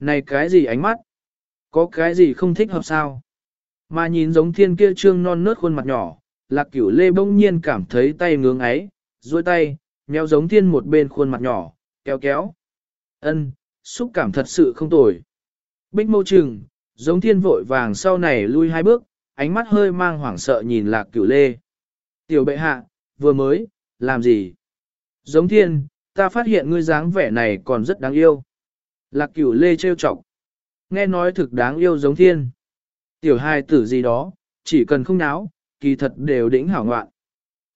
S1: Này cái gì ánh mắt? Có cái gì không thích hợp sao? Mà nhìn giống thiên kia trương non nớt khuôn mặt nhỏ, lạc cửu lê bỗng nhiên cảm thấy tay ngưỡng ấy, duỗi tay, mèo giống thiên một bên khuôn mặt nhỏ, kéo kéo. ân xúc cảm thật sự không tồi. Bích mâu trừng, giống thiên vội vàng sau này lui hai bước, ánh mắt hơi mang hoảng sợ nhìn lạc cửu lê. Tiểu bệ hạ, vừa mới, làm gì? Giống thiên, ta phát hiện ngươi dáng vẻ này còn rất đáng yêu. Lạc cửu lê trêu chọc. Nghe nói thực đáng yêu giống thiên. Tiểu hai tử gì đó, chỉ cần không náo, kỳ thật đều đỉnh hảo ngoạn.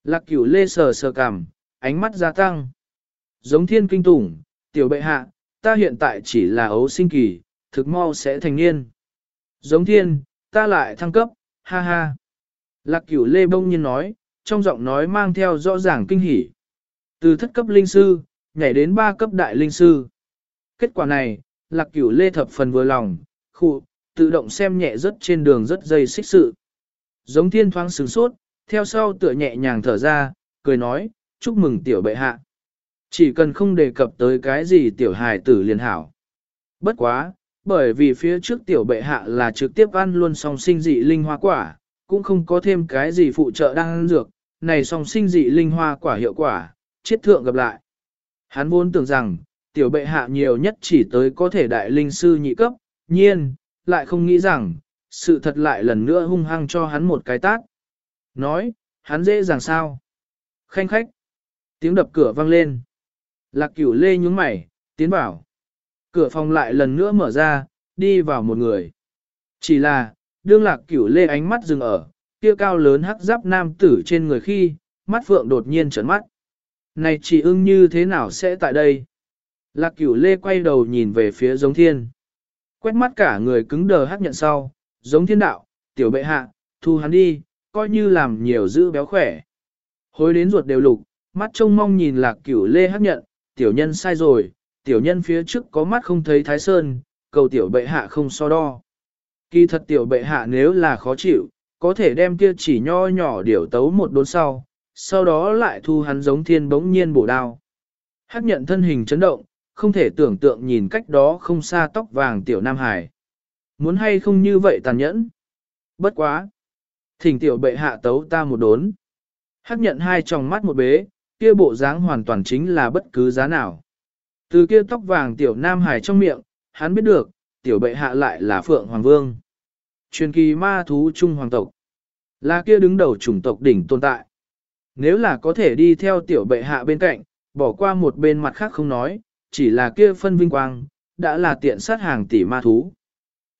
S1: Lạc cửu lê sờ sờ cằm, ánh mắt gia tăng. Giống thiên kinh tủng, tiểu bệ hạ, ta hiện tại chỉ là ấu sinh kỳ, thực mau sẽ thành niên. Giống thiên, ta lại thăng cấp, ha ha. Lạc cửu lê bông nhiên nói, trong giọng nói mang theo rõ ràng kinh hỉ. Từ thất cấp linh sư, nhảy đến ba cấp đại linh sư. Kết quả này, lạc cửu lê thập phần vừa lòng, khu, tự động xem nhẹ rất trên đường rất dây xích sự. Giống thiên thoáng sừng sốt, theo sau tựa nhẹ nhàng thở ra, cười nói, chúc mừng tiểu bệ hạ. Chỉ cần không đề cập tới cái gì tiểu hài tử liền hảo. Bất quá, bởi vì phía trước tiểu bệ hạ là trực tiếp ăn luôn song sinh dị linh hoa quả, cũng không có thêm cái gì phụ trợ đang ăn dược, này song sinh dị linh hoa quả hiệu quả, chết thượng gặp lại. Hắn vốn tưởng rằng, tiểu bệ hạ nhiều nhất chỉ tới có thể đại linh sư nhị cấp, nhiên, lại không nghĩ rằng, sự thật lại lần nữa hung hăng cho hắn một cái tát. Nói, hắn dễ dàng sao? Khanh khách. Tiếng đập cửa vang lên. Lạc cửu lê nhúng mày, tiến bảo Cửa phòng lại lần nữa mở ra, đi vào một người. Chỉ là, đương lạc cửu lê ánh mắt dừng ở, kia cao lớn hắc giáp nam tử trên người khi, mắt phượng đột nhiên trấn mắt. Này chỉ ưng như thế nào sẽ tại đây? Lạc cửu lê quay đầu nhìn về phía giống thiên. Quét mắt cả người cứng đờ hát nhận sau, giống thiên đạo, tiểu bệ hạ, thu hắn đi, coi như làm nhiều giữ béo khỏe. Hối đến ruột đều lục, mắt trông mong nhìn lạc cửu lê hát nhận, tiểu nhân sai rồi, tiểu nhân phía trước có mắt không thấy thái sơn, cầu tiểu bệ hạ không so đo. Kỳ thật tiểu bệ hạ nếu là khó chịu, có thể đem kia chỉ nho nhỏ điểu tấu một đốn sau, sau đó lại thu hắn giống thiên bỗng nhiên bổ đao. Hắc nhận thân hình chấn động, không thể tưởng tượng nhìn cách đó không xa tóc vàng tiểu Nam Hải. Muốn hay không như vậy tàn nhẫn? Bất quá! Thỉnh tiểu bệ hạ tấu ta một đốn. Hắc nhận hai tròng mắt một bế, kia bộ dáng hoàn toàn chính là bất cứ giá nào. Từ kia tóc vàng tiểu Nam Hải trong miệng, hắn biết được, tiểu bệ hạ lại là Phượng Hoàng Vương. Truyền kỳ ma thú Trung Hoàng tộc. Là kia đứng đầu chủng tộc đỉnh tồn tại. Nếu là có thể đi theo tiểu bệ hạ bên cạnh, bỏ qua một bên mặt khác không nói, chỉ là kia phân vinh quang, đã là tiện sát hàng tỷ ma thú.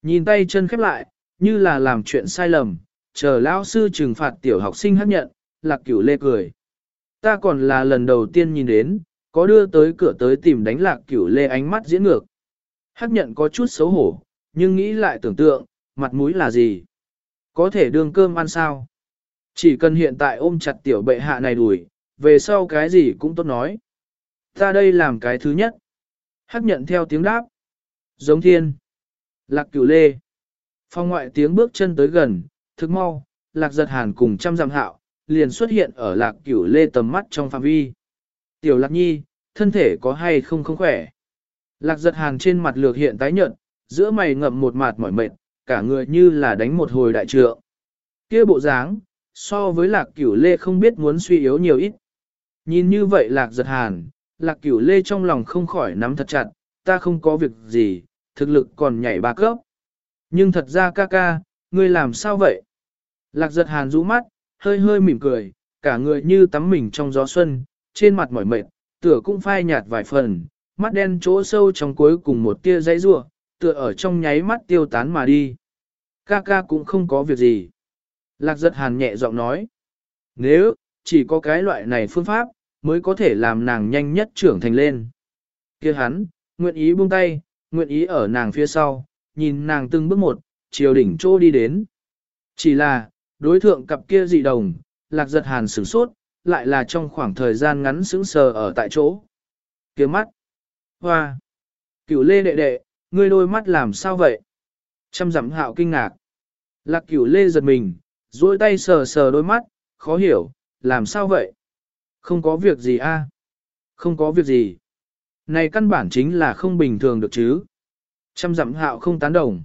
S1: Nhìn tay chân khép lại, như là làm chuyện sai lầm, chờ lão sư trừng phạt tiểu học sinh hấp nhận, lạc cửu lê cười. Ta còn là lần đầu tiên nhìn đến, có đưa tới cửa tới tìm đánh lạc cửu lê ánh mắt diễn ngược. Hắc nhận có chút xấu hổ, nhưng nghĩ lại tưởng tượng, mặt mũi là gì? Có thể đương cơm ăn sao? Chỉ cần hiện tại ôm chặt tiểu bệ hạ này đuổi, về sau cái gì cũng tốt nói. Ta đây làm cái thứ nhất. Hắc nhận theo tiếng đáp. Giống thiên. Lạc cửu lê. Phong ngoại tiếng bước chân tới gần, thức mau, lạc giật hàn cùng trăm dặm hạo, liền xuất hiện ở lạc cửu lê tầm mắt trong phạm vi. Tiểu lạc nhi, thân thể có hay không không khỏe. Lạc giật hàn trên mặt lược hiện tái nhợt, giữa mày ngậm một mạt mỏi mệt, cả người như là đánh một hồi đại trượng. kia bộ dáng, so với lạc cửu lê không biết muốn suy yếu nhiều ít. Nhìn như vậy lạc giật hàn, lạc cửu lê trong lòng không khỏi nắm thật chặt, ta không có việc gì, thực lực còn nhảy ba cấp. Nhưng thật ra ca ca, ngươi làm sao vậy? Lạc giật hàn rũ mắt, hơi hơi mỉm cười, cả người như tắm mình trong gió xuân, trên mặt mỏi mệt, tựa cũng phai nhạt vài phần, mắt đen chỗ sâu trong cuối cùng một tia dãy rua, tựa ở trong nháy mắt tiêu tán mà đi. Ca ca cũng không có việc gì. Lạc giật hàn nhẹ giọng nói. Nếu, chỉ có cái loại này phương pháp, mới có thể làm nàng nhanh nhất trưởng thành lên. kia hắn, nguyện ý buông tay, nguyện ý ở nàng phía sau, nhìn nàng từng bước một, chiều đỉnh chỗ đi đến. Chỉ là, đối thượng cặp kia dị đồng, lạc giật hàn sửng sốt, lại là trong khoảng thời gian ngắn sững sờ ở tại chỗ. kia mắt, hoa, cửu lê đệ đệ, ngươi đôi mắt làm sao vậy? Trăm dặm hạo kinh ngạc. Lạc cửu lê giật mình, duỗi tay sờ sờ đôi mắt, khó hiểu, làm sao vậy? Không có việc gì a? Không có việc gì. Này căn bản chính là không bình thường được chứ. Trăm dặm hạo không tán đồng.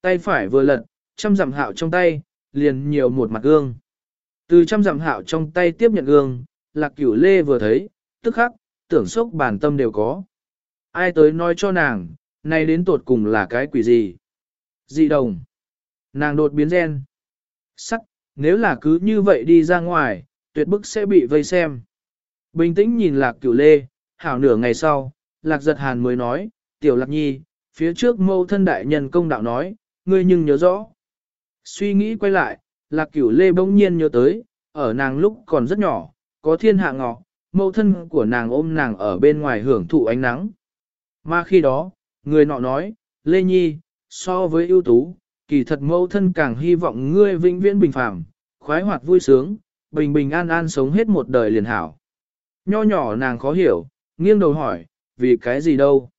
S1: Tay phải vừa lật, trăm dặm hạo trong tay, liền nhiều một mặt gương. Từ trăm dặm hạo trong tay tiếp nhận gương, lạc cửu lê vừa thấy, tức khắc, tưởng sốc bản tâm đều có. Ai tới nói cho nàng, này đến tột cùng là cái quỷ gì? Dị đồng. Nàng đột biến gen. Sắc, nếu là cứ như vậy đi ra ngoài, tuyệt bức sẽ bị vây xem. Bình tĩnh nhìn lạc cửu lê, hảo nửa ngày sau, lạc giật hàn mới nói, tiểu lạc nhi, phía trước mâu thân đại nhân công đạo nói, ngươi nhưng nhớ rõ. Suy nghĩ quay lại, lạc cửu lê bỗng nhiên nhớ tới, ở nàng lúc còn rất nhỏ, có thiên hạ ngọ, mâu thân của nàng ôm nàng ở bên ngoài hưởng thụ ánh nắng. Mà khi đó, người nọ nói, Lê Nhi, so với ưu tú, kỳ thật mâu thân càng hy vọng ngươi vĩnh viễn bình phẳng, khoái hoạt vui sướng, bình bình an an sống hết một đời liền hảo. Nho nhỏ nàng khó hiểu, nghiêng đầu hỏi, vì cái gì đâu?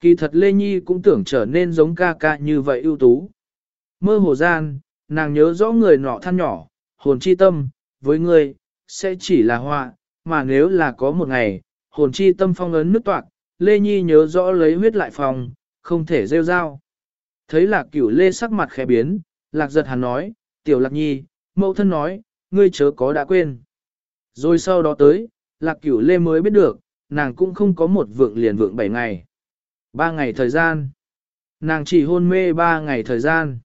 S1: Kỳ thật Lê Nhi cũng tưởng trở nên giống ca ca như vậy ưu tú. Mơ hồ gian, nàng nhớ rõ người nọ than nhỏ, hồn chi tâm, với ngươi, sẽ chỉ là họa, mà nếu là có một ngày, hồn chi tâm phong ấn nước toạc, Lê Nhi nhớ rõ lấy huyết lại phòng, không thể rêu rao. Thấy lạc cửu Lê sắc mặt khẽ biến, lạc giật hắn nói, tiểu lạc nhi, mẫu thân nói, ngươi chớ có đã quên. Rồi sau đó tới, lạc cửu Lê mới biết được, nàng cũng không có một vượng liền vượng bảy ngày. Ba ngày thời gian. Nàng chỉ hôn mê ba ngày thời gian.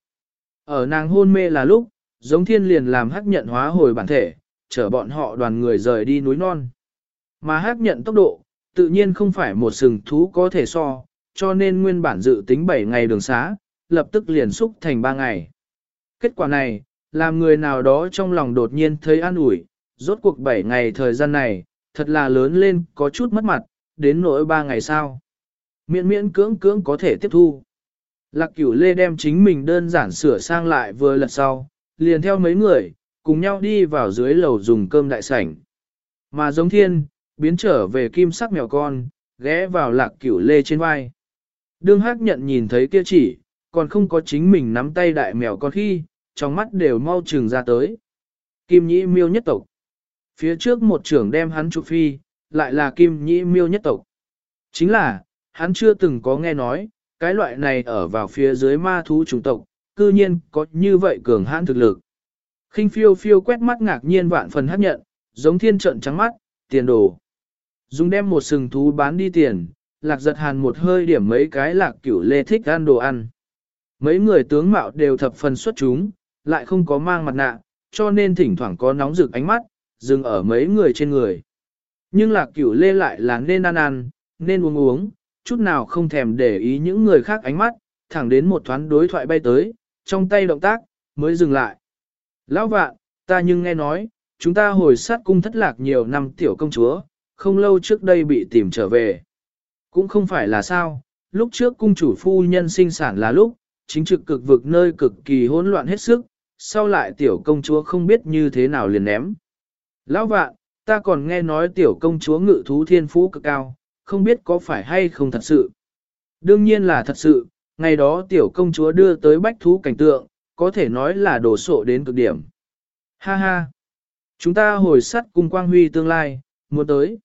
S1: Ở nàng hôn mê là lúc, giống thiên liền làm hắc nhận hóa hồi bản thể, chở bọn họ đoàn người rời đi núi non. Mà hắc nhận tốc độ, tự nhiên không phải một sừng thú có thể so, cho nên nguyên bản dự tính 7 ngày đường xá, lập tức liền xúc thành 3 ngày. Kết quả này, làm người nào đó trong lòng đột nhiên thấy an ủi, rốt cuộc 7 ngày thời gian này, thật là lớn lên có chút mất mặt, đến nỗi 3 ngày sau. Miễn miễn cưỡng cưỡng có thể tiếp thu. Lạc cửu lê đem chính mình đơn giản sửa sang lại vừa lật sau, liền theo mấy người, cùng nhau đi vào dưới lầu dùng cơm đại sảnh. Mà giống thiên, biến trở về kim sắc mèo con, ghé vào lạc cửu lê trên vai. Đương hắc nhận nhìn thấy kia chỉ, còn không có chính mình nắm tay đại mèo con khi, trong mắt đều mau trừng ra tới. Kim nhĩ miêu nhất tộc. Phía trước một trưởng đem hắn trụ phi, lại là kim nhĩ miêu nhất tộc. Chính là, hắn chưa từng có nghe nói, cái loại này ở vào phía dưới ma thú chủng tộc, cư nhiên có như vậy cường hãn thực lực. khinh phiêu phiêu quét mắt ngạc nhiên vạn phần hấp nhận, giống thiên trận trắng mắt, tiền đồ. Dùng đem một sừng thú bán đi tiền, lạc giật hàn một hơi điểm mấy cái lạc cửu lê thích ăn đồ ăn. Mấy người tướng mạo đều thập phần xuất chúng, lại không có mang mặt nạ, cho nên thỉnh thoảng có nóng rực ánh mắt, dừng ở mấy người trên người. Nhưng lạc cửu lê lại là nên ăn ăn, nên uống uống, chút nào không thèm để ý những người khác ánh mắt, thẳng đến một thoáng đối thoại bay tới, trong tay động tác, mới dừng lại. Lão vạn, ta nhưng nghe nói, chúng ta hồi sát cung thất lạc nhiều năm tiểu công chúa, không lâu trước đây bị tìm trở về. Cũng không phải là sao, lúc trước cung chủ phu nhân sinh sản là lúc, chính trực cực vực nơi cực kỳ hỗn loạn hết sức, sau lại tiểu công chúa không biết như thế nào liền ném. Lão vạn, ta còn nghe nói tiểu công chúa ngự thú thiên phú cực cao, không biết có phải hay không thật sự. Đương nhiên là thật sự, ngày đó tiểu công chúa đưa tới bách thú cảnh tượng, có thể nói là đổ sộ đến cực điểm. Ha ha! Chúng ta hồi sắt cùng quang huy tương lai, muốn tới.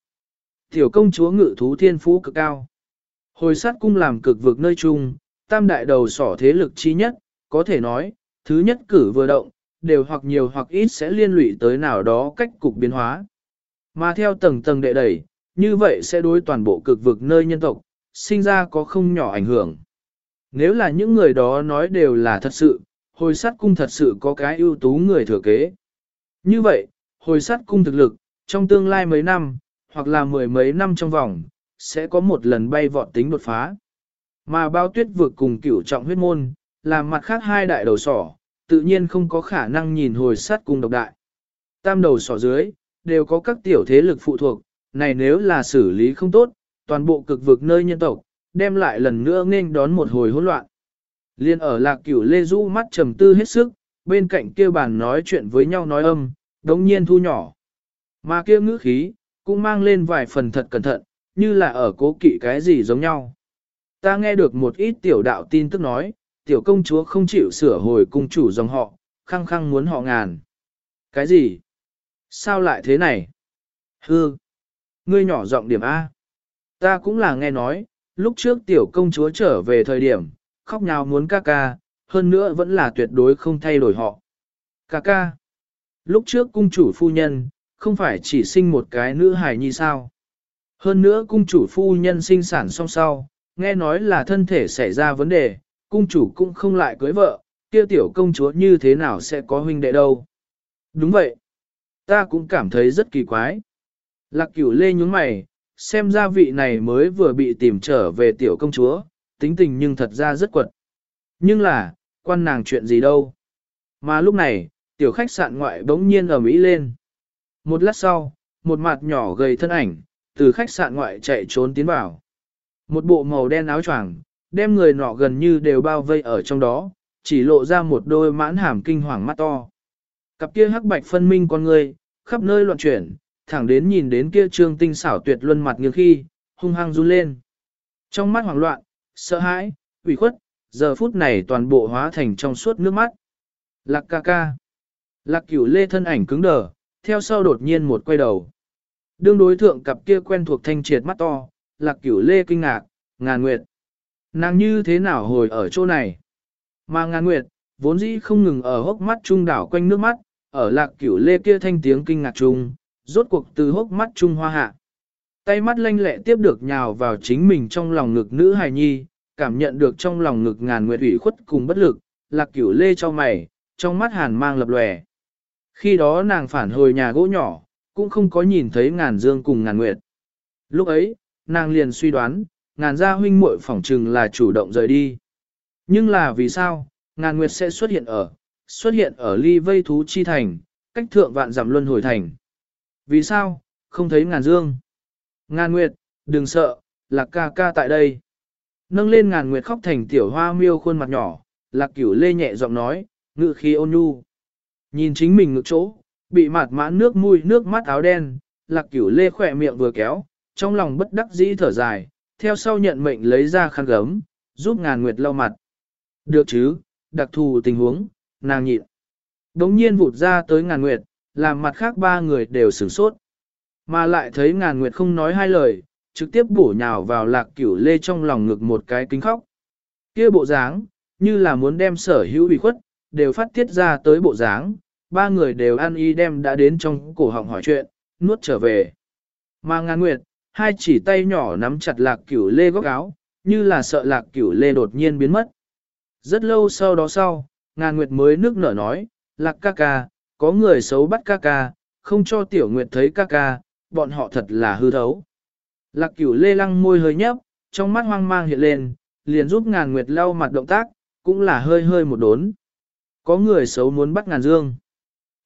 S1: Tiểu công chúa ngự thú thiên phú cực cao. Hồi sát cung làm cực vực nơi chung, tam đại đầu sỏ thế lực chi nhất, có thể nói, thứ nhất cử vừa động, đều hoặc nhiều hoặc ít sẽ liên lụy tới nào đó cách cục biến hóa. Mà theo tầng tầng đệ đẩy, như vậy sẽ đối toàn bộ cực vực nơi nhân tộc, sinh ra có không nhỏ ảnh hưởng. Nếu là những người đó nói đều là thật sự, hồi sát cung thật sự có cái ưu tú người thừa kế. Như vậy, hồi sát cung thực lực, trong tương lai mấy năm, hoặc là mười mấy năm trong vòng, sẽ có một lần bay vọt tính đột phá. Mà bao tuyết vượt cùng cửu trọng huyết môn, làm mặt khác hai đại đầu sỏ, tự nhiên không có khả năng nhìn hồi sát cung độc đại. Tam đầu sỏ dưới, đều có các tiểu thế lực phụ thuộc, này nếu là xử lý không tốt, toàn bộ cực vực nơi nhân tộc, đem lại lần nữa nghênh đón một hồi hỗn loạn. Liên ở lạc cửu lê du mắt trầm tư hết sức, bên cạnh kia bàn nói chuyện với nhau nói âm, đống nhiên thu nhỏ. Mà kia ngữ khí, cũng mang lên vài phần thật cẩn thận, như là ở cố kỵ cái gì giống nhau. Ta nghe được một ít tiểu đạo tin tức nói, tiểu công chúa không chịu sửa hồi cung chủ dòng họ, khăng khăng muốn họ ngàn. Cái gì? Sao lại thế này? Hư! Ngươi nhỏ giọng điểm A. Ta cũng là nghe nói, lúc trước tiểu công chúa trở về thời điểm, khóc nhào muốn ca ca, hơn nữa vẫn là tuyệt đối không thay đổi họ. Ca ca. Lúc trước cung chủ phu nhân, không phải chỉ sinh một cái nữ hài nhi sao. Hơn nữa cung chủ phu nhân sinh sản song sau, nghe nói là thân thể xảy ra vấn đề, cung chủ cũng không lại cưới vợ, kia tiểu công chúa như thế nào sẽ có huynh đệ đâu. Đúng vậy. Ta cũng cảm thấy rất kỳ quái. Lạc cửu lê nhúng mày, xem ra vị này mới vừa bị tìm trở về tiểu công chúa, tính tình nhưng thật ra rất quật. Nhưng là, quan nàng chuyện gì đâu. Mà lúc này, tiểu khách sạn ngoại bỗng nhiên ở Mỹ lên. Một lát sau, một mặt nhỏ gầy thân ảnh, từ khách sạn ngoại chạy trốn tiến vào. Một bộ màu đen áo choàng, đem người nọ gần như đều bao vây ở trong đó, chỉ lộ ra một đôi mãn hàm kinh hoàng mắt to. Cặp kia hắc bạch phân minh con người, khắp nơi loạn chuyển, thẳng đến nhìn đến kia trương tinh xảo tuyệt luân mặt nghiêng khi, hung hăng run lên. Trong mắt hoảng loạn, sợ hãi, ủy khuất, giờ phút này toàn bộ hóa thành trong suốt nước mắt. Lạc ca ca. Lạc cửu lê thân ảnh cứng đờ, theo sau đột nhiên một quay đầu. Đương đối thượng cặp kia quen thuộc thanh triệt mắt to, lạc cửu lê kinh ngạc, ngàn nguyệt. Nàng như thế nào hồi ở chỗ này? Mà ngàn nguyệt, vốn dĩ không ngừng ở hốc mắt trung đảo quanh nước mắt, ở lạc cửu lê kia thanh tiếng kinh ngạc trung, rốt cuộc từ hốc mắt trung hoa hạ. Tay mắt lanh lẹ tiếp được nhào vào chính mình trong lòng ngực nữ hài nhi, cảm nhận được trong lòng ngực ngàn nguyệt ủy khuất cùng bất lực, lạc cửu lê cho mày, trong mắt hàn mang lập lòe. Khi đó nàng phản hồi nhà gỗ nhỏ, cũng không có nhìn thấy ngàn dương cùng ngàn nguyệt. Lúc ấy, nàng liền suy đoán, ngàn gia huynh muội phỏng trừng là chủ động rời đi. Nhưng là vì sao, ngàn nguyệt sẽ xuất hiện ở, xuất hiện ở ly vây thú chi thành, cách thượng vạn giảm luân hồi thành. Vì sao, không thấy ngàn dương? Ngàn nguyệt, đừng sợ, lạc ca ca tại đây. Nâng lên ngàn nguyệt khóc thành tiểu hoa miêu khuôn mặt nhỏ, lạc cửu lê nhẹ giọng nói, ngự khí ôn nhu. Nhìn chính mình ngực chỗ, bị mạt mãn nước mũi nước mắt áo đen, lạc cửu lê khỏe miệng vừa kéo, trong lòng bất đắc dĩ thở dài, theo sau nhận mệnh lấy ra khăn gấm, giúp ngàn nguyệt lau mặt. Được chứ, đặc thù tình huống, nàng nhịn. Đống nhiên vụt ra tới ngàn nguyệt, làm mặt khác ba người đều sửng sốt. Mà lại thấy ngàn nguyệt không nói hai lời, trực tiếp bổ nhào vào lạc cửu lê trong lòng ngực một cái kính khóc. kia bộ dáng, như là muốn đem sở hữu bị khuất, đều phát tiết ra tới bộ dáng, ba người đều ăn y đem đã đến trong cổ họng hỏi chuyện, nuốt trở về. Mà ngàn nguyệt, hai chỉ tay nhỏ nắm chặt lạc cửu lê góc áo, như là sợ lạc cửu lê đột nhiên biến mất. Rất lâu sau đó sau, ngàn nguyệt mới nước nở nói, lạc ca ca, có người xấu bắt ca ca, không cho tiểu nguyệt thấy ca ca, bọn họ thật là hư thấu. Lạc cửu lê lăng môi hơi nhấp, trong mắt hoang mang hiện lên, liền giúp ngàn nguyệt lau mặt động tác, cũng là hơi hơi một đốn. Có người xấu muốn bắt ngàn dương.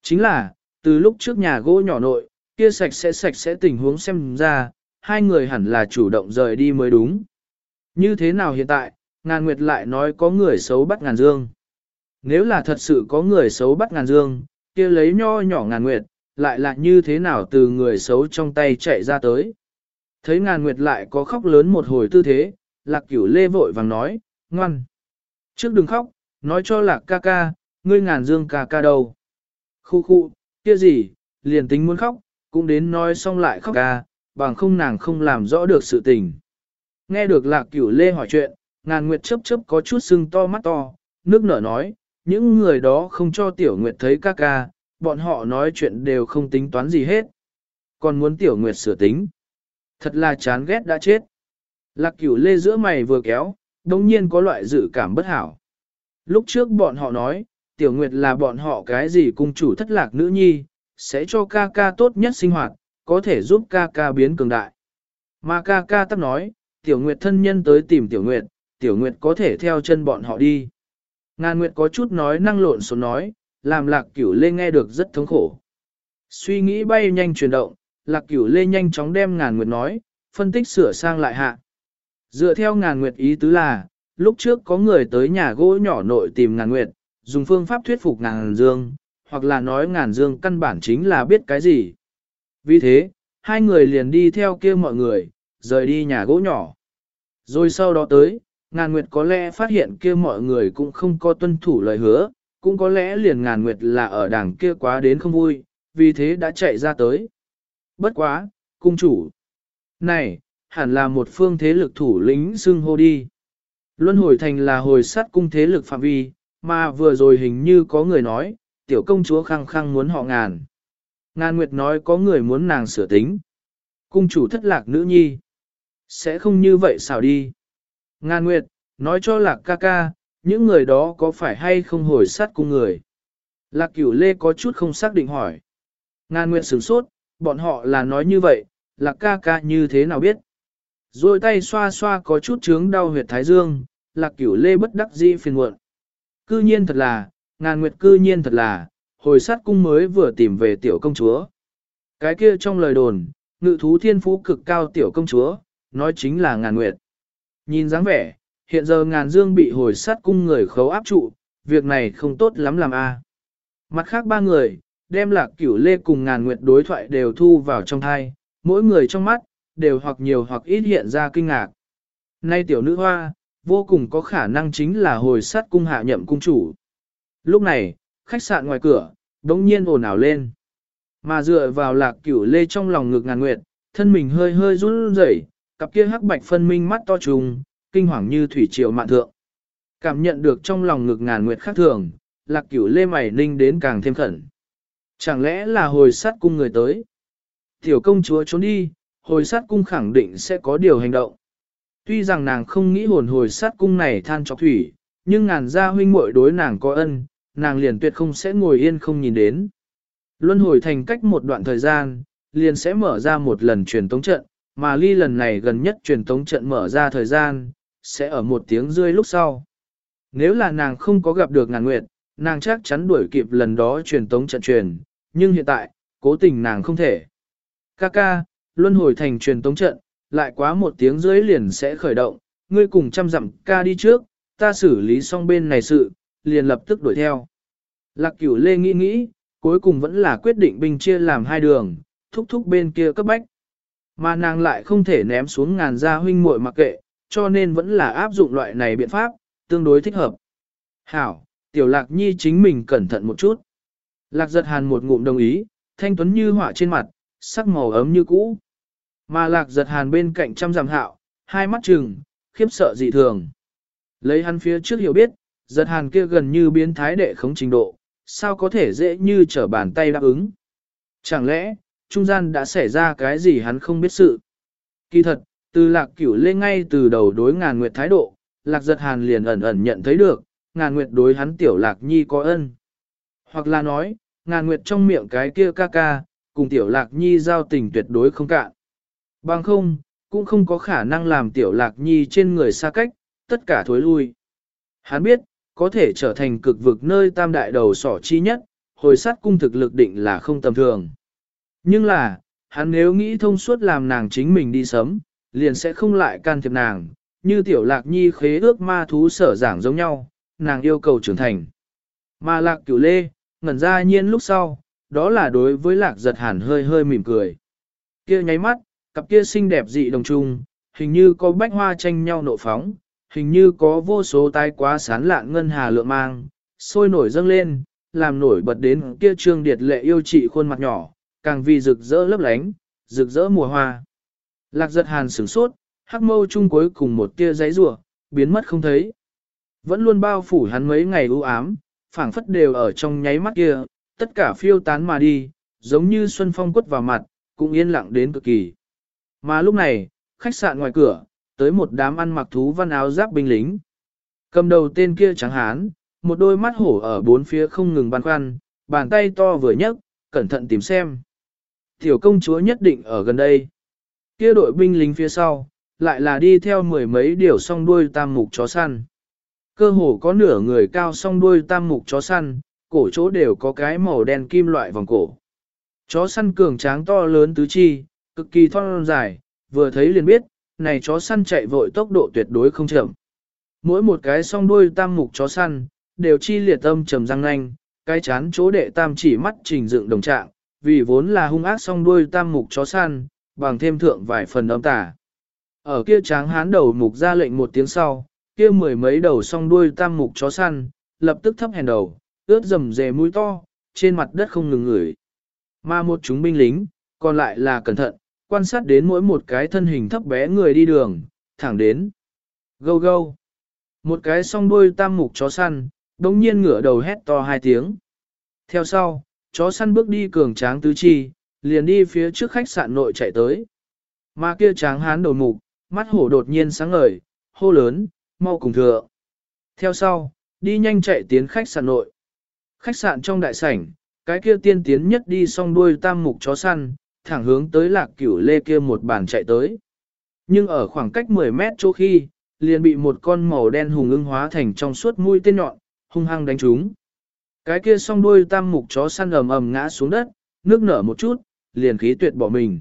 S1: Chính là, từ lúc trước nhà gỗ nhỏ nội, kia sạch sẽ sạch sẽ tình huống xem ra, hai người hẳn là chủ động rời đi mới đúng. Như thế nào hiện tại, ngàn nguyệt lại nói có người xấu bắt ngàn dương. Nếu là thật sự có người xấu bắt ngàn dương, kia lấy nho nhỏ ngàn nguyệt, lại là như thế nào từ người xấu trong tay chạy ra tới. Thấy ngàn nguyệt lại có khóc lớn một hồi tư thế, lạc cửu lê vội vàng nói, ngoan. Trước đừng khóc, nói cho lạc ca ca, ngươi ngàn dương ca ca đâu. Khu khu, kia gì, liền tính muốn khóc, cũng đến nói xong lại khóc ca, bằng không nàng không làm rõ được sự tình. Nghe được lạc cửu lê hỏi chuyện, ngàn nguyệt chấp chấp có chút sưng to mắt to, nước nở nói, những người đó không cho tiểu nguyệt thấy ca ca, bọn họ nói chuyện đều không tính toán gì hết. Còn muốn tiểu nguyệt sửa tính. Thật là chán ghét đã chết. Lạc cửu lê giữa mày vừa kéo, đồng nhiên có loại dự cảm bất hảo. Lúc trước bọn họ nói, tiểu nguyệt là bọn họ cái gì cung chủ thất lạc nữ nhi, sẽ cho ca ca tốt nhất sinh hoạt, có thể giúp ca ca biến cường đại. Mà ca ca tắc nói, tiểu nguyệt thân nhân tới tìm tiểu nguyệt, tiểu nguyệt có thể theo chân bọn họ đi. Ngàn nguyệt có chút nói năng lộn số nói, làm lạc cửu lê nghe được rất thống khổ. Suy nghĩ bay nhanh chuyển động, lạc cửu lê nhanh chóng đem ngàn nguyệt nói, phân tích sửa sang lại hạ. Dựa theo ngàn nguyệt ý tứ là, lúc trước có người tới nhà gỗ nhỏ nội tìm ngàn nguyệt, dùng phương pháp thuyết phục ngàn dương, hoặc là nói ngàn dương căn bản chính là biết cái gì. Vì thế, hai người liền đi theo kia mọi người, rời đi nhà gỗ nhỏ. Rồi sau đó tới, ngàn nguyệt có lẽ phát hiện kia mọi người cũng không có tuân thủ lời hứa, cũng có lẽ liền ngàn nguyệt là ở đằng kia quá đến không vui, vì thế đã chạy ra tới. Bất quá, cung chủ. Này, hẳn là một phương thế lực thủ lĩnh xưng hô đi. Luân hồi thành là hồi sát cung thế lực phạm vi, mà vừa rồi hình như có người nói, tiểu công chúa khăng khăng muốn họ ngàn. Ngàn Nguyệt nói có người muốn nàng sửa tính. Cung chủ thất lạc nữ nhi. Sẽ không như vậy sao đi. Ngàn Nguyệt, nói cho lạc ca ca, những người đó có phải hay không hồi sát cung người. Lạc cửu lê có chút không xác định hỏi. Ngàn Nguyệt sửng sốt, bọn họ là nói như vậy, lạc ca ca như thế nào biết. Rồi tay xoa xoa có chút chướng đau huyệt thái dương, lạc cửu lê bất đắc dĩ phiền muộn. Cư nhiên thật là, ngàn nguyệt cư nhiên thật là, hồi sát cung mới vừa tìm về tiểu công chúa. Cái kia trong lời đồn, ngự thú thiên phú cực cao tiểu công chúa, nói chính là ngàn nguyệt. Nhìn dáng vẻ, hiện giờ ngàn dương bị hồi sát cung người khấu áp trụ, việc này không tốt lắm làm a. Mặt khác ba người, đem lạc cửu lê cùng ngàn nguyệt đối thoại đều thu vào trong thai, mỗi người trong mắt, đều hoặc nhiều hoặc ít hiện ra kinh ngạc. Nay tiểu nữ hoa, vô cùng có khả năng chính là hồi sát cung hạ nhậm cung chủ. Lúc này, khách sạn ngoài cửa, đống nhiên ồn ào lên. Mà dựa vào lạc cửu lê trong lòng ngực ngàn nguyệt, thân mình hơi hơi run rẩy, cặp kia hắc bạch phân minh mắt to trùng, kinh hoàng như thủy triều mạn thượng. Cảm nhận được trong lòng ngực ngàn nguyệt khác thường, lạc cửu lê mày ninh đến càng thêm khẩn. Chẳng lẽ là hồi sát cung người tới? Tiểu công chúa trốn đi, hồi sát cung khẳng định sẽ có điều hành động. Tuy rằng nàng không nghĩ hồn hồi sát cung này than chọc thủy, nhưng ngàn gia huynh muội đối nàng có ân, nàng liền tuyệt không sẽ ngồi yên không nhìn đến. Luân hồi thành cách một đoạn thời gian, liền sẽ mở ra một lần truyền tống trận, mà ly lần này gần nhất truyền tống trận mở ra thời gian, sẽ ở một tiếng rơi lúc sau. Nếu là nàng không có gặp được ngàn nguyệt, nàng chắc chắn đuổi kịp lần đó truyền tống trận truyền, nhưng hiện tại, cố tình nàng không thể. Kaka, luân hồi thành truyền tống trận, lại quá một tiếng rưỡi liền sẽ khởi động, ngươi cùng chăm dặm ca đi trước, ta xử lý xong bên này sự, liền lập tức đuổi theo. Lạc cửu lê nghĩ nghĩ, cuối cùng vẫn là quyết định binh chia làm hai đường, thúc thúc bên kia cấp bách. Mà nàng lại không thể ném xuống ngàn gia huynh muội mặc kệ, cho nên vẫn là áp dụng loại này biện pháp, tương đối thích hợp. Hảo, tiểu lạc nhi chính mình cẩn thận một chút. Lạc giật hàn một ngụm đồng ý, thanh tuấn như họa trên mặt, sắc màu ấm như cũ. Mà lạc giật hàn bên cạnh trăm giảm hạo, hai mắt trừng, khiếp sợ dị thường. Lấy hắn phía trước hiểu biết, giật hàn kia gần như biến thái đệ khống trình độ, sao có thể dễ như trở bàn tay đáp ứng. Chẳng lẽ, trung gian đã xảy ra cái gì hắn không biết sự. Kỳ thật, từ lạc cửu lên ngay từ đầu đối ngàn nguyệt thái độ, lạc giật hàn liền ẩn ẩn nhận thấy được, ngàn nguyệt đối hắn tiểu lạc nhi có ân. Hoặc là nói, ngàn nguyệt trong miệng cái kia ca ca, cùng tiểu lạc nhi giao tình tuyệt đối không cạn. Bằng không, cũng không có khả năng làm tiểu lạc nhi trên người xa cách, tất cả thối lui. Hắn biết, có thể trở thành cực vực nơi tam đại đầu sỏ chi nhất, hồi sát cung thực lực định là không tầm thường. Nhưng là, hắn nếu nghĩ thông suốt làm nàng chính mình đi sớm, liền sẽ không lại can thiệp nàng, như tiểu lạc nhi khế ước ma thú sở giảng giống nhau, nàng yêu cầu trưởng thành. Mà lạc cửu lê, ngẩn ra nhiên lúc sau, đó là đối với lạc giật hàn hơi hơi mỉm cười. kia nháy mắt, cặp kia xinh đẹp dị đồng trung, hình như có bách hoa tranh nhau nộ phóng, hình như có vô số tai quá sán lạn ngân hà lượng mang, sôi nổi dâng lên, làm nổi bật đến kia trương điệt lệ yêu trị khuôn mặt nhỏ, càng vì rực rỡ lấp lánh, rực rỡ mùa hoa. Lạc giật hàn sửng sốt, hắc mâu chung cuối cùng một tia giấy rủa biến mất không thấy. Vẫn luôn bao phủ hắn mấy ngày u ám, phảng phất đều ở trong nháy mắt kia, tất cả phiêu tán mà đi, giống như xuân phong quất vào mặt, cũng yên lặng đến cực kỳ. Mà lúc này, khách sạn ngoài cửa, tới một đám ăn mặc thú văn áo giáp binh lính. Cầm đầu tên kia trắng hán, một đôi mắt hổ ở bốn phía không ngừng băn khoăn, bàn tay to vừa nhấc, cẩn thận tìm xem. Tiểu công chúa nhất định ở gần đây. Kia đội binh lính phía sau, lại là đi theo mười mấy điều song đuôi tam mục chó săn. Cơ hồ có nửa người cao song đuôi tam mục chó săn, cổ chỗ đều có cái màu đen kim loại vòng cổ. Chó săn cường tráng to lớn tứ chi, cực kỳ thon dài, vừa thấy liền biết, này chó săn chạy vội tốc độ tuyệt đối không chậm. Mỗi một cái song đuôi tam mục chó săn, đều chi liệt âm trầm răng nanh, cái chán chỗ đệ tam chỉ mắt trình dựng đồng trạng, vì vốn là hung ác song đuôi tam mục chó săn, bằng thêm thượng vài phần âm tả. Ở kia tráng hán đầu mục ra lệnh một tiếng sau, kia mười mấy đầu song đuôi tam mục chó săn, lập tức thấp hèn đầu, ướt rầm rề mũi to, trên mặt đất không ngừng ngửi. Mà một chúng binh lính, còn lại là cẩn thận, quan sát đến mỗi một cái thân hình thấp bé người đi đường, thẳng đến. Gâu gâu. Một cái song đuôi tam mục chó săn, đồng nhiên ngửa đầu hét to hai tiếng. Theo sau, chó săn bước đi cường tráng tứ chi, liền đi phía trước khách sạn nội chạy tới. Mà kia tráng hán đầu mục, mắt hổ đột nhiên sáng ngời, hô lớn, mau cùng thừa. Theo sau, đi nhanh chạy tiến khách sạn nội. Khách sạn trong đại sảnh, cái kia tiên tiến nhất đi song đuôi tam mục chó săn, thẳng hướng tới lạc cửu lê kia một bàn chạy tới. Nhưng ở khoảng cách 10 mét chỗ khi, liền bị một con màu đen hùng ưng hóa thành trong suốt mũi tên nhọn, hung hăng đánh trúng. Cái kia song đuôi tam mục chó săn ầm ầm ngã xuống đất, nước nở một chút, liền khí tuyệt bỏ mình.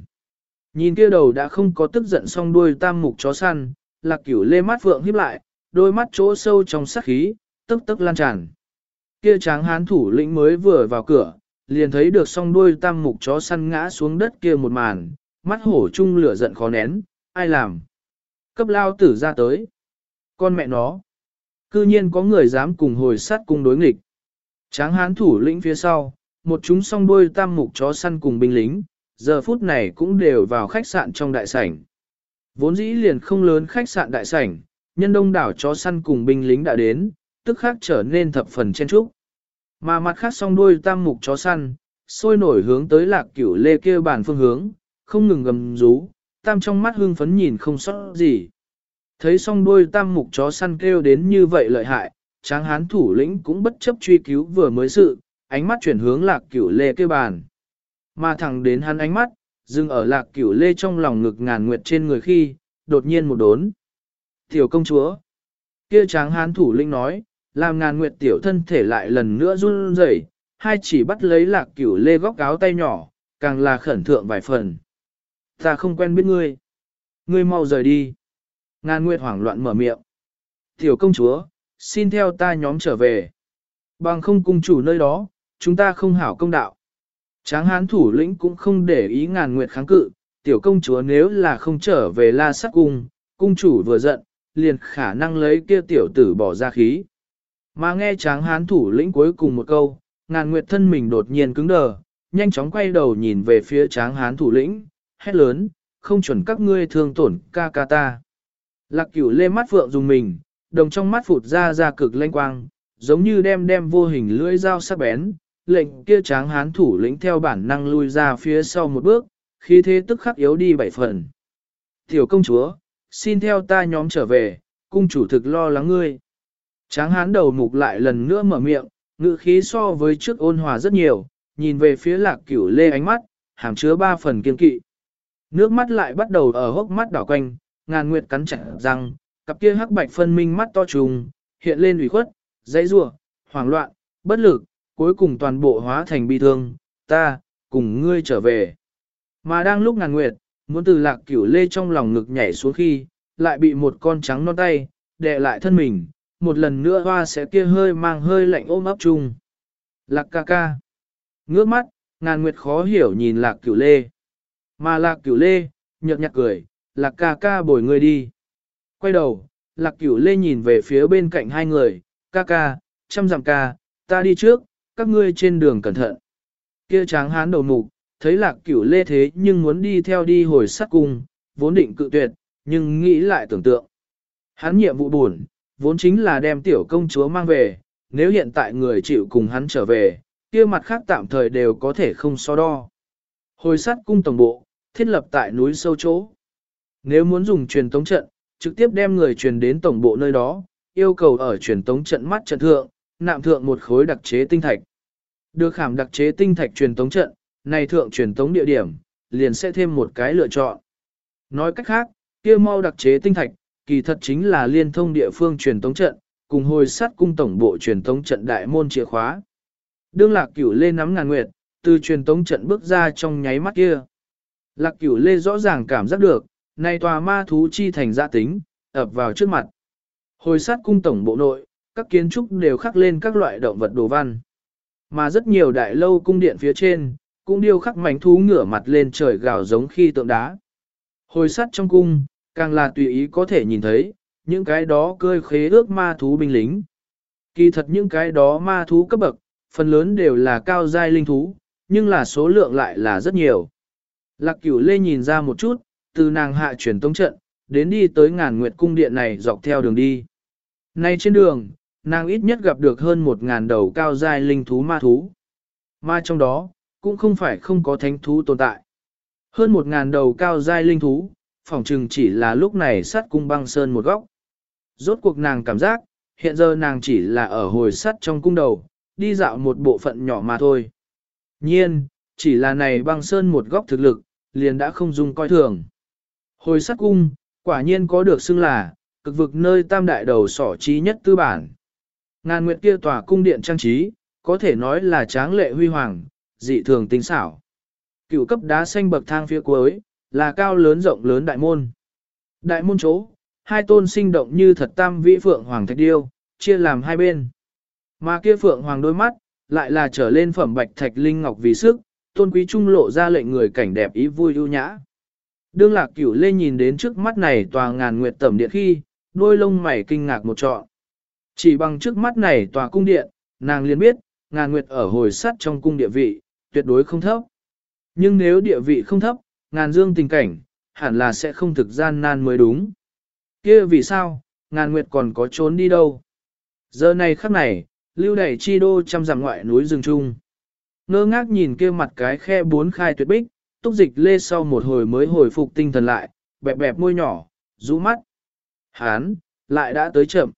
S1: Nhìn kia đầu đã không có tức giận song đuôi tam mục chó săn, lạc cửu lê mắt vượng híp lại, đôi mắt chỗ sâu trong sắc khí, tức tức lan tràn. Kia tráng hán thủ lĩnh mới vừa vào cửa, liền thấy được song đuôi tam mục chó săn ngã xuống đất kia một màn, mắt hổ chung lửa giận khó nén, ai làm. Cấp lao tử ra tới. Con mẹ nó. Cư nhiên có người dám cùng hồi sát cùng đối nghịch. Tráng hán thủ lĩnh phía sau, một chúng song đuôi tam mục chó săn cùng binh lính, giờ phút này cũng đều vào khách sạn trong đại sảnh. Vốn dĩ liền không lớn khách sạn đại sảnh, nhân đông đảo chó săn cùng binh lính đã đến, tức khác trở nên thập phần chen trúc. Mà mặt khác song đuôi tam mục chó săn, sôi nổi hướng tới lạc cửu lê kia bản phương hướng, không ngừng gầm rú, tam trong mắt hương phấn nhìn không sót gì. Thấy song đuôi tam mục chó săn kêu đến như vậy lợi hại, tráng hán thủ lĩnh cũng bất chấp truy cứu vừa mới sự, ánh mắt chuyển hướng lạc cửu lê kia bàn. Mà thẳng đến hắn ánh mắt, dừng ở lạc cửu lê trong lòng ngực ngàn nguyệt trên người khi, đột nhiên một đốn. Tiểu công chúa. Kia tráng hán thủ lĩnh nói, làm ngàn nguyệt tiểu thân thể lại lần nữa run rẩy, hai chỉ bắt lấy lạc cửu lê góc áo tay nhỏ, càng là khẩn thượng vài phần. Ta không quen biết ngươi. Ngươi mau rời đi. Ngàn nguyệt hoảng loạn mở miệng. Tiểu công chúa, xin theo ta nhóm trở về. Bằng không cung chủ nơi đó, chúng ta không hảo công đạo. Tráng hán thủ lĩnh cũng không để ý ngàn nguyệt kháng cự, tiểu công chúa nếu là không trở về la sắc cung, cung chủ vừa giận, liền khả năng lấy kia tiểu tử bỏ ra khí. Mà nghe tráng hán thủ lĩnh cuối cùng một câu, ngàn nguyệt thân mình đột nhiên cứng đờ, nhanh chóng quay đầu nhìn về phía tráng hán thủ lĩnh, hét lớn, không chuẩn các ngươi thương tổn ca ca ta. Lạc cửu lê mắt phượng dùng mình, đồng trong mắt phụt ra ra cực lanh quang, giống như đem đem vô hình lưỡi dao sắc bén, lệnh kia tráng hán thủ lĩnh theo bản năng lui ra phía sau một bước, khi thế tức khắc yếu đi bảy phần. Tiểu công chúa, xin theo ta nhóm trở về, cung chủ thực lo lắng ngươi. Tráng hán đầu mục lại lần nữa mở miệng, ngữ khí so với trước ôn hòa rất nhiều, nhìn về phía lạc cửu lê ánh mắt, hàm chứa ba phần kiên kỵ. Nước mắt lại bắt đầu ở hốc mắt đỏ quanh, ngàn nguyệt cắn chặt răng, cặp kia hắc bạch phân minh mắt to trùng, hiện lên ủy khuất, dãy rủa, hoảng loạn, bất lực, cuối cùng toàn bộ hóa thành bi thương, ta, cùng ngươi trở về. Mà đang lúc ngàn nguyệt, muốn từ lạc cửu lê trong lòng ngực nhảy xuống khi, lại bị một con trắng non tay, đè lại thân mình, một lần nữa hoa sẽ kia hơi mang hơi lạnh ôm ấp chung. Lạc ca ca. Ngước mắt, ngàn nguyệt khó hiểu nhìn lạc cửu lê. Mà lạc cửu lê, nhợt nhạt cười, lạc ca ca bồi người đi. Quay đầu, lạc cửu lê nhìn về phía bên cạnh hai người, ca ca, chăm dặm ca, ta đi trước, các ngươi trên đường cẩn thận. Kia tráng hán đầu mục, thấy lạc cửu lê thế nhưng muốn đi theo đi hồi sát cung, vốn định cự tuyệt, nhưng nghĩ lại tưởng tượng. Hắn nhiệm vụ buồn, vốn chính là đem tiểu công chúa mang về, nếu hiện tại người chịu cùng hắn trở về, kia mặt khác tạm thời đều có thể không so đo. Hồi sát cung tổng bộ, thiết lập tại núi sâu chỗ. Nếu muốn dùng truyền tống trận, trực tiếp đem người truyền đến tổng bộ nơi đó, yêu cầu ở truyền tống trận mắt trận thượng, nạm thượng một khối đặc chế tinh thạch. Được khảm đặc chế tinh thạch truyền tống trận, này thượng truyền tống địa điểm, liền sẽ thêm một cái lựa chọn. Nói cách khác, kia mau đặc chế tinh thạch, kỳ thật chính là liên thông địa phương truyền tống trận, cùng hồi sát cung tổng bộ truyền tống trận đại môn chìa khóa. Đương lạc cửu lê nắm ngàn nguyệt, từ truyền tống trận bước ra trong nháy mắt kia. Lạc cửu lê rõ ràng cảm giác được, nay tòa ma thú chi thành gia tính, ập vào trước mặt. Hồi sát cung tổng bộ nội, các kiến trúc đều khắc lên các loại động vật đồ văn. Mà rất nhiều đại lâu cung điện phía trên, cũng điêu khắc mảnh thú ngửa mặt lên trời gào giống khi tượng đá. Hồi sát trong cung, càng là tùy ý có thể nhìn thấy, những cái đó cơi khế ước ma thú binh lính. Kỳ thật những cái đó ma thú cấp bậc, phần lớn đều là cao giai linh thú, nhưng là số lượng lại là rất nhiều. Lạc cửu lê nhìn ra một chút, từ nàng hạ chuyển tông trận, đến đi tới ngàn nguyệt cung điện này dọc theo đường đi. Nay trên đường, nàng ít nhất gặp được hơn một ngàn đầu cao giai linh thú ma thú. Ma trong đó, cũng không phải không có thánh thú tồn tại. Hơn một ngàn đầu cao giai linh thú, phỏng chừng chỉ là lúc này sát cung băng sơn một góc. Rốt cuộc nàng cảm giác, hiện giờ nàng chỉ là ở hồi sắt trong cung đầu, đi dạo một bộ phận nhỏ mà thôi. Nhiên, chỉ là này băng sơn một góc thực lực, liền đã không dung coi thường. Hồi sắt cung, quả nhiên có được xưng là, cực vực nơi tam đại đầu sỏ trí nhất tư bản. Ngàn nguyệt kia tòa cung điện trang trí, có thể nói là tráng lệ huy hoàng, dị thường tinh xảo. Cựu cấp đá xanh bậc thang phía cuối, là cao lớn rộng lớn đại môn. Đại môn chỗ, hai tôn sinh động như thật tam vĩ phượng hoàng thạch điêu, chia làm hai bên. Mà kia phượng hoàng đôi mắt, lại là trở lên phẩm bạch thạch linh ngọc vì sức, tôn quý trung lộ ra lệnh người cảnh đẹp ý vui ưu nhã. Đương lạc cửu lê nhìn đến trước mắt này tòa ngàn nguyệt tẩm điện khi, đôi lông mày kinh ngạc một trọn. Chỉ bằng trước mắt này tòa cung điện, nàng liền biết, ngàn nguyệt ở hồi sắt trong cung địa vị, tuyệt đối không thấp. Nhưng nếu địa vị không thấp, ngàn dương tình cảnh, hẳn là sẽ không thực gian nan mới đúng. kia vì sao, ngàn nguyệt còn có trốn đi đâu? Giờ này khắc này, lưu đẩy chi đô trăm dặm ngoại núi rừng trung. Ngơ ngác nhìn kia mặt cái khe bốn khai tuyệt bích, túc dịch lê sau một hồi mới hồi phục tinh thần lại, bẹp bẹp môi nhỏ, rũ mắt. Hán, lại đã tới chậm.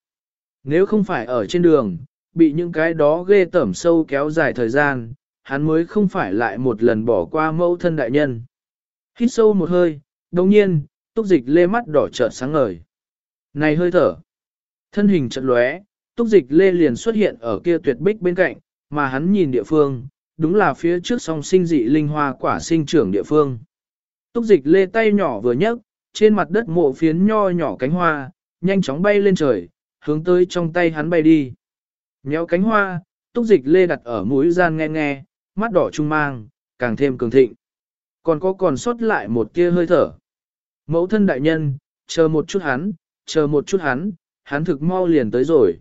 S1: Nếu không phải ở trên đường, bị những cái đó ghê tẩm sâu kéo dài thời gian, hắn mới không phải lại một lần bỏ qua mẫu thân đại nhân. Hít sâu một hơi, đồng nhiên, túc dịch lê mắt đỏ trợn sáng ngời. Này hơi thở. Thân hình chợt lóe, túc dịch lê liền xuất hiện ở kia tuyệt bích bên cạnh, mà hắn nhìn địa phương, đúng là phía trước song sinh dị linh hoa quả sinh trưởng địa phương. Túc dịch lê tay nhỏ vừa nhấc, trên mặt đất mộ phiến nho nhỏ cánh hoa, nhanh chóng bay lên trời, hướng tới trong tay hắn bay đi. Nhéo cánh hoa, túc dịch lê đặt ở mũi gian nghe nghe, mắt đỏ trung mang, càng thêm cường thịnh. Còn có còn sót lại một kia hơi thở. Mẫu thân đại nhân, chờ một chút hắn, chờ một chút hắn, hắn thực mau liền tới rồi.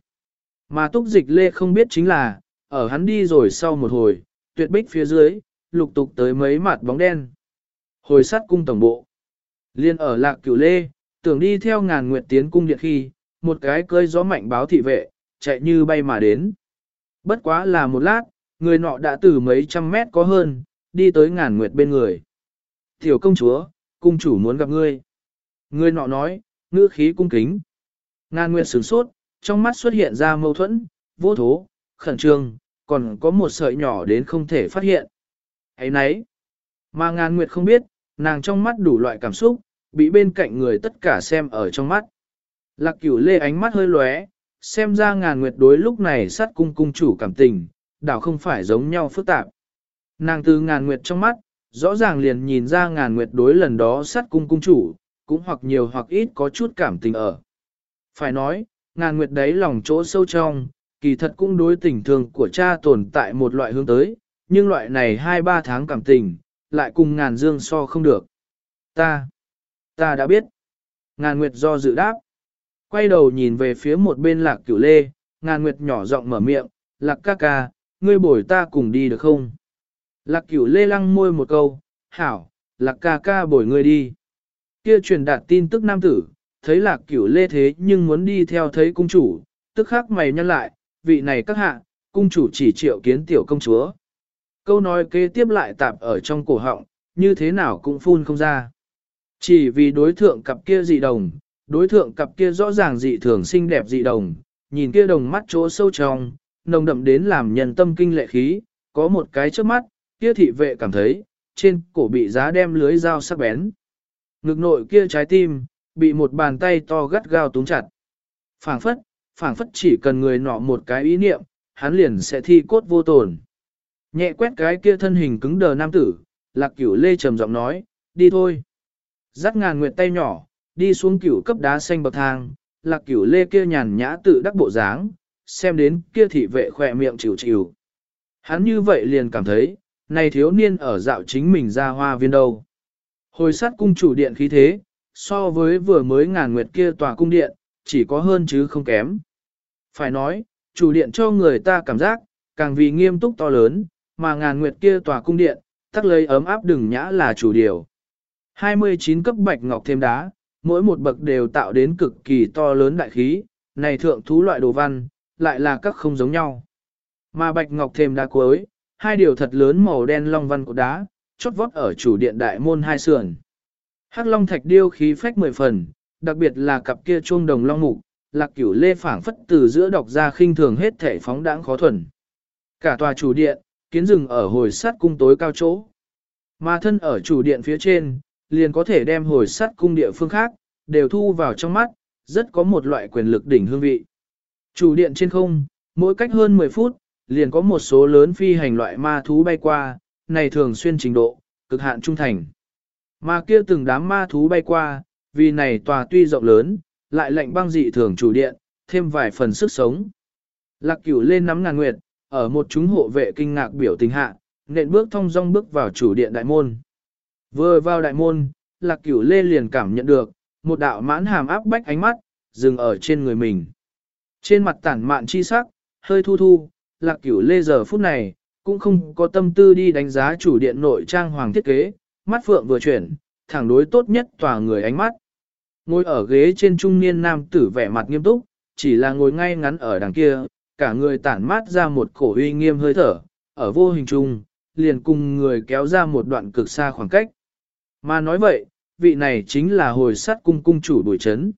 S1: Mà túc dịch lê không biết chính là, ở hắn đi rồi sau một hồi, tuyệt bích phía dưới, lục tục tới mấy mặt bóng đen. Hồi sát cung tổng bộ. Liên ở lạc cửu lê, tưởng đi theo ngàn nguyệt tiến cung điện khi, một cái cơi gió mạnh báo thị vệ, chạy như bay mà đến. Bất quá là một lát, người nọ đã từ mấy trăm mét có hơn, đi tới ngàn nguyệt bên người. Tiểu công chúa, cung chủ muốn gặp ngươi. Người nọ nói, ngữ khí cung kính. Ngàn nguyệt sửng sốt, trong mắt xuất hiện ra mâu thuẫn, vô thố, khẩn trương, còn có một sợi nhỏ đến không thể phát hiện. ấy nấy, mà ngàn nguyệt không biết, nàng trong mắt đủ loại cảm xúc, bị bên cạnh người tất cả xem ở trong mắt. Lạc cửu lê ánh mắt hơi lóe, xem ra ngàn nguyệt đối lúc này sát cung cung chủ cảm tình, đảo không phải giống nhau phức tạp. Nàng từ ngàn nguyệt trong mắt, rõ ràng liền nhìn ra ngàn nguyệt đối lần đó sát cung cung chủ, cũng hoặc nhiều hoặc ít có chút cảm tình ở. Phải nói, ngàn nguyệt đấy lòng chỗ sâu trong, kỳ thật cũng đối tình thương của cha tồn tại một loại hướng tới, nhưng loại này hai ba tháng cảm tình, lại cùng ngàn dương so không được. Ta, ta đã biết. Ngàn nguyệt do dự đáp. Quay đầu nhìn về phía một bên lạc cửu lê, ngàn nguyệt nhỏ giọng mở miệng, lạc ca ca, ngươi bồi ta cùng đi được không? Lạc cửu lê lăng môi một câu, hảo, lạc ca ca bồi người đi. Kia truyền đạt tin tức nam tử, thấy lạc cửu lê thế nhưng muốn đi theo thấy cung chủ, tức khắc mày nhăn lại, vị này các hạ, cung chủ chỉ triệu kiến tiểu công chúa. Câu nói kế tiếp lại tạp ở trong cổ họng, như thế nào cũng phun không ra. Chỉ vì đối thượng cặp kia dị đồng, đối thượng cặp kia rõ ràng dị thường xinh đẹp dị đồng, nhìn kia đồng mắt chỗ sâu trong, nồng đậm đến làm nhân tâm kinh lệ khí, có một cái trước mắt, kia thị vệ cảm thấy, trên cổ bị giá đem lưới dao sắc bén. Ngực nội kia trái tim, bị một bàn tay to gắt gao túng chặt. phảng phất, phảng phất chỉ cần người nọ một cái ý niệm, hắn liền sẽ thi cốt vô tổn. Nhẹ quét cái kia thân hình cứng đờ nam tử, lạc cửu lê trầm giọng nói, đi thôi. Dắt ngàn nguyệt tay nhỏ, đi xuống cửu cấp đá xanh bậc thang, lạc cửu lê kia nhàn nhã tự đắc bộ dáng, xem đến kia thị vệ khỏe miệng chịu chịu. Hắn như vậy liền cảm thấy, này thiếu niên ở dạo chính mình ra hoa viên đâu. Hồi sát cung chủ điện khí thế, so với vừa mới ngàn nguyệt kia tòa cung điện, chỉ có hơn chứ không kém. Phải nói, chủ điện cho người ta cảm giác, càng vì nghiêm túc to lớn, mà ngàn nguyệt kia tòa cung điện, tắc lấy ấm áp đừng nhã là chủ điều. 29 cấp bạch ngọc thêm đá, mỗi một bậc đều tạo đến cực kỳ to lớn đại khí, này thượng thú loại đồ văn, lại là các không giống nhau. Mà bạch ngọc thêm đá cuối, hai điều thật lớn màu đen long văn của đá, chót vót ở chủ điện đại môn hai sườn. Hắc long thạch điêu khí phách mười phần, đặc biệt là cặp kia chuông đồng long mục, lạc cửu lê phảng phất từ giữa đọc ra khinh thường hết thể phóng đãng khó thuần. Cả tòa chủ điện, kiến rừng ở hồi sát cung tối cao chỗ. Mà thân ở chủ điện phía trên, liền có thể đem hồi sát cung địa phương khác, đều thu vào trong mắt, rất có một loại quyền lực đỉnh hương vị. Chủ điện trên không, mỗi cách hơn 10 phút, liền có một số lớn phi hành loại ma thú bay qua, này thường xuyên trình độ, cực hạn trung thành. Mà kia từng đám ma thú bay qua, vì này tòa tuy rộng lớn, lại lệnh băng dị thường chủ điện, thêm vài phần sức sống. Lạc cửu lên nắm ngàn nguyệt, ở một chúng hộ vệ kinh ngạc biểu tình hạ, nện bước thong dong bước vào chủ điện đại môn. Vừa vào đại môn, lạc cửu lê liền cảm nhận được, một đạo mãn hàm áp bách ánh mắt, dừng ở trên người mình. Trên mặt tản mạn chi sắc, hơi thu thu, lạc cửu lê giờ phút này, cũng không có tâm tư đi đánh giá chủ điện nội trang hoàng thiết kế, mắt phượng vừa chuyển, thẳng đối tốt nhất tòa người ánh mắt. Ngồi ở ghế trên trung niên nam tử vẻ mặt nghiêm túc, chỉ là ngồi ngay ngắn ở đằng kia, cả người tản mát ra một cổ uy nghiêm hơi thở, ở vô hình trung, liền cùng người kéo ra một đoạn cực xa khoảng cách. Mà nói vậy, vị này chính là hồi sát cung cung chủ bùi chấn.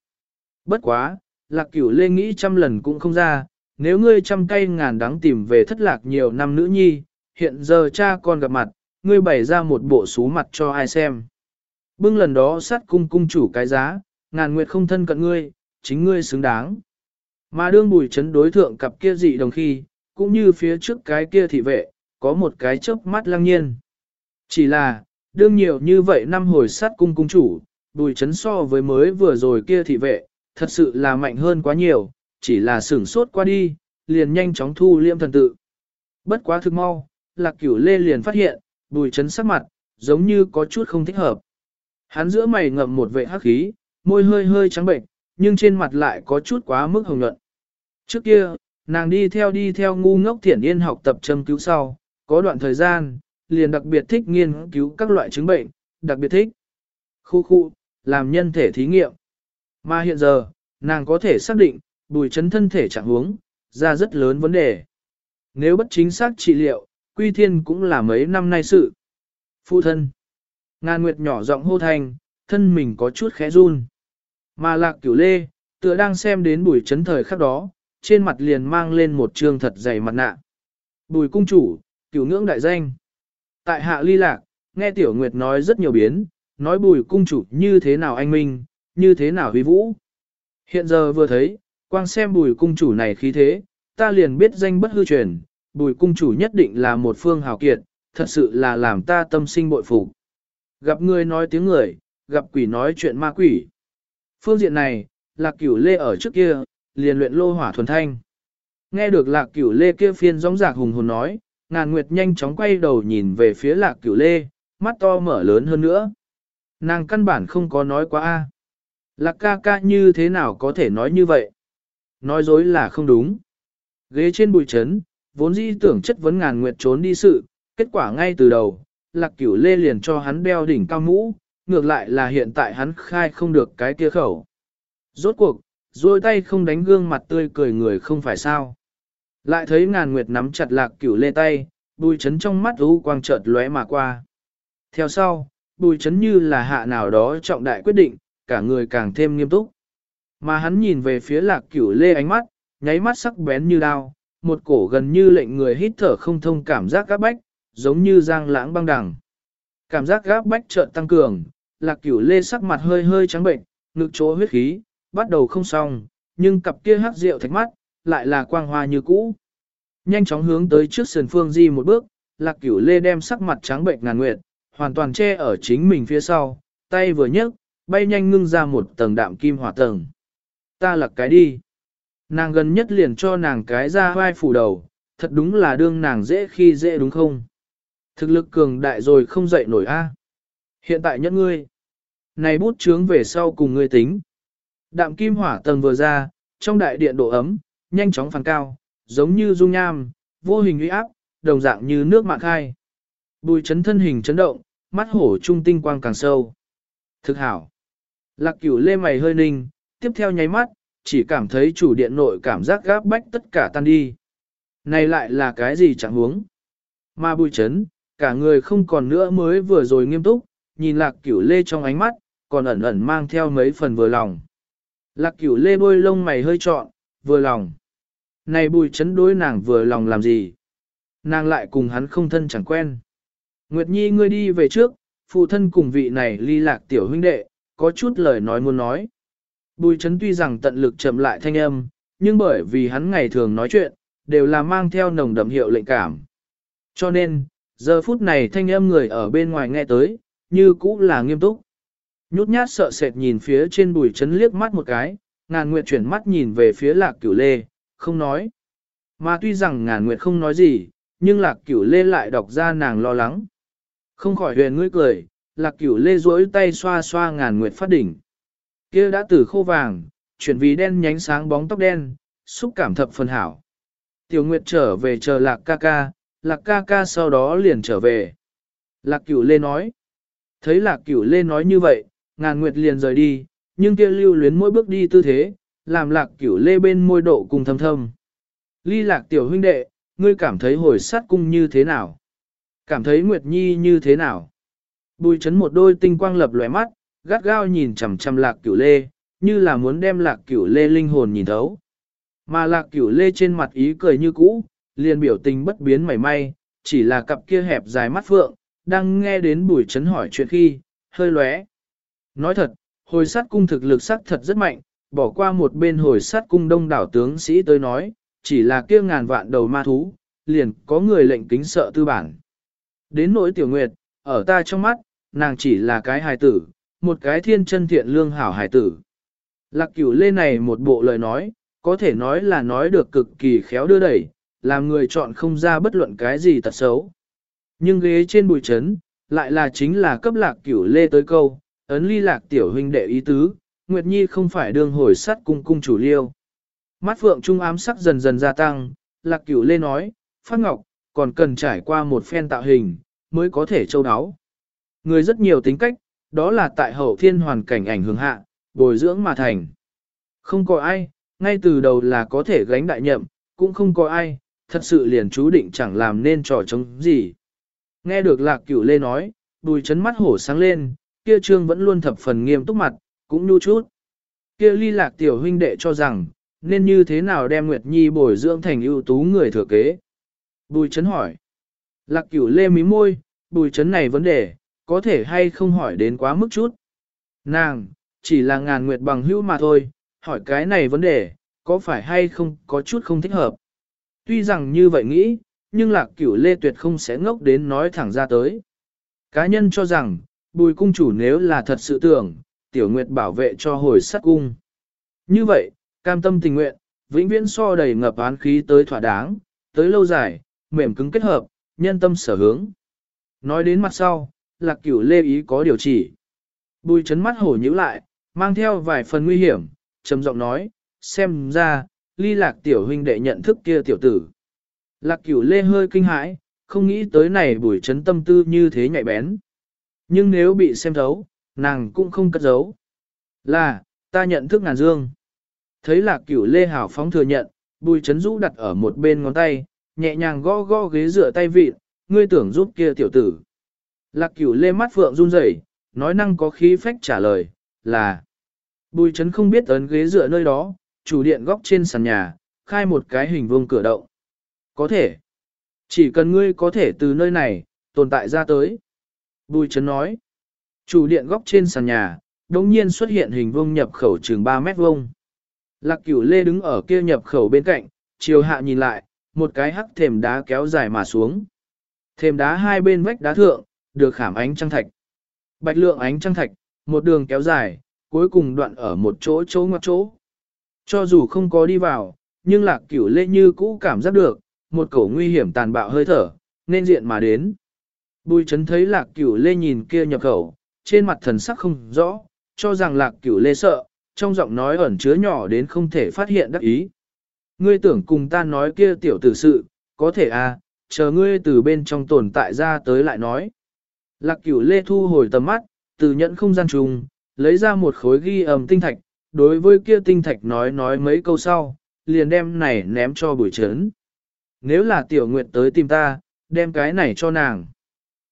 S1: Bất quá, lạc cửu lê nghĩ trăm lần cũng không ra, nếu ngươi trăm cây ngàn đắng tìm về thất lạc nhiều năm nữ nhi, hiện giờ cha con gặp mặt, ngươi bày ra một bộ xú mặt cho ai xem. Bưng lần đó sát cung cung chủ cái giá, ngàn nguyệt không thân cận ngươi, chính ngươi xứng đáng. Mà đương bùi chấn đối thượng cặp kia dị đồng khi, cũng như phía trước cái kia thị vệ, có một cái chớp mắt lăng nhiên. Chỉ là, đương nhiều như vậy năm hồi sát cung cung chủ, bùi chấn so với mới vừa rồi kia thị vệ, thật sự là mạnh hơn quá nhiều, chỉ là sửng sốt qua đi, liền nhanh chóng thu liêm thần tự. Bất quá thực mau, lạc cửu lê liền phát hiện, bùi chấn sắc mặt, giống như có chút không thích hợp. Hắn giữa mày ngậm một vệ hắc khí, môi hơi hơi trắng bệnh, nhưng trên mặt lại có chút quá mức hồng nhuận. Trước kia, nàng đi theo đi theo ngu ngốc thiển yên học tập châm cứu sau, có đoạn thời gian, liền đặc biệt thích nghiên cứu các loại chứng bệnh, đặc biệt thích. Khu khu, làm nhân thể thí nghiệm. Mà hiện giờ, nàng có thể xác định, bùi chấn thân thể trạng huống, ra rất lớn vấn đề. Nếu bất chính xác trị liệu, quy thiên cũng là mấy năm nay sự. Phụ thân. Ngàn Nguyệt nhỏ giọng hô thành thân mình có chút khẽ run. Mà lạc cửu lê, tựa đang xem đến bùi chấn thời khắc đó, trên mặt liền mang lên một trương thật dày mặt nạ. Bùi cung chủ, cửu ngưỡng đại danh. Tại hạ ly lạc, nghe tiểu nguyệt nói rất nhiều biến, nói bùi cung chủ như thế nào anh minh, như thế nào huy vũ. Hiện giờ vừa thấy, quang xem bùi cung chủ này khí thế, ta liền biết danh bất hư truyền, bùi cung chủ nhất định là một phương hào kiệt, thật sự là làm ta tâm sinh bội phục. Gặp người nói tiếng người, gặp quỷ nói chuyện ma quỷ. Phương diện này, lạc cửu lê ở trước kia, liền luyện lô hỏa thuần thanh. Nghe được lạc cửu lê kia phiên giống giạc hùng hồn nói, ngàn nguyệt nhanh chóng quay đầu nhìn về phía lạc cửu lê, mắt to mở lớn hơn nữa. Nàng căn bản không có nói quá a. Lạc ca ca như thế nào có thể nói như vậy? Nói dối là không đúng. Ghế trên bụi chấn, vốn dĩ tưởng chất vấn ngàn nguyệt trốn đi sự, kết quả ngay từ đầu, lạc cửu lê liền cho hắn đeo đỉnh cao mũ, ngược lại là hiện tại hắn khai không được cái kia khẩu. Rốt cuộc, duỗi tay không đánh gương mặt tươi cười người không phải sao. Lại thấy ngàn nguyệt nắm chặt lạc cửu lê tay, bùi chấn trong mắt u quang chợt lóe mà qua. Theo sau, bùi chấn như là hạ nào đó trọng đại quyết định, cả người càng thêm nghiêm túc. Mà hắn nhìn về phía lạc cửu lê ánh mắt, nháy mắt sắc bén như đao, một cổ gần như lệnh người hít thở không thông cảm giác gáp bách, giống như giang lãng băng đẳng. Cảm giác gáp bách chợt tăng cường, lạc cửu lê sắc mặt hơi hơi trắng bệnh, ngực chỗ huyết khí, bắt đầu không xong, nhưng cặp kia hắc rượu thạch mắt, lại là quang hoa như cũ. Nhanh chóng hướng tới trước sườn phương di một bước, lạc cửu lê đem sắc mặt trắng bệnh ngàn nguyệt, hoàn toàn che ở chính mình phía sau, tay vừa nhấc, bay nhanh ngưng ra một tầng đạm kim hỏa tầng. Ta lặc cái đi. Nàng gần nhất liền cho nàng cái ra vai phủ đầu, thật đúng là đương nàng dễ khi dễ đúng không? Thực lực cường đại rồi không dậy nổi a. Hiện tại nhất ngươi. Này bút chướng về sau cùng ngươi tính. Đạm kim hỏa tầng vừa ra, trong đại điện độ ấm, nhanh chóng phản cao, giống như dung nham, vô hình uy áp, đồng dạng như nước mạn khai. Bùi chấn thân hình chấn động, mắt hổ trung tinh quang càng sâu. Thực hảo. Lạc cửu lê mày hơi ninh, tiếp theo nháy mắt, chỉ cảm thấy chủ điện nội cảm giác gáp bách tất cả tan đi. Này lại là cái gì chẳng huống? Mà bùi chấn, cả người không còn nữa mới vừa rồi nghiêm túc, nhìn lạc cửu lê trong ánh mắt, còn ẩn ẩn mang theo mấy phần vừa lòng. Lạc cửu lê bôi lông mày hơi trọn, vừa lòng. Này bùi chấn đối nàng vừa lòng làm gì? Nàng lại cùng hắn không thân chẳng quen. Nguyệt Nhi ngươi đi về trước, phụ thân cùng vị này ly lạc tiểu huynh đệ, có chút lời nói muốn nói. Bùi chấn tuy rằng tận lực chậm lại thanh âm, nhưng bởi vì hắn ngày thường nói chuyện, đều là mang theo nồng đậm hiệu lệnh cảm. Cho nên, giờ phút này thanh âm người ở bên ngoài nghe tới, như cũ là nghiêm túc. Nhút nhát sợ sệt nhìn phía trên bùi chấn liếc mắt một cái, ngàn nguyệt chuyển mắt nhìn về phía lạc cửu lê, không nói. Mà tuy rằng ngàn nguyệt không nói gì, nhưng lạc cửu lê lại đọc ra nàng lo lắng. Không khỏi huyền ngươi cười, lạc cửu lê duỗi tay xoa xoa ngàn nguyệt phát đỉnh kia đã từ khô vàng, chuyển vì đen nhánh sáng bóng tóc đen, xúc cảm thập phần hảo. Tiểu nguyệt trở về chờ lạc ca ca, lạc ca ca sau đó liền trở về. Lạc cửu lê nói. Thấy lạc cửu lê nói như vậy, ngàn nguyệt liền rời đi, nhưng kia lưu luyến mỗi bước đi tư thế, làm lạc cửu lê bên môi độ cùng thâm thâm. Ly lạc tiểu huynh đệ, ngươi cảm thấy hồi sát cung như thế nào? Cảm thấy Nguyệt Nhi như thế nào? Bùi chấn một đôi tinh quang lập lóe mắt, gắt gao nhìn chằm chằm lạc cửu lê, như là muốn đem lạc cửu lê linh hồn nhìn thấu. Mà lạc cửu lê trên mặt ý cười như cũ, liền biểu tình bất biến mảy may, chỉ là cặp kia hẹp dài mắt phượng, đang nghe đến bùi chấn hỏi chuyện khi, hơi lóe. Nói thật, hồi sát cung thực lực sắc thật rất mạnh, bỏ qua một bên hồi sát cung đông đảo tướng sĩ tới nói, chỉ là kia ngàn vạn đầu ma thú, liền có người lệnh kính sợ tư bản. Đến nỗi tiểu nguyệt, ở ta trong mắt, nàng chỉ là cái hài tử, một cái thiên chân thiện lương hảo hải tử. Lạc cửu lê này một bộ lời nói, có thể nói là nói được cực kỳ khéo đưa đẩy, làm người chọn không ra bất luận cái gì tật xấu. Nhưng ghế trên bùi trấn lại là chính là cấp lạc cửu lê tới câu, ấn ly lạc tiểu huynh đệ ý tứ, Nguyệt Nhi không phải đương hồi sắt cung cung chủ liêu. Mắt phượng trung ám sắc dần dần gia tăng, lạc cửu lê nói, Phát Ngọc, còn cần trải qua một phen tạo hình, mới có thể châu đáo. Người rất nhiều tính cách, đó là tại hậu thiên hoàn cảnh ảnh hưởng hạ, bồi dưỡng mà thành. Không có ai, ngay từ đầu là có thể gánh đại nhậm, cũng không có ai, thật sự liền chú định chẳng làm nên trò chống gì. Nghe được lạc cửu lê nói, đùi chấn mắt hổ sáng lên, kia trương vẫn luôn thập phần nghiêm túc mặt, cũng nhu chút. Kia ly lạc tiểu huynh đệ cho rằng, nên như thế nào đem Nguyệt Nhi bồi dưỡng thành ưu tú người thừa kế. Bùi chấn hỏi. Lạc cửu lê mí môi, bùi chấn này vấn đề, có thể hay không hỏi đến quá mức chút. Nàng, chỉ là ngàn nguyệt bằng hữu mà thôi, hỏi cái này vấn đề, có phải hay không có chút không thích hợp. Tuy rằng như vậy nghĩ, nhưng lạc cửu lê tuyệt không sẽ ngốc đến nói thẳng ra tới. Cá nhân cho rằng, bùi cung chủ nếu là thật sự tưởng, tiểu nguyệt bảo vệ cho hồi sát cung. Như vậy, cam tâm tình nguyện, vĩnh viễn so đầy ngập án khí tới thỏa đáng, tới lâu dài, mềm cứng kết hợp, nhân tâm sở hướng. Nói đến mặt sau, lạc cửu lê ý có điều chỉ. Bùi chấn mắt hổ nhíu lại, mang theo vài phần nguy hiểm, trầm giọng nói, xem ra, ly lạc tiểu huynh đệ nhận thức kia tiểu tử. Lạc cửu lê hơi kinh hãi, không nghĩ tới này bùi chấn tâm tư như thế nhạy bén. Nhưng nếu bị xem thấu, Nàng cũng không cất giấu. Là, ta nhận thức ngàn dương. Thấy lạc cửu lê hảo phóng thừa nhận, bùi chấn rũ đặt ở một bên ngón tay, nhẹ nhàng gõ gõ ghế dựa tay vịt, ngươi tưởng giúp kia tiểu tử. Lạc cửu lê mắt phượng run rẩy, nói năng có khí phách trả lời, là. Bùi chấn không biết ấn ghế dựa nơi đó, chủ điện góc trên sàn nhà, khai một cái hình vuông cửa động. Có thể. Chỉ cần ngươi có thể từ nơi này, tồn tại ra tới. Bùi chấn nói. Chủ điện góc trên sàn nhà, đồng nhiên xuất hiện hình vuông nhập khẩu trường 3 mét vuông. Lạc cửu lê đứng ở kia nhập khẩu bên cạnh, chiều hạ nhìn lại, một cái hắc thềm đá kéo dài mà xuống. Thềm đá hai bên vách đá thượng, được khảm ánh trăng thạch. Bạch lượng ánh trăng thạch, một đường kéo dài, cuối cùng đoạn ở một chỗ chỗ ngoặc chỗ. Cho dù không có đi vào, nhưng lạc cửu lê như cũ cảm giác được, một cổ nguy hiểm tàn bạo hơi thở, nên diện mà đến. Bùi chấn thấy lạc cửu lê nhìn kia nhập khẩu, trên mặt thần sắc không rõ, cho rằng lạc cửu lê sợ, trong giọng nói ẩn chứa nhỏ đến không thể phát hiện đắc ý. Ngươi tưởng cùng ta nói kia tiểu tử sự, có thể à, chờ ngươi từ bên trong tồn tại ra tới lại nói. Lạc cửu lê thu hồi tầm mắt, từ nhận không gian trùng, lấy ra một khối ghi ầm tinh thạch, đối với kia tinh thạch nói nói mấy câu sau, liền đem này ném cho buổi trấn. Nếu là tiểu nguyệt tới tìm ta, đem cái này cho nàng.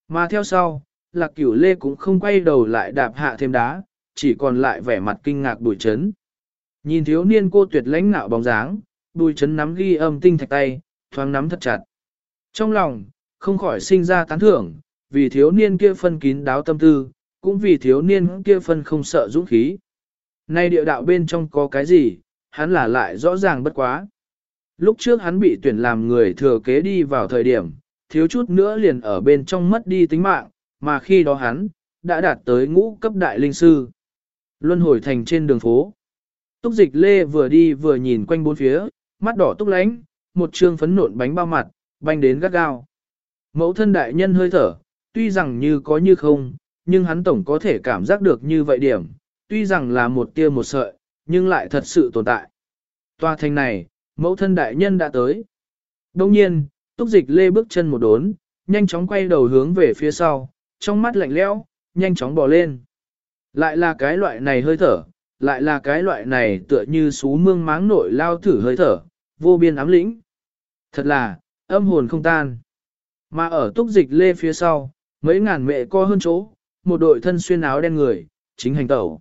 S1: Mà theo sau, lạc cửu lê cũng không quay đầu lại đạp hạ thêm đá, chỉ còn lại vẻ mặt kinh ngạc bùi chấn. Nhìn thiếu niên cô tuyệt lãnh nạo bóng dáng, bùi chấn nắm ghi âm tinh thạch tay, thoáng nắm thật chặt. Trong lòng, không khỏi sinh ra tán thưởng, vì thiếu niên kia phân kín đáo tâm tư, cũng vì thiếu niên kia phân không sợ dũng khí. Nay địa đạo bên trong có cái gì, hắn là lại rõ ràng bất quá. Lúc trước hắn bị tuyển làm người thừa kế đi vào thời điểm, thiếu chút nữa liền ở bên trong mất đi tính mạng, mà khi đó hắn, đã đạt tới ngũ cấp đại linh sư. Luân hồi thành trên đường phố. Túc dịch lê vừa đi vừa nhìn quanh bốn phía, mắt đỏ túc lánh, một trương phấn nộn bánh bao mặt, banh đến gắt gao. Mẫu thân đại nhân hơi thở, tuy rằng như có như không, nhưng hắn tổng có thể cảm giác được như vậy điểm, tuy rằng là một tia một sợi, nhưng lại thật sự tồn tại. Tòa thành này, mẫu thân đại nhân đã tới. Đông nhiên, túc dịch lê bước chân một đốn, nhanh chóng quay đầu hướng về phía sau, trong mắt lạnh lẽo, nhanh chóng bò lên. Lại là cái loại này hơi thở, lại là cái loại này tựa như sú mương máng nội lao thử hơi thở, vô biên ám lĩnh. Thật là, âm hồn không tan. Mà ở túc dịch lê phía sau, mấy ngàn mẹ co hơn chỗ, một đội thân xuyên áo đen người, chính hành tẩu.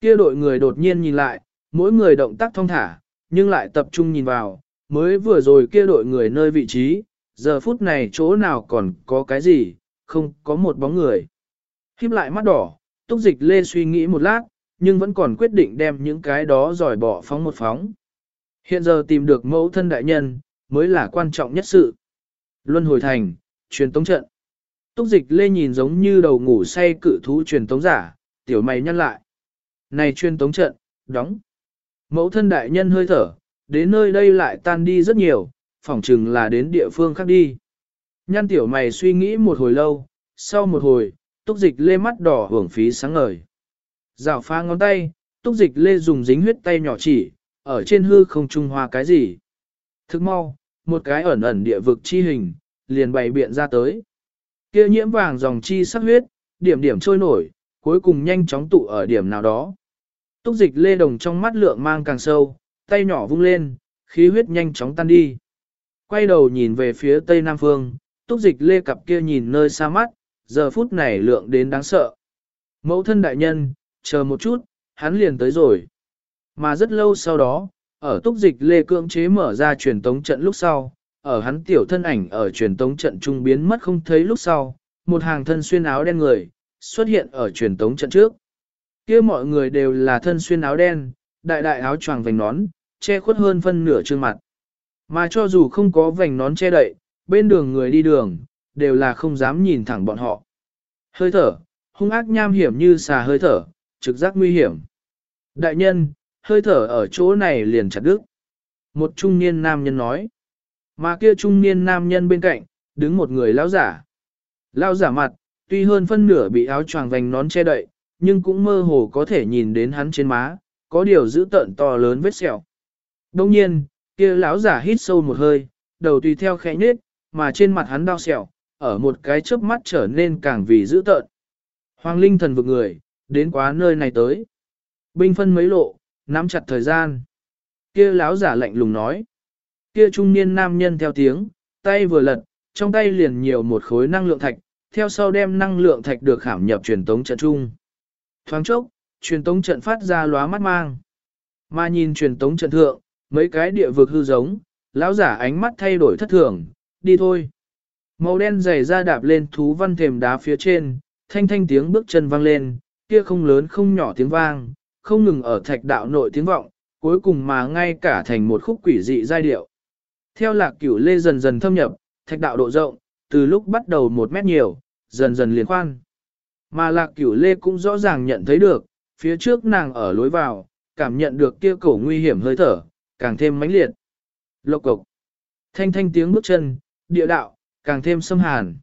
S1: Kia đội người đột nhiên nhìn lại, mỗi người động tác thong thả, nhưng lại tập trung nhìn vào, mới vừa rồi kia đội người nơi vị trí, giờ phút này chỗ nào còn có cái gì, không có một bóng người. Khiếp lại mắt đỏ, túc dịch lê suy nghĩ một lát, nhưng vẫn còn quyết định đem những cái đó giỏi bỏ phóng một phóng. Hiện giờ tìm được mẫu thân đại nhân, mới là quan trọng nhất sự. Luân hồi thành, truyền tống trận. Túc dịch lê nhìn giống như đầu ngủ say cự thú truyền tống giả, tiểu mày nhăn lại. Này truyền tống trận, đóng. Mẫu thân đại nhân hơi thở, đến nơi đây lại tan đi rất nhiều, phỏng chừng là đến địa phương khác đi. Nhăn tiểu mày suy nghĩ một hồi lâu, sau một hồi, túc dịch lê mắt đỏ hưởng phí sáng ngời. Rào phá ngón tay, túc dịch lê dùng dính huyết tay nhỏ chỉ, ở trên hư không trung hoa cái gì. Thức mau, một cái ẩn ẩn địa vực chi hình, liền bày biện ra tới kia nhiễm vàng dòng chi sắc huyết, điểm điểm trôi nổi, cuối cùng nhanh chóng tụ ở điểm nào đó. Túc dịch lê đồng trong mắt lượng mang càng sâu, tay nhỏ vung lên, khí huyết nhanh chóng tan đi. Quay đầu nhìn về phía tây nam phương, túc dịch lê cặp kia nhìn nơi xa mắt, giờ phút này lượng đến đáng sợ. Mẫu thân đại nhân, chờ một chút, hắn liền tới rồi. Mà rất lâu sau đó, ở túc dịch lê cưỡng chế mở ra truyền tống trận lúc sau, ở hắn tiểu thân ảnh ở truyền tống trận trung biến mất không thấy lúc sau, một hàng thân xuyên áo đen người, xuất hiện ở truyền tống trận trước. kia mọi người đều là thân xuyên áo đen, đại đại áo choàng vành nón, che khuất hơn phân nửa trương mặt. Mà cho dù không có vành nón che đậy, bên đường người đi đường, đều là không dám nhìn thẳng bọn họ. Hơi thở, hung ác nham hiểm như xà hơi thở, trực giác nguy hiểm. Đại nhân, hơi thở ở chỗ này liền chặt đứt. Một trung niên nam nhân nói. Mà kia trung niên nam nhân bên cạnh, đứng một người lão giả. Lão giả mặt, tuy hơn phân nửa bị áo choàng vành nón che đậy, nhưng cũng mơ hồ có thể nhìn đến hắn trên má, có điều giữ tận to lớn vết sẹo. Đông nhiên, kia lão giả hít sâu một hơi, đầu tùy theo khẽ nhếch, mà trên mặt hắn đau sẹo, ở một cái chớp mắt trở nên càng vì dữ tợn. Hoàng linh thần vực người, đến quá nơi này tới. Binh phân mấy lộ, nắm chặt thời gian. Kia lão giả lạnh lùng nói. Kia trung niên nam nhân theo tiếng, tay vừa lật, trong tay liền nhiều một khối năng lượng thạch, theo sau đem năng lượng thạch được khảm nhập truyền tống trận trung. Thoáng chốc, truyền tống trận phát ra lóa mắt mang. Mà nhìn truyền tống trận thượng, mấy cái địa vực hư giống, lão giả ánh mắt thay đổi thất thường, đi thôi. Màu đen dày ra đạp lên thú văn thềm đá phía trên, thanh thanh tiếng bước chân vang lên, kia không lớn không nhỏ tiếng vang, không ngừng ở thạch đạo nội tiếng vọng, cuối cùng mà ngay cả thành một khúc quỷ dị giai điệu. Theo lạc cửu lê dần dần thâm nhập, thạch đạo độ rộng, từ lúc bắt đầu một mét nhiều, dần dần liền khoan. Mà lạc cửu lê cũng rõ ràng nhận thấy được, phía trước nàng ở lối vào, cảm nhận được kia cổ nguy hiểm hơi thở, càng thêm mãnh liệt. Lộc cục, thanh thanh tiếng bước chân, địa đạo, càng thêm xâm hàn.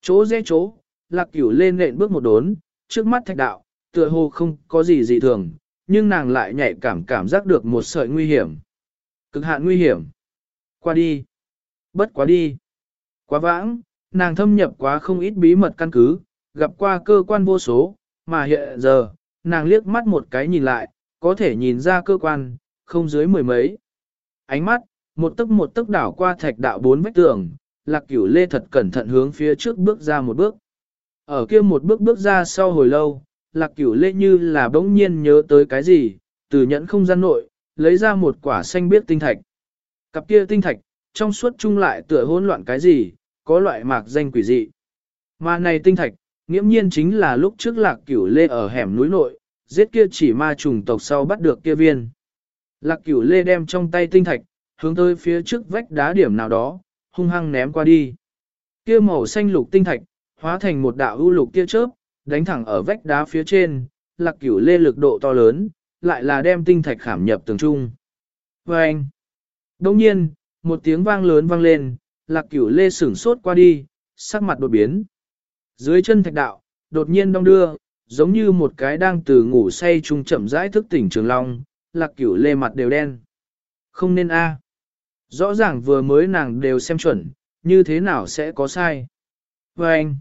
S1: Chỗ dễ chỗ, lạc cửu lên nện bước một đốn, trước mắt thạch đạo, tựa hồ không có gì dị thường, nhưng nàng lại nhạy cảm cảm giác được một sợi nguy hiểm. Cực hạn nguy hiểm. Qua đi. Bất quá đi. Quá vãng, nàng thâm nhập quá không ít bí mật căn cứ, gặp qua cơ quan vô số, mà hiện giờ, nàng liếc mắt một cái nhìn lại, có thể nhìn ra cơ quan, không dưới mười mấy. Ánh mắt, một tấc một tấc đảo qua thạch đạo bốn vách tường, lạc cửu lê thật cẩn thận hướng phía trước bước ra một bước. Ở kia một bước bước ra sau hồi lâu, lạc cửu lê như là bỗng nhiên nhớ tới cái gì, từ nhẫn không gian nội, lấy ra một quả xanh biếc tinh thạch. Cặp kia tinh thạch, trong suốt chung lại tựa hỗn loạn cái gì, có loại mạc danh quỷ dị. Mà này tinh thạch, nghiễm nhiên chính là lúc trước lạc cửu lê ở hẻm núi nội, giết kia chỉ ma trùng tộc sau bắt được kia viên. Lạc cửu lê đem trong tay tinh thạch, hướng tới phía trước vách đá điểm nào đó, hung hăng ném qua đi. Kia màu xanh lục tinh thạch, hóa thành một đạo ưu lục kia chớp, đánh thẳng ở vách đá phía trên, lạc cửu lê lực độ to lớn, lại là đem tinh thạch khảm nhập tường trung. Và anh, đồng nhiên, một tiếng vang lớn vang lên, lạc cửu lê sửng sốt qua đi, sắc mặt đột biến. Dưới chân thạch đạo, đột nhiên đong đưa, giống như một cái đang từ ngủ say trung chậm rãi thức tỉnh trường long, lạc cửu lê mặt đều đen. Không nên a. Rõ ràng vừa mới nàng đều xem chuẩn, như thế nào sẽ có sai. Và anh,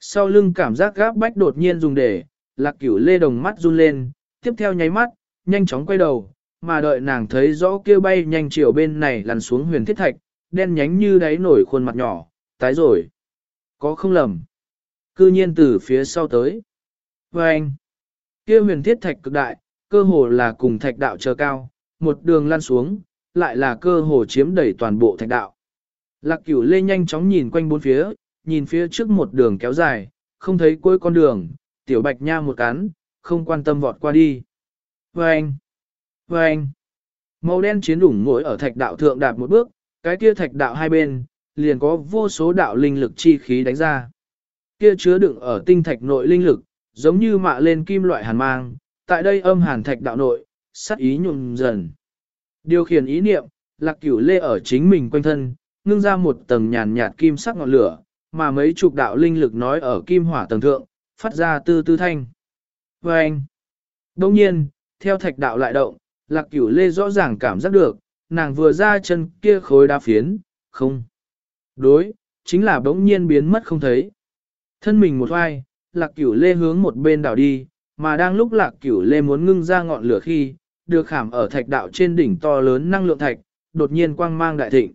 S1: sau lưng cảm giác gáp bách đột nhiên dùng để, lạc cửu lê đồng mắt run lên, tiếp theo nháy mắt, nhanh chóng quay đầu, mà đợi nàng thấy rõ kia bay nhanh chiều bên này lăn xuống huyền thiết thạch, đen nhánh như đáy nổi khuôn mặt nhỏ, tái rồi. Có không lầm. Cư nhiên từ phía sau tới. Và anh, kia huyền thiết thạch cực đại, cơ hồ là cùng thạch đạo chờ cao, một đường lăn xuống, lại là cơ hồ chiếm đầy toàn bộ thạch đạo. Lạc cửu lê nhanh chóng nhìn quanh bốn phía, nhìn phía trước một đường kéo dài, không thấy cuối con đường, tiểu bạch nha một cán không quan tâm vọt qua đi. Và anh, Màu đen chiến đủng ngồi ở thạch đạo thượng đạp một bước, cái kia thạch đạo hai bên, liền có vô số đạo linh lực chi khí đánh ra. Kia chứa đựng ở tinh thạch nội linh lực, giống như mạ lên kim loại hàn mang, tại đây âm hàn thạch đạo nội, sát ý nhuộm dần. Điều khiển ý niệm, lạc cửu lê ở chính mình quanh thân, ngưng ra một tầng nhàn nhạt kim sắc ngọn lửa, mà mấy chục đạo linh lực nói ở kim hỏa tầng thượng, phát ra tư tư thanh. Và anh, đồng nhiên, theo thạch đạo lại động, lạc cửu lê rõ ràng cảm giác được, nàng vừa ra chân kia khối đá phiến, không. Đối, chính là bỗng nhiên biến mất không thấy. Thân mình một oai, lạc cửu lê hướng một bên đảo đi, mà đang lúc lạc cửu lê muốn ngưng ra ngọn lửa khi, được khảm ở thạch đạo trên đỉnh to lớn năng lượng thạch, đột nhiên quang mang đại thịnh.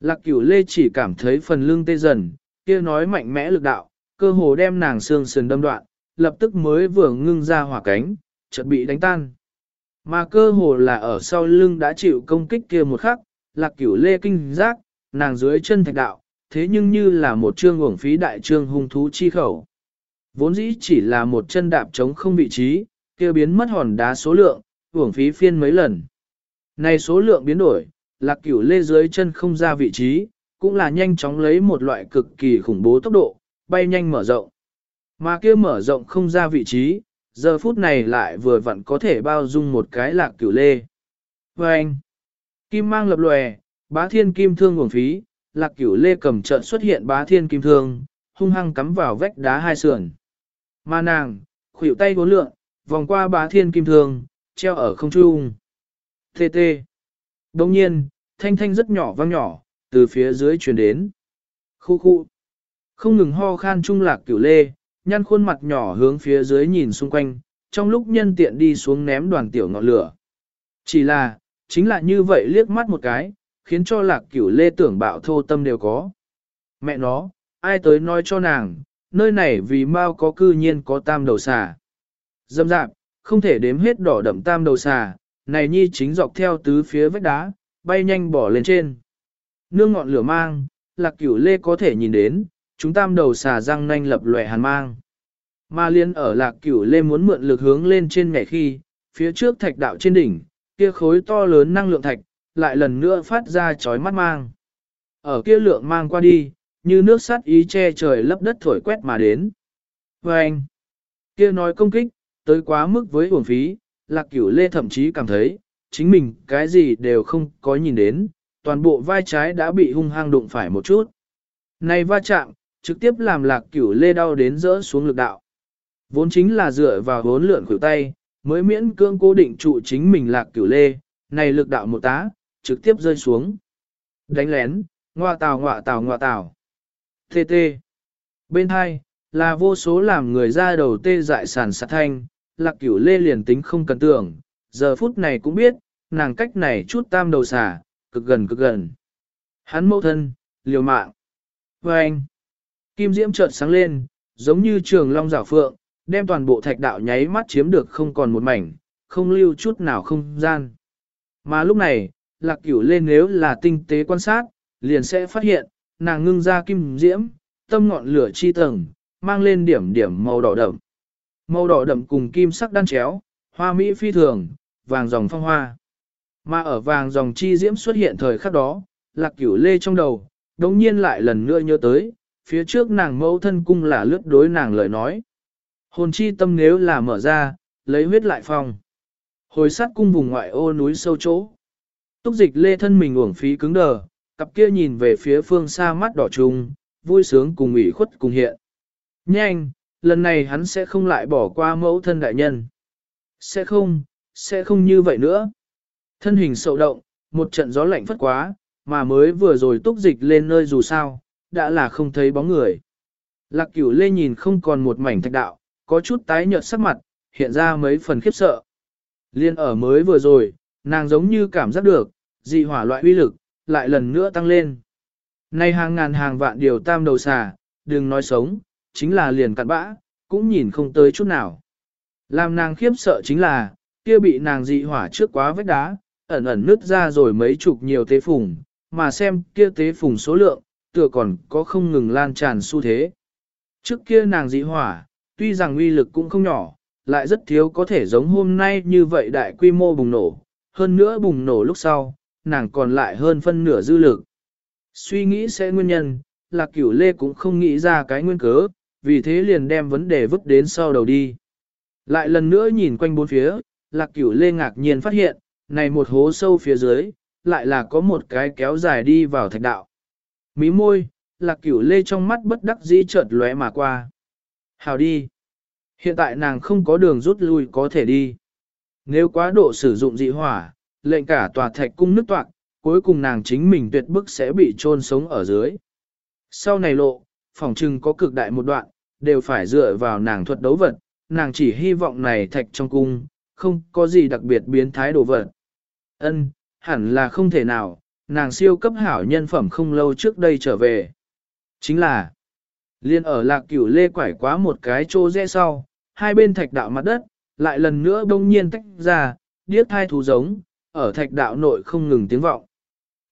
S1: Lạc cửu lê chỉ cảm thấy phần lưng tê dần, kia nói mạnh mẽ lực đạo, cơ hồ đem nàng xương sườn đâm đoạn, lập tức mới vừa ngưng ra hỏa cánh, chợt bị đánh tan. Mà cơ hồ là ở sau lưng đã chịu công kích kia một khắc, lạc cửu lê kinh giác, nàng dưới chân thạch đạo, thế nhưng như là một trương uổng phí đại trương hung thú chi khẩu. Vốn dĩ chỉ là một chân đạp trống không vị trí, kia biến mất hòn đá số lượng, uổng phí phiên mấy lần. Này số lượng biến đổi, lạc cửu lê dưới chân không ra vị trí, cũng là nhanh chóng lấy một loại cực kỳ khủng bố tốc độ, bay nhanh mở rộng. Mà kia mở rộng không ra vị trí, giờ phút này lại vừa vặn có thể bao dung một cái lạc cửu lê. Và anh, kim mang lập lòe, bá thiên kim thương nguồn phí, lạc cửu lê cầm trận xuất hiện bá thiên kim thương, hung hăng cắm vào vách đá hai sườn. Mà nàng, khuỷu tay vốn lượng, vòng qua bá thiên kim thương, treo ở không trung. Tê tê. Đồng nhiên, thanh thanh rất nhỏ vang nhỏ, từ phía dưới truyền đến. Khu khu. Không ngừng ho khan trung lạc cửu lê, nhăn khuôn mặt nhỏ hướng phía dưới nhìn xung quanh, trong lúc nhân tiện đi xuống ném đoàn tiểu ngọn lửa. Chỉ là, chính là như vậy liếc mắt một cái, khiến cho lạc cửu lê tưởng bạo thô tâm đều có. Mẹ nó, ai tới nói cho nàng, nơi này vì mau có cư nhiên có tam đầu xà. Dâm dạp, không thể đếm hết đỏ đậm tam đầu xà, này nhi chính dọc theo tứ phía vách đá, bay nhanh bỏ lên trên. Nương ngọn lửa mang, lạc cửu lê có thể nhìn đến, chúng tam đầu xà răng nanh lập lòe hàn mang. Mà liên ở lạc cửu lê muốn mượn lực hướng lên trên ngày khi, phía trước thạch đạo trên đỉnh, kia khối to lớn năng lượng thạch, lại lần nữa phát ra chói mắt mang. Ở kia lượng mang qua đi, như nước sắt ý che trời lấp đất thổi quét mà đến. Và anh, kia nói công kích, tới quá mức với uổng phí, lạc cửu lê thậm chí cảm thấy, chính mình cái gì đều không có nhìn đến, toàn bộ vai trái đã bị hung hăng đụng phải một chút. Này va chạm, trực tiếp làm lạc cửu lê đau đến rỡ xuống lực đạo. Vốn chính là dựa vào vốn lượn khuỷu tay, mới miễn cương cố định trụ chính mình lạc cửu lê, này lực đạo một tá, trực tiếp rơi xuống. Đánh lén, ngoa tào ngoa tào ngoa tào. Tê tê. Bên hai, là vô số làm người ra đầu tê dại sàn sạt thanh, lạc cửu lê liền tính không cần tưởng, giờ phút này cũng biết, nàng cách này chút tam đầu xả, cực gần cực gần. Hắn mẫu thân, liều mạng. Và anh, kim diễm chợt sáng lên, giống như trường long rảo phượng, đem toàn bộ thạch đạo nháy mắt chiếm được không còn một mảnh, không lưu chút nào không gian. Mà lúc này, lạc cửu lên nếu là tinh tế quan sát, liền sẽ phát hiện, nàng ngưng ra kim diễm, tâm ngọn lửa chi tầng, mang lên điểm điểm màu đỏ đậm. Màu đỏ đậm cùng kim sắc đan chéo, hoa mỹ phi thường, vàng dòng phong hoa. Mà ở vàng dòng chi diễm xuất hiện thời khắc đó, lạc cửu lê trong đầu, đồng nhiên lại lần nữa nhớ tới, phía trước nàng mẫu thân cung là lướt đối nàng lời nói. Hồn chi tâm nếu là mở ra, lấy huyết lại phong. Hồi sát cung vùng ngoại ô núi sâu chỗ. Túc dịch lê thân mình uổng phí cứng đờ, cặp kia nhìn về phía phương xa mắt đỏ trùng, vui sướng cùng ủy khuất cùng hiện. Nhanh, lần này hắn sẽ không lại bỏ qua mẫu thân đại nhân. Sẽ không, sẽ không như vậy nữa. Thân hình sậu động, một trận gió lạnh phất quá, mà mới vừa rồi túc dịch lên nơi dù sao, đã là không thấy bóng người. Lạc cửu lê nhìn không còn một mảnh thạch đạo, có chút tái nhợt sắc mặt, hiện ra mấy phần khiếp sợ. Liên ở mới vừa rồi, nàng giống như cảm giác được, dị hỏa loại uy lực, lại lần nữa tăng lên. Nay hàng ngàn hàng vạn điều tam đầu xà, đừng nói sống, chính là liền cặn bã, cũng nhìn không tới chút nào. Làm nàng khiếp sợ chính là, kia bị nàng dị hỏa trước quá vết đá, ẩn ẩn nứt ra rồi mấy chục nhiều tế phùng, mà xem kia tế phùng số lượng, tựa còn có không ngừng lan tràn xu thế. Trước kia nàng dị hỏa, tuy rằng uy lực cũng không nhỏ, lại rất thiếu có thể giống hôm nay như vậy đại quy mô bùng nổ, hơn nữa bùng nổ lúc sau, nàng còn lại hơn phân nửa dư lực. Suy nghĩ sẽ nguyên nhân, lạc cửu lê cũng không nghĩ ra cái nguyên cớ, vì thế liền đem vấn đề vứt đến sau đầu đi. Lại lần nữa nhìn quanh bốn phía, lạc cửu lê ngạc nhiên phát hiện, này một hố sâu phía dưới, lại là có một cái kéo dài đi vào thạch đạo. Mí môi, lạc cửu lê trong mắt bất đắc dĩ chợt lóe mà qua. Hào đi. Hiện tại nàng không có đường rút lui có thể đi. Nếu quá độ sử dụng dị hỏa, lệnh cả tòa thạch cung nứt toạc, cuối cùng nàng chính mình tuyệt bức sẽ bị chôn sống ở dưới. Sau này lộ, phòng trừng có cực đại một đoạn, đều phải dựa vào nàng thuật đấu vật, nàng chỉ hy vọng này thạch trong cung, không có gì đặc biệt biến thái đồ vật. Ân, hẳn là không thể nào, nàng siêu cấp hảo nhân phẩm không lâu trước đây trở về. Chính là, liên ở lạc cửu lê quải quá một cái chỗ rẽ sau, hai bên thạch đạo mặt đất, lại lần nữa đông nhiên tách ra, điếc thai thú giống, ở thạch đạo nội không ngừng tiếng vọng.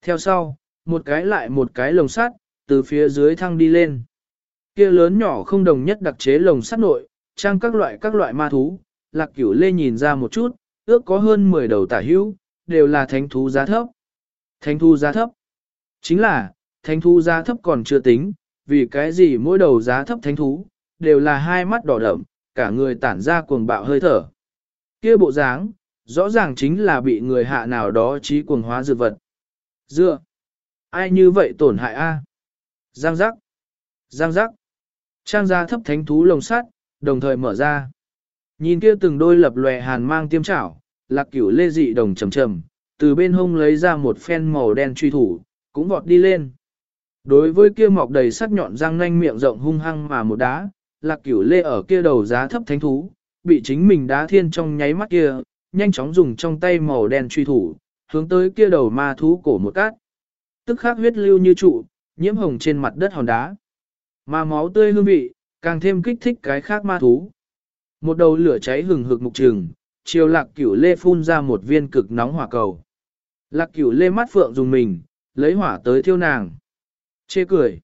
S1: Theo sau, một cái lại một cái lồng sắt, từ phía dưới thăng đi lên. Kia lớn nhỏ không đồng nhất đặc chế lồng sắt nội, trang các loại các loại ma thú, lạc cửu lê nhìn ra một chút, ước có hơn 10 đầu tả hữu, đều là thánh thú giá thấp. Thánh thu giá thấp. Chính là, thánh thu giá thấp còn chưa tính, vì cái gì mỗi đầu giá thấp thánh thú, đều là hai mắt đỏ đậm, cả người tản ra cuồng bạo hơi thở. Kia bộ dáng, rõ ràng chính là bị người hạ nào đó trí cuồng hóa dược vật. Dựa. Ai như vậy tổn hại a? Giang giác. Giang giác. Trang gia thấp thánh thú lồng sắt, đồng thời mở ra. Nhìn kia từng đôi lập lòe hàn mang tiêm chảo, lạc cửu lê dị đồng trầm trầm, từ bên hông lấy ra một phen màu đen truy thủ, cũng vọt đi lên. Đối với kia mọc đầy sắc nhọn răng nanh miệng rộng hung hăng mà một đá, lạc cửu lê ở kia đầu giá thấp thánh thú, bị chính mình đá thiên trong nháy mắt kia, nhanh chóng dùng trong tay màu đen truy thủ, hướng tới kia đầu ma thú cổ một cát. Tức khắc huyết lưu như trụ, nhiễm hồng trên mặt đất hòn đá. Mà máu tươi hương vị, càng thêm kích thích cái khác ma thú. Một đầu lửa cháy hừng hực mục trường, chiều lạc cửu lê phun ra một viên cực nóng hỏa cầu. Lạc cửu lê mắt phượng dùng mình, lấy hỏa tới thiêu nàng. Chê cười.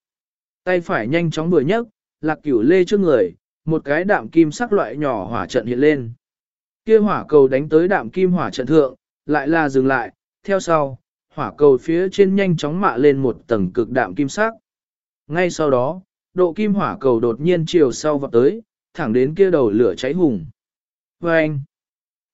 S1: Tay phải nhanh chóng vừa nhấc, lạc cửu lê trước người, một cái đạm kim sắc loại nhỏ hỏa trận hiện lên. Kia hỏa cầu đánh tới đạm kim hỏa trận thượng, lại là dừng lại, theo sau, hỏa cầu phía trên nhanh chóng mạ lên một tầng cực đạm kim sắc. Ngay sau đó, độ kim hỏa cầu đột nhiên chiều sau vọt tới, thẳng đến kia đầu lửa cháy hùng. Và anh,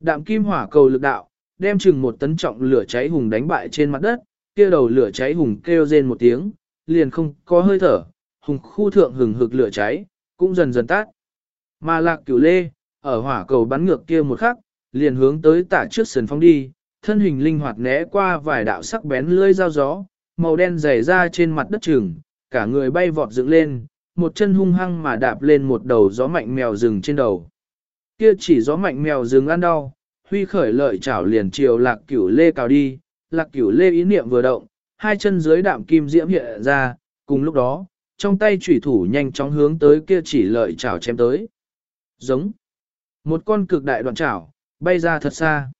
S1: đạm kim hỏa cầu lực đạo, đem chừng một tấn trọng lửa cháy hùng đánh bại trên mặt đất, kia đầu lửa cháy hùng kêu rên một tiếng, liền không có hơi thở, hùng khu thượng hừng hực lửa cháy, cũng dần dần tắt. Mà lạc cửu lê, ở hỏa cầu bắn ngược kia một khắc, liền hướng tới tả trước sườn phong đi, thân hình linh hoạt né qua vài đạo sắc bén lưỡi dao gió, màu đen dày ra trên mặt đất trường, cả người bay vọt dựng lên, một chân hung hăng mà đạp lên một đầu gió mạnh mèo rừng trên đầu. Kia chỉ gió mạnh mèo rừng ăn đau, huy khởi lợi chảo liền chiều lạc cửu lê cào đi, lạc cửu lê ý niệm vừa động, hai chân dưới đạm kim diễm hiện ra, cùng lúc đó, trong tay chủy thủ nhanh chóng hướng tới kia chỉ lợi chảo chém tới. Giống. Một con cực đại đoạn chảo, bay ra thật xa.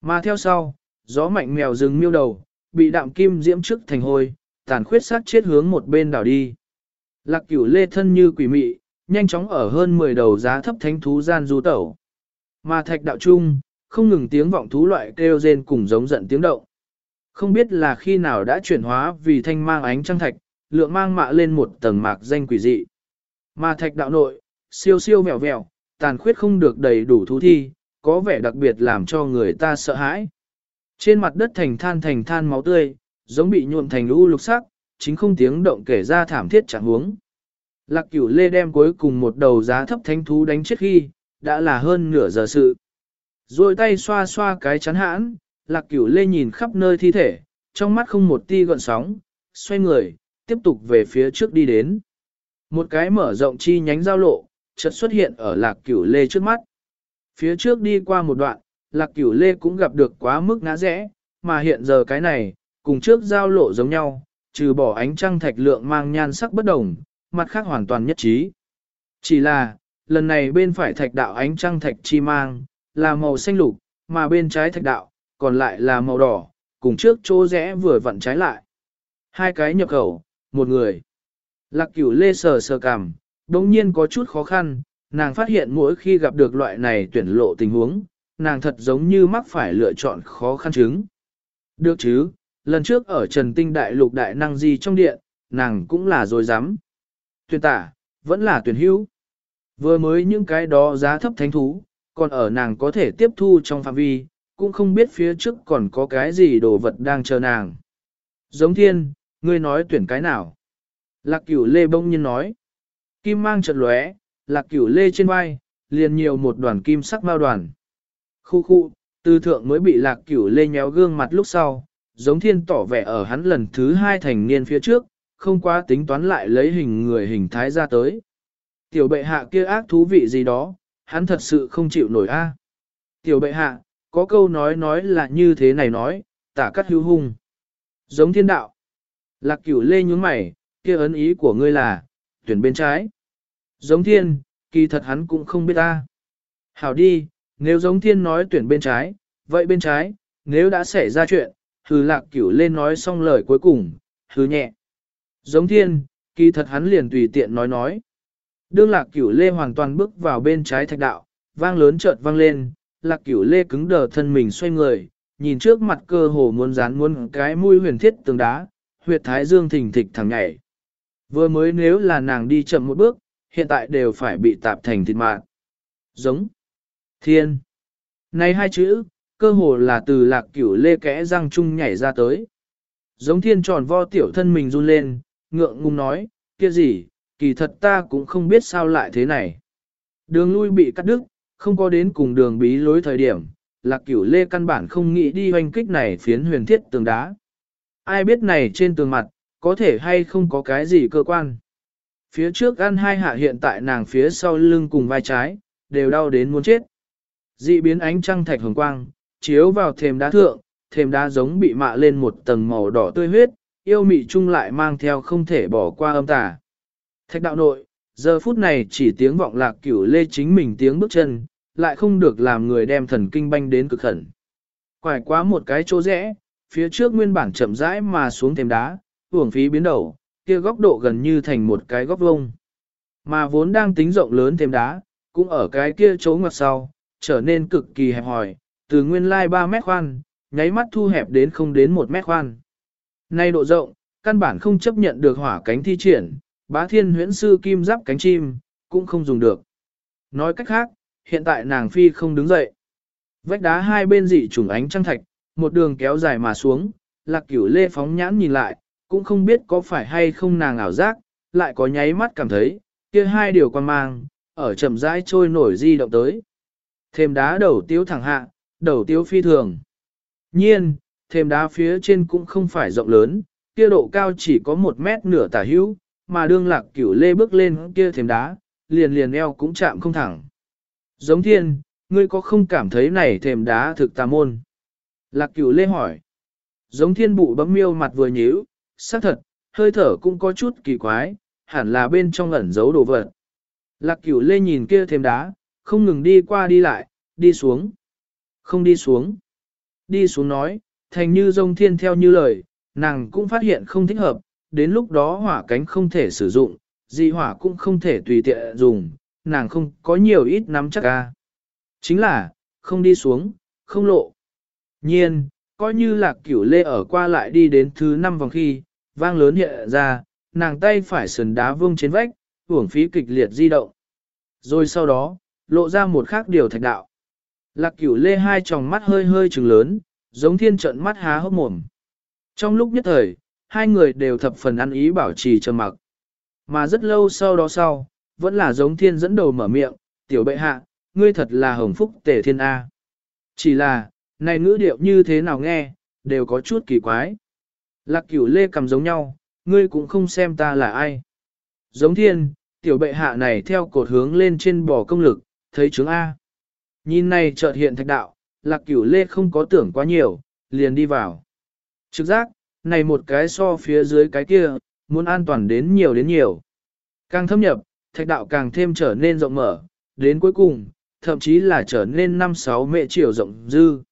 S1: Mà theo sau, gió mạnh mèo rừng miêu đầu, bị đạm kim diễm trước thành hôi, tàn khuyết sát chết hướng một bên đảo đi. Lạc cửu lê thân như quỷ mị, nhanh chóng ở hơn 10 đầu giá thấp thánh thú gian du tẩu. Mà thạch đạo trung, không ngừng tiếng vọng thú loại kêu rên cùng giống giận tiếng động. Không biết là khi nào đã chuyển hóa vì thanh mang ánh trăng thạch, lượng mang mạ lên một tầng mạc danh quỷ dị. Mà thạch đạo nội, siêu siêu vẹo vẹo, tàn khuyết không được đầy đủ thú thi, có vẻ đặc biệt làm cho người ta sợ hãi. Trên mặt đất thành than thành than máu tươi, giống bị nhuộm thành lũ lục sắc, chính không tiếng động kể ra thảm thiết chẳng huống. Lạc cửu lê đem cuối cùng một đầu giá thấp thánh thú đánh chết khi, đã là hơn nửa giờ sự. Rồi tay xoa xoa cái chắn hãn, lạc cửu lê nhìn khắp nơi thi thể, trong mắt không một ti gợn sóng, xoay người, tiếp tục về phía trước đi đến. Một cái mở rộng chi nhánh giao lộ, chợt xuất hiện ở lạc cửu lê trước mắt. Phía trước đi qua một đoạn, lạc cửu lê cũng gặp được quá mức ngã rẽ, mà hiện giờ cái này, cùng trước giao lộ giống nhau, trừ bỏ ánh trăng thạch lượng mang nhan sắc bất đồng, mặt khác hoàn toàn nhất trí. Chỉ là, lần này bên phải thạch đạo ánh trăng thạch chi mang, là màu xanh lục, mà bên trái thạch đạo, còn lại là màu đỏ, cùng trước chỗ rẽ vừa vặn trái lại. Hai cái nhập khẩu, một người. Lạc cửu lê sờ sờ cằm, đồng nhiên có chút khó khăn, nàng phát hiện mỗi khi gặp được loại này tuyển lộ tình huống, nàng thật giống như mắc phải lựa chọn khó khăn chứng. Được chứ, lần trước ở Trần Tinh Đại Lục Đại Năng Di trong điện, nàng cũng là rồi dám. Tuyển tả, vẫn là tuyển hữu. Vừa mới những cái đó giá thấp thánh thú, còn ở nàng có thể tiếp thu trong phạm vi, cũng không biết phía trước còn có cái gì đồ vật đang chờ nàng. Giống thiên, ngươi nói tuyển cái nào? Lạc cửu lê bông nhiên nói. Kim mang chợt lóe, lạc cửu lê trên vai, liền nhiều một đoàn kim sắc mao đoàn. Khu khu, tư thượng mới bị lạc cửu lê nhéo gương mặt lúc sau, giống thiên tỏ vẻ ở hắn lần thứ hai thành niên phía trước, không quá tính toán lại lấy hình người hình thái ra tới. Tiểu bệ hạ kia ác thú vị gì đó, hắn thật sự không chịu nổi a. Tiểu bệ hạ, có câu nói nói là như thế này nói, tả cắt hữu hung. Giống thiên đạo. Lạc cửu lê nhúng mày, kia ấn ý của ngươi là, tuyển bên trái. Giống thiên, kỳ thật hắn cũng không biết ta. Hảo đi, nếu giống thiên nói tuyển bên trái, vậy bên trái, nếu đã xảy ra chuyện, hừ lạc cửu lên nói xong lời cuối cùng, hừ nhẹ. Giống thiên, kỳ thật hắn liền tùy tiện nói nói. Đương lạc cửu lê hoàn toàn bước vào bên trái thạch đạo, vang lớn chợt vang lên, lạc cửu lê cứng đờ thân mình xoay người, nhìn trước mặt cơ hồ muốn dán muốn cái mũi huyền thiết tường đá, huyệt thái dương thình thịch thẳng nhảy. Vừa mới nếu là nàng đi chậm một bước, hiện tại đều phải bị tạp thành thịt mạng. Giống. Thiên. Này hai chữ, cơ hồ là từ lạc cửu lê kẽ răng chung nhảy ra tới. Giống thiên tròn vo tiểu thân mình run lên, ngượng ngùng nói, kia gì, kỳ thật ta cũng không biết sao lại thế này. Đường lui bị cắt đứt, không có đến cùng đường bí lối thời điểm, lạc cửu lê căn bản không nghĩ đi hoành kích này phiến huyền thiết tường đá. Ai biết này trên tường mặt, có thể hay không có cái gì cơ quan. Phía trước ăn hai hạ hiện tại nàng phía sau lưng cùng vai trái, đều đau đến muốn chết. Dị biến ánh trăng thạch hồng quang, chiếu vào thềm đá thượng, thềm đá giống bị mạ lên một tầng màu đỏ tươi huyết, yêu mị chung lại mang theo không thể bỏ qua âm tà. Thạch đạo nội, giờ phút này chỉ tiếng vọng lạc cửu lê chính mình tiếng bước chân, lại không được làm người đem thần kinh banh đến cực khẩn. Quải quá một cái chỗ rẽ, phía trước nguyên bản chậm rãi mà xuống thêm đá, uổng phí biến đầu, kia góc độ gần như thành một cái góc vông. Mà vốn đang tính rộng lớn thêm đá, cũng ở cái kia chỗ ngoặt sau, trở nên cực kỳ hẹp hòi, từ nguyên lai 3 mét khoan, nháy mắt thu hẹp đến không đến 1 mét khoan. Nay độ rộng, căn bản không chấp nhận được hỏa cánh thi triển, bá thiên huyễn sư kim giáp cánh chim, cũng không dùng được. Nói cách khác, hiện tại nàng phi không đứng dậy. Vách đá hai bên dị trùng ánh trăng thạch, một đường kéo dài mà xuống, lạc cửu lê phóng nhãn nhìn lại, cũng không biết có phải hay không nàng ảo giác, lại có nháy mắt cảm thấy, kia hai điều quan mang, ở chậm rãi trôi nổi di động tới. Thêm đá đầu tiếu thẳng hạ, đầu tiếu phi thường. Nhiên, thêm đá phía trên cũng không phải rộng lớn, kia độ cao chỉ có một mét nửa tả hữu, mà đương lạc cửu lê bước lên kia thềm đá, liền liền eo cũng chạm không thẳng. Giống thiên, ngươi có không cảm thấy này thềm đá thực tà môn? Lạc cửu lê hỏi. Giống thiên bụ bấm miêu mặt vừa nhíu, xác thật, hơi thở cũng có chút kỳ quái, hẳn là bên trong ẩn giấu đồ vật. Lạc cửu lê nhìn kia thềm đá, không ngừng đi qua đi lại, đi xuống. Không đi xuống. Đi xuống nói, thành như giống thiên theo như lời, nàng cũng phát hiện không thích hợp, đến lúc đó hỏa cánh không thể sử dụng, dị hỏa cũng không thể tùy tiện dùng, nàng không có nhiều ít nắm chắc ca. Chính là, không đi xuống, không lộ. Nhiên, coi như là cửu lê ở qua lại đi đến thứ năm vòng khi, vang lớn hiện ra, nàng tay phải sườn đá vương trên vách, hưởng phí kịch liệt di động. Rồi sau đó, lộ ra một khác điều thạch đạo. Lạc cửu lê hai tròng mắt hơi hơi trừng lớn, giống thiên trận mắt há hốc mồm. Trong lúc nhất thời, hai người đều thập phần ăn ý bảo trì trầm mặc. Mà rất lâu sau đó sau, vẫn là giống thiên dẫn đầu mở miệng, tiểu bệ hạ, ngươi thật là hồng phúc tể thiên A. Chỉ là, này ngữ điệu như thế nào nghe, đều có chút kỳ quái. Lạc cửu lê cầm giống nhau, ngươi cũng không xem ta là ai. Giống thiên, tiểu bệ hạ này theo cột hướng lên trên bò công lực, thấy chứng A. Nhìn này chợt hiện thạch đạo, lạc cửu lê không có tưởng quá nhiều, liền đi vào. Trực giác, này một cái so phía dưới cái kia, muốn an toàn đến nhiều đến nhiều. Càng thâm nhập, thạch đạo càng thêm trở nên rộng mở, đến cuối cùng, thậm chí là trở nên 5-6 mệ chiều rộng dư.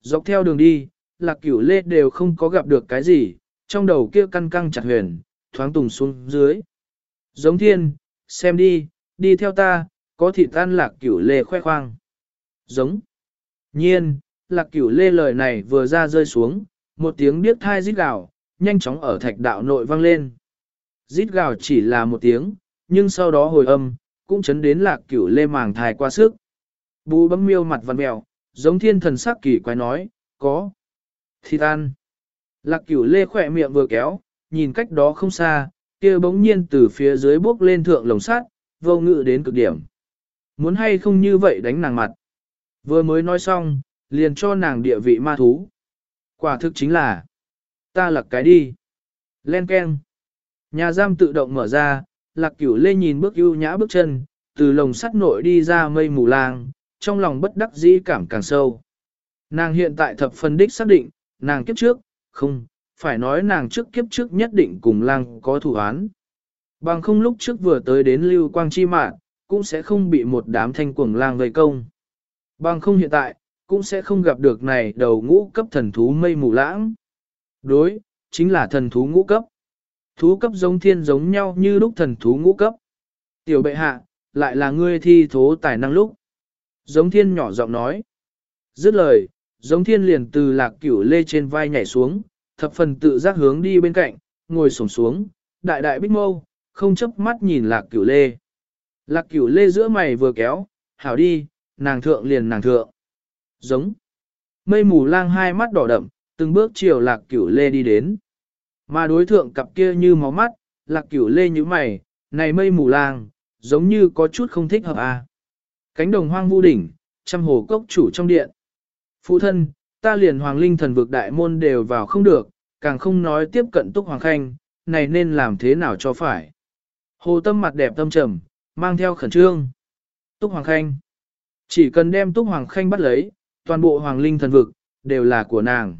S1: Dọc theo đường đi, lạc cửu lê đều không có gặp được cái gì, trong đầu kia căn căng chặt huyền, thoáng tùng xuống dưới. Giống thiên, xem đi, đi theo ta, có thị tan lạc cửu lê khoe khoang. Giống. Nhiên, lạc cửu lê lời này vừa ra rơi xuống, một tiếng điếc thai rít gào, nhanh chóng ở thạch đạo nội vang lên. Rít gào chỉ là một tiếng, nhưng sau đó hồi âm, cũng chấn đến lạc cửu lê màng thai qua sức. Bú bấm miêu mặt văn mèo, giống thiên thần sắc kỳ quái nói, có. Thịt ăn. Lạc cửu lê khỏe miệng vừa kéo, nhìn cách đó không xa, kia bỗng nhiên từ phía dưới bước lên thượng lồng sắt, vô ngự đến cực điểm. Muốn hay không như vậy đánh nàng mặt. Vừa mới nói xong, liền cho nàng địa vị ma thú. Quả thực chính là, ta lặc cái đi. Len keng. Nhà giam tự động mở ra, lạc cửu lê nhìn bước ưu nhã bước chân, từ lồng sắt nội đi ra mây mù lang, trong lòng bất đắc dĩ cảm càng sâu. Nàng hiện tại thập phân đích xác định, nàng kiếp trước, không, phải nói nàng trước kiếp trước nhất định cùng lang có thủ án. Bằng không lúc trước vừa tới đến lưu quang chi mạng, cũng sẽ không bị một đám thanh cuồng lang vây công. Bằng không hiện tại, cũng sẽ không gặp được này đầu ngũ cấp thần thú mây mù lãng. Đối, chính là thần thú ngũ cấp. Thú cấp giống thiên giống nhau như lúc thần thú ngũ cấp. Tiểu bệ hạ, lại là ngươi thi thố tài năng lúc. Giống thiên nhỏ giọng nói. Dứt lời, giống thiên liền từ lạc cửu lê trên vai nhảy xuống, thập phần tự giác hướng đi bên cạnh, ngồi sổng xuống, đại đại bích mâu, không chấp mắt nhìn lạc cửu lê. Lạc cửu lê giữa mày vừa kéo, hảo đi, nàng thượng liền nàng thượng. Giống. Mây mù lang hai mắt đỏ đậm, từng bước chiều lạc cửu lê đi đến. Mà đối thượng cặp kia như máu mắt, lạc cửu lê như mày, này mây mù lang, giống như có chút không thích hợp à. Cánh đồng hoang vu đỉnh, trăm hồ cốc chủ trong điện. Phụ thân, ta liền hoàng linh thần vực đại môn đều vào không được, càng không nói tiếp cận túc hoàng khanh, này nên làm thế nào cho phải. Hồ tâm mặt đẹp tâm trầm, mang theo khẩn trương. Túc Hoàng Khanh. Chỉ cần đem Túc Hoàng Khanh bắt lấy, toàn bộ Hoàng Linh thần vực, đều là của nàng.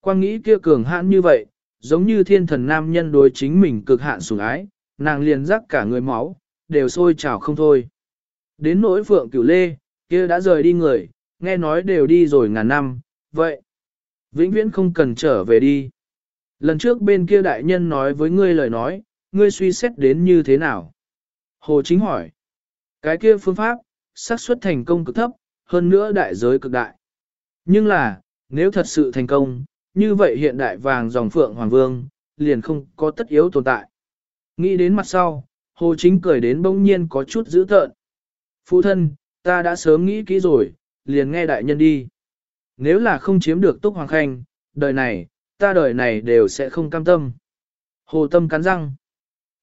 S1: Quang nghĩ kia cường hãn như vậy, giống như thiên thần nam nhân đối chính mình cực hạn sủng ái, nàng liền rắc cả người máu, đều sôi trào không thôi. Đến nỗi phượng cửu lê, kia đã rời đi người, nghe nói đều đi rồi ngàn năm, vậy. Vĩnh viễn không cần trở về đi. Lần trước bên kia đại nhân nói với ngươi lời nói, ngươi suy xét đến như thế nào? Hồ Chính hỏi. Cái kia phương pháp, xác suất thành công cực thấp, hơn nữa đại giới cực đại. Nhưng là, nếu thật sự thành công, như vậy hiện đại vàng dòng phượng hoàng vương, liền không có tất yếu tồn tại. Nghĩ đến mặt sau, Hồ Chính cười đến bỗng nhiên có chút dữ tợn. Phụ thân, ta đã sớm nghĩ kỹ rồi, liền nghe đại nhân đi. Nếu là không chiếm được Túc Hoàng Khanh, đời này, ta đời này đều sẽ không cam tâm. Hồ Tâm cắn răng.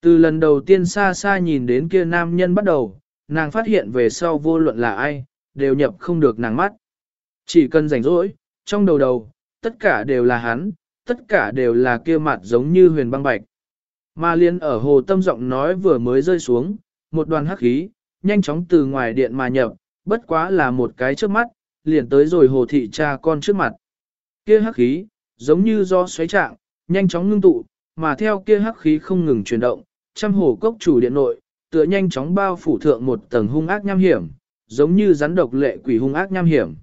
S1: Từ lần đầu tiên xa xa nhìn đến kia nam nhân bắt đầu, nàng phát hiện về sau vô luận là ai, đều nhập không được nàng mắt. Chỉ cần rảnh rỗi, trong đầu đầu, tất cả đều là hắn, tất cả đều là kia mặt giống như huyền băng bạch. Mà liên ở hồ tâm giọng nói vừa mới rơi xuống, một đoàn hắc khí, nhanh chóng từ ngoài điện mà nhập, bất quá là một cái trước mắt, liền tới rồi hồ thị cha con trước mặt. Kia hắc khí, giống như do xoáy trạng, nhanh chóng ngưng tụ, mà theo kia hắc khí không ngừng chuyển động, trăm hồ cốc chủ điện nội, tựa nhanh chóng bao phủ thượng một tầng hung ác nham hiểm, giống như rắn độc lệ quỷ hung ác nham hiểm.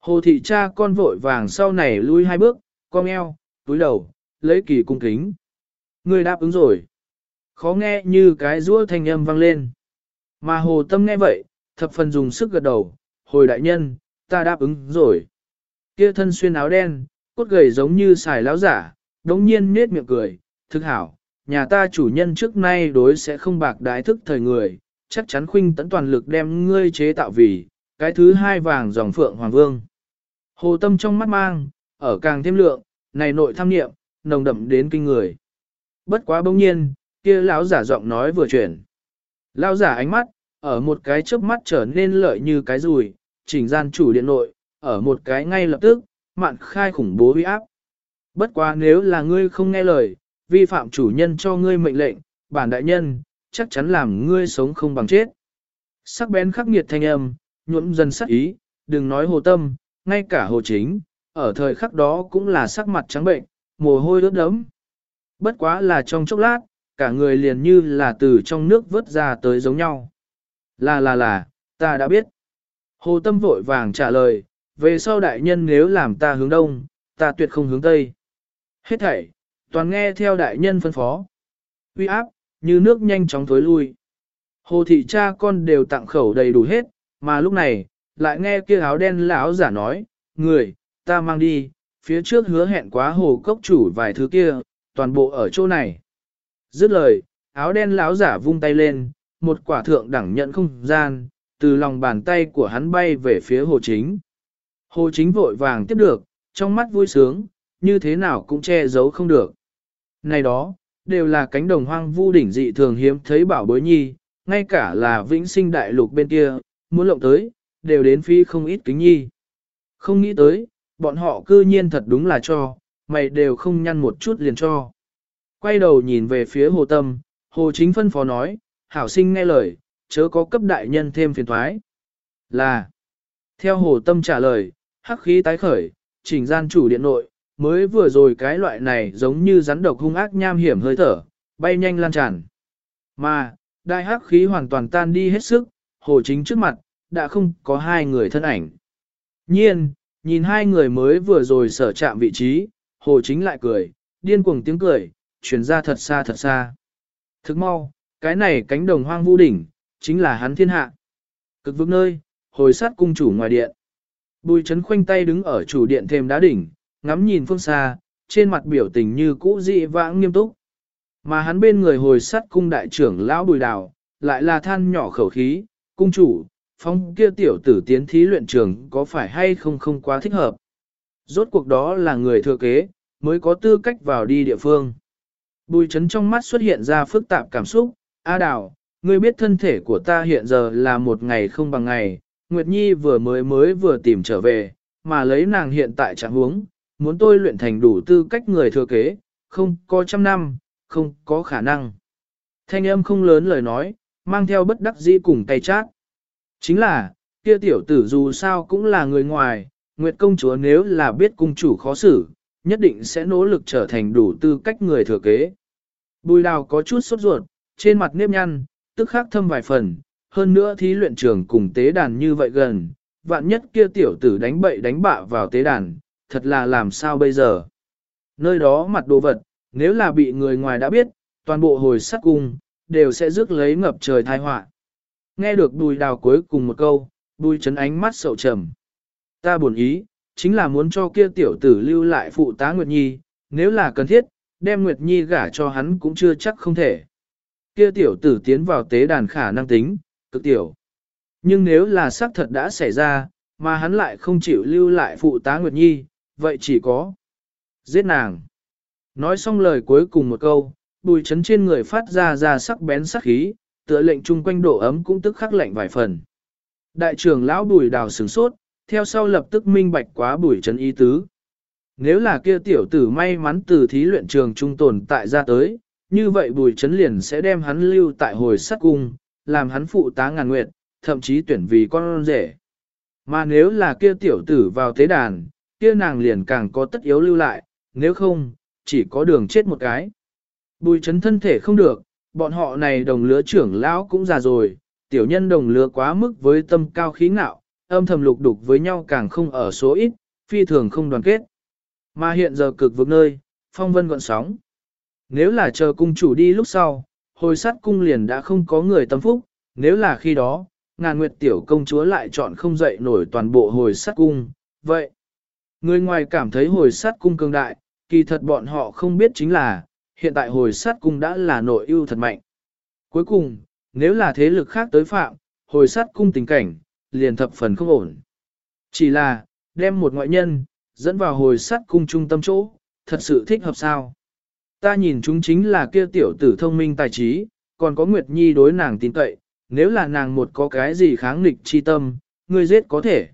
S1: Hồ thị cha con vội vàng sau này lui hai bước, cong eo, túi đầu, lấy kỳ cung kính. Người đáp ứng rồi. Khó nghe như cái rũa thanh âm vang lên. Mà hồ tâm nghe vậy, thập phần dùng sức gật đầu, hồi đại nhân, ta đáp ứng rồi. Kia thân xuyên áo đen, cốt gầy giống như xài láo giả, đống nhiên nết miệng cười, thực hảo, nhà ta chủ nhân trước nay đối sẽ không bạc đái thức thời người, chắc chắn khuynh tấn toàn lực đem ngươi chế tạo vì, cái thứ hai vàng dòng phượng hoàng vương. Hồ tâm trong mắt mang, ở càng thêm lượng, này nội tham niệm nồng đậm đến kinh người. Bất quá bỗng nhiên, kia lão giả giọng nói vừa chuyển. Lão giả ánh mắt, ở một cái chớp mắt trở nên lợi như cái rùi, chỉnh gian chủ điện nội, ở một cái ngay lập tức, mạn khai khủng bố uy áp. Bất quá nếu là ngươi không nghe lời, vi phạm chủ nhân cho ngươi mệnh lệnh, bản đại nhân, chắc chắn làm ngươi sống không bằng chết. Sắc bén khắc nghiệt thanh âm, nhuộm dần sắc ý, đừng nói hồ tâm, ngay cả hồ chính, ở thời khắc đó cũng là sắc mặt trắng bệnh, mồ hôi ướt đấm. Bất quá là trong chốc lát, cả người liền như là từ trong nước vớt ra tới giống nhau. Là là là, ta đã biết. Hồ Tâm vội vàng trả lời, về sau đại nhân nếu làm ta hướng đông, ta tuyệt không hướng tây. Hết thảy, toàn nghe theo đại nhân phân phó. Uy áp, như nước nhanh chóng thối lui. Hồ thị cha con đều tặng khẩu đầy đủ hết, mà lúc này, lại nghe kia áo đen lão giả nói, người, ta mang đi, phía trước hứa hẹn quá hồ cốc chủ vài thứ kia, toàn bộ ở chỗ này. Dứt lời, áo đen lão giả vung tay lên, một quả thượng đẳng nhận không gian, từ lòng bàn tay của hắn bay về phía hồ chính. Hồ chính vội vàng tiếp được, trong mắt vui sướng, như thế nào cũng che giấu không được. Này đó, đều là cánh đồng hoang vu đỉnh dị thường hiếm thấy bảo bối nhi, ngay cả là vĩnh sinh đại lục bên kia, muốn lộng tới, đều đến phi không ít kính nhi. Không nghĩ tới, bọn họ cư nhiên thật đúng là cho, mày đều không nhăn một chút liền cho. Quay đầu nhìn về phía hồ tâm, hồ chính phân phó nói, hảo sinh nghe lời, chớ có cấp đại nhân thêm phiền thoái. Là, theo hồ tâm trả lời, hắc khí tái khởi, chỉnh gian chủ điện nội, mới vừa rồi cái loại này giống như rắn độc hung ác nham hiểm hơi thở, bay nhanh lan tràn. Mà, đại hắc khí hoàn toàn tan đi hết sức, hồ chính trước mặt, đã không có hai người thân ảnh. Nhiên, nhìn hai người mới vừa rồi sở chạm vị trí, hồ chính lại cười, điên cuồng tiếng cười, chuyển ra thật xa thật xa. Thức mau, cái này cánh đồng hoang vu đỉnh, chính là hắn thiên hạ. Cực vực nơi, hồi sát cung chủ ngoài điện. Bùi chấn khoanh tay đứng ở chủ điện thêm đá đỉnh, ngắm nhìn phương xa, trên mặt biểu tình như cũ dị vãng nghiêm túc. Mà hắn bên người hồi sắt cung đại trưởng lão bùi đào, lại là than nhỏ khẩu khí, cung chủ, phong kia tiểu tử tiến thí luyện trường có phải hay không không quá thích hợp. Rốt cuộc đó là người thừa kế, mới có tư cách vào đi địa phương. Bùi chấn trong mắt xuất hiện ra phức tạp cảm xúc, A Đào, ngươi biết thân thể của ta hiện giờ là một ngày không bằng ngày, Nguyệt Nhi vừa mới mới vừa tìm trở về, mà lấy nàng hiện tại trạng huống, muốn tôi luyện thành đủ tư cách người thừa kế, không có trăm năm, không có khả năng. Thanh âm không lớn lời nói, mang theo bất đắc dĩ cùng tay chát. Chính là, kia tiểu tử dù sao cũng là người ngoài, Nguyệt công chúa nếu là biết cung chủ khó xử, nhất định sẽ nỗ lực trở thành đủ tư cách người thừa kế. Bùi đào có chút sốt ruột, trên mặt nếp nhăn, tức khắc thâm vài phần, hơn nữa thí luyện trường cùng tế đàn như vậy gần, vạn nhất kia tiểu tử đánh bậy đánh bạ vào tế đàn, thật là làm sao bây giờ. Nơi đó mặt đồ vật, nếu là bị người ngoài đã biết, toàn bộ hồi sắc cung, đều sẽ rước lấy ngập trời thai họa. Nghe được bùi đào cuối cùng một câu, bùi chấn ánh mắt sầu trầm. Ta buồn ý, chính là muốn cho kia tiểu tử lưu lại phụ tá Nguyệt Nhi, nếu là cần thiết, đem Nguyệt Nhi gả cho hắn cũng chưa chắc không thể. Kia tiểu tử tiến vào tế đàn khả năng tính, cực tiểu. Nhưng nếu là xác thật đã xảy ra, mà hắn lại không chịu lưu lại phụ tá Nguyệt Nhi, vậy chỉ có giết nàng. Nói xong lời cuối cùng một câu, bùi chấn trên người phát ra ra sắc bén sắc khí, tựa lệnh chung quanh độ ấm cũng tức khắc lạnh vài phần. Đại trưởng lão bùi đào sửng sốt, theo sau lập tức minh bạch quá bùi chấn ý tứ. Nếu là kia tiểu tử may mắn từ thí luyện trường trung tồn tại ra tới, như vậy bùi chấn liền sẽ đem hắn lưu tại hồi sát cung, làm hắn phụ tá ngàn nguyệt, thậm chí tuyển vì con rể. Mà nếu là kia tiểu tử vào tế đàn, kia nàng liền càng có tất yếu lưu lại, nếu không, chỉ có đường chết một cái. Bùi chấn thân thể không được, bọn họ này đồng lứa trưởng lão cũng già rồi, tiểu nhân đồng lứa quá mức với tâm cao khí ngạo, âm thầm lục đục với nhau càng không ở số ít, phi thường không đoàn kết. Mà hiện giờ cực vực nơi, phong vân gọn sóng. Nếu là chờ cung chủ đi lúc sau, hồi sát cung liền đã không có người tâm phúc, nếu là khi đó, ngàn nguyệt tiểu công chúa lại chọn không dậy nổi toàn bộ hồi sát cung, vậy. Người ngoài cảm thấy hồi sát cung cường đại, kỳ thật bọn họ không biết chính là, hiện tại hồi sát cung đã là nội ưu thật mạnh. Cuối cùng, nếu là thế lực khác tới phạm, hồi sát cung tình cảnh, liền thập phần không ổn. Chỉ là, đem một ngoại nhân, dẫn vào hồi sát cung trung tâm chỗ, thật sự thích hợp sao. Ta nhìn chúng chính là kia tiểu tử thông minh tài trí, còn có Nguyệt Nhi đối nàng tin cậy, nếu là nàng một có cái gì kháng nghịch chi tâm, ngươi giết có thể.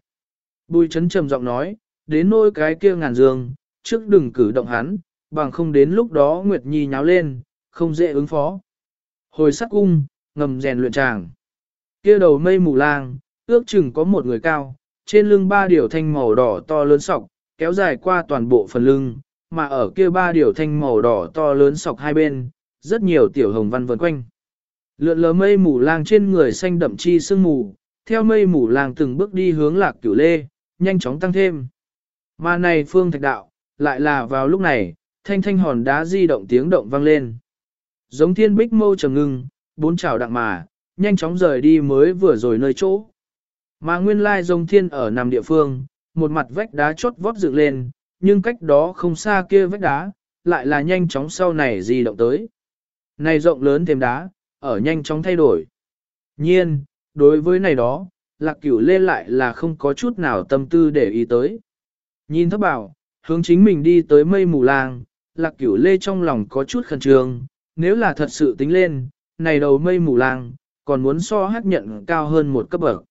S1: Bùi chấn trầm giọng nói, đến nôi cái kia ngàn dương, trước đừng cử động hắn, bằng không đến lúc đó Nguyệt Nhi nháo lên, không dễ ứng phó. Hồi sắc cung, ngầm rèn luyện tràng. Kia đầu mây mù lang, ước chừng có một người cao, trên lưng ba điều thanh màu đỏ to lớn sọc, kéo dài qua toàn bộ phần lưng, mà ở kia ba điều thanh màu đỏ to lớn sọc hai bên, rất nhiều tiểu hồng văn vần quanh. Lượn lờ mây mù lang trên người xanh đậm chi sương mù, theo mây mù lang từng bước đi hướng lạc cửu lê, nhanh chóng tăng thêm. Mà này phương thạch đạo, lại là vào lúc này, thanh thanh hòn đá di động tiếng động vang lên. Giống thiên bích mâu trầm ngưng, bốn chảo đặng mà, nhanh chóng rời đi mới vừa rồi nơi chỗ. Mà nguyên lai giống thiên ở nằm địa phương, một mặt vách đá chốt vót dựng lên, nhưng cách đó không xa kia vách đá, lại là nhanh chóng sau này di động tới. Này rộng lớn thêm đá, ở nhanh chóng thay đổi. Nhiên, đối với này đó, lạc cửu lê lại là không có chút nào tâm tư để ý tới. Nhìn thấp bảo, hướng chính mình đi tới mây mù lang, lạc cửu lê trong lòng có chút khẩn trương, nếu là thật sự tính lên, này đầu mây mù lang, còn muốn so hát nhận cao hơn một cấp bậc.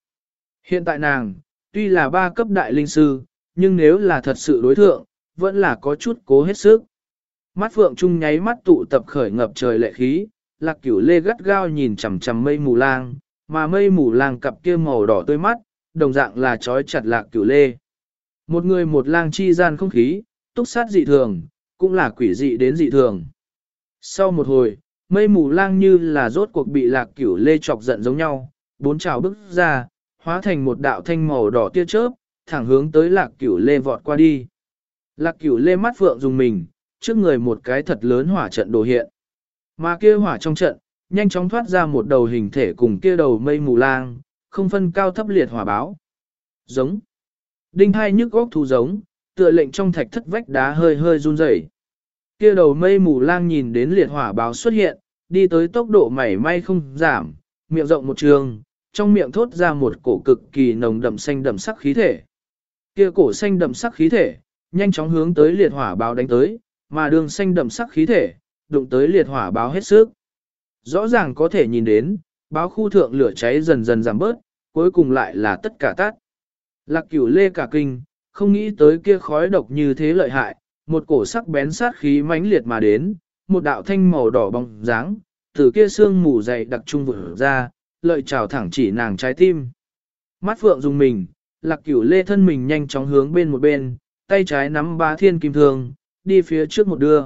S1: Hiện tại nàng, tuy là ba cấp đại linh sư, nhưng nếu là thật sự đối thượng, vẫn là có chút cố hết sức. Mắt phượng trung nháy mắt tụ tập khởi ngập trời lệ khí, lạc cửu lê gắt gao nhìn chằm chằm mây mù lang, mà mây mù lang cặp kia màu đỏ tươi mắt, đồng dạng là trói chặt lạc cửu lê. Một người một lang chi gian không khí, túc sát dị thường, cũng là quỷ dị đến dị thường. Sau một hồi, mây mù lang như là rốt cuộc bị lạc cửu lê chọc giận giống nhau, bốn trào bức ra, hóa thành một đạo thanh màu đỏ tia chớp, thẳng hướng tới lạc cửu lê vọt qua đi. Lạc cửu lê mắt phượng dùng mình, trước người một cái thật lớn hỏa trận đồ hiện. Mà kia hỏa trong trận, nhanh chóng thoát ra một đầu hình thể cùng kia đầu mây mù lang, không phân cao thấp liệt hỏa báo. Giống. Đinh hai nhức góc thú giống, tựa lệnh trong thạch thất vách đá hơi hơi run rẩy. Kia đầu mây mù lang nhìn đến liệt hỏa báo xuất hiện, đi tới tốc độ mảy may không giảm, miệng rộng một trường, trong miệng thốt ra một cổ cực kỳ nồng đậm xanh đậm sắc khí thể. Kia cổ xanh đậm sắc khí thể, nhanh chóng hướng tới liệt hỏa báo đánh tới, mà đường xanh đậm sắc khí thể, đụng tới liệt hỏa báo hết sức. Rõ ràng có thể nhìn đến, báo khu thượng lửa cháy dần dần giảm bớt, cuối cùng lại là tất cả tắt. Lạc cửu lê cả kinh, không nghĩ tới kia khói độc như thế lợi hại, một cổ sắc bén sát khí mãnh liệt mà đến, một đạo thanh màu đỏ bóng dáng, từ kia xương mù dày đặc trung vừa ra, lợi trào thẳng chỉ nàng trái tim. Mắt phượng dùng mình, lạc cửu lê thân mình nhanh chóng hướng bên một bên, tay trái nắm ba thiên kim thương, đi phía trước một đưa.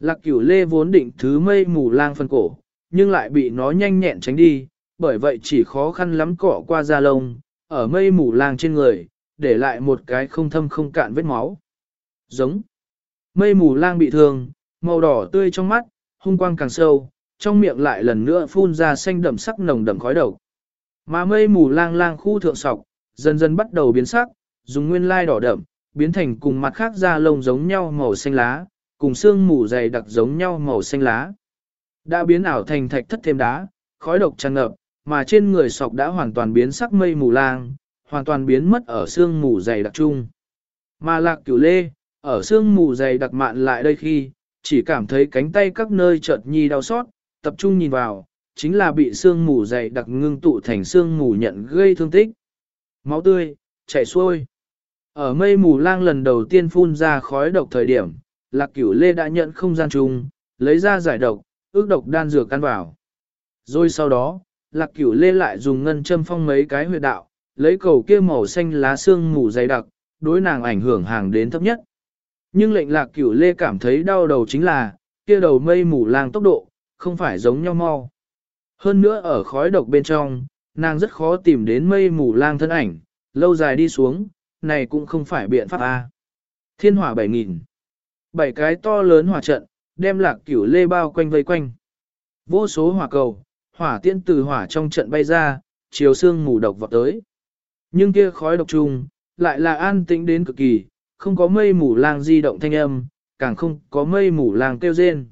S1: Lạc cửu lê vốn định thứ mây mù lang phân cổ, nhưng lại bị nó nhanh nhẹn tránh đi, bởi vậy chỉ khó khăn lắm cọ qua da lông, ở mây mù lang trên người, để lại một cái không thâm không cạn vết máu. Giống. Mây mù lang bị thương, màu đỏ tươi trong mắt, hung quang càng sâu, trong miệng lại lần nữa phun ra xanh đậm sắc nồng đậm khói độc. Mà mây mù lang lang khu thượng sọc, dần dần bắt đầu biến sắc, dùng nguyên lai đỏ đậm, biến thành cùng mặt khác da lông giống nhau màu xanh lá, cùng xương mù dày đặc giống nhau màu xanh lá. Đã biến ảo thành thạch thất thêm đá, khói độc tràn ngập, mà trên người sọc đã hoàn toàn biến sắc mây mù lang, hoàn toàn biến mất ở xương mù dày đặc trung. Mà lạc cửu lê, ở xương mù dày đặc mạn lại đây khi, chỉ cảm thấy cánh tay các nơi chợt nhi đau xót, tập trung nhìn vào, chính là bị xương mù dày đặc ngưng tụ thành xương mù nhận gây thương tích. Máu tươi, chảy xuôi. Ở mây mù lang lần đầu tiên phun ra khói độc thời điểm, lạc cửu lê đã nhận không gian trung lấy ra giải độc, ước độc đan dược căn vào. Rồi sau đó, lạc cửu lê lại dùng ngân châm phong mấy cái huyệt đạo, lấy cầu kia màu xanh lá xương mù dày đặc, đối nàng ảnh hưởng hàng đến thấp nhất. Nhưng lệnh lạc cửu lê cảm thấy đau đầu chính là, kia đầu mây mù lang tốc độ, không phải giống nhau mau. Hơn nữa ở khói độc bên trong, nàng rất khó tìm đến mây mù lang thân ảnh, lâu dài đi xuống, này cũng không phải biện pháp A. Thiên hỏa 7.000. Bảy cái to lớn hỏa trận, đem lạc cửu lê bao quanh vây quanh. Vô số hỏa cầu, hỏa tiên từ hỏa trong trận bay ra, chiều xương mù độc vọt tới. Nhưng kia khói độc trùng, lại là an tĩnh đến cực kỳ, không có mây mù lang di động thanh âm, càng không có mây mù lang kêu rên.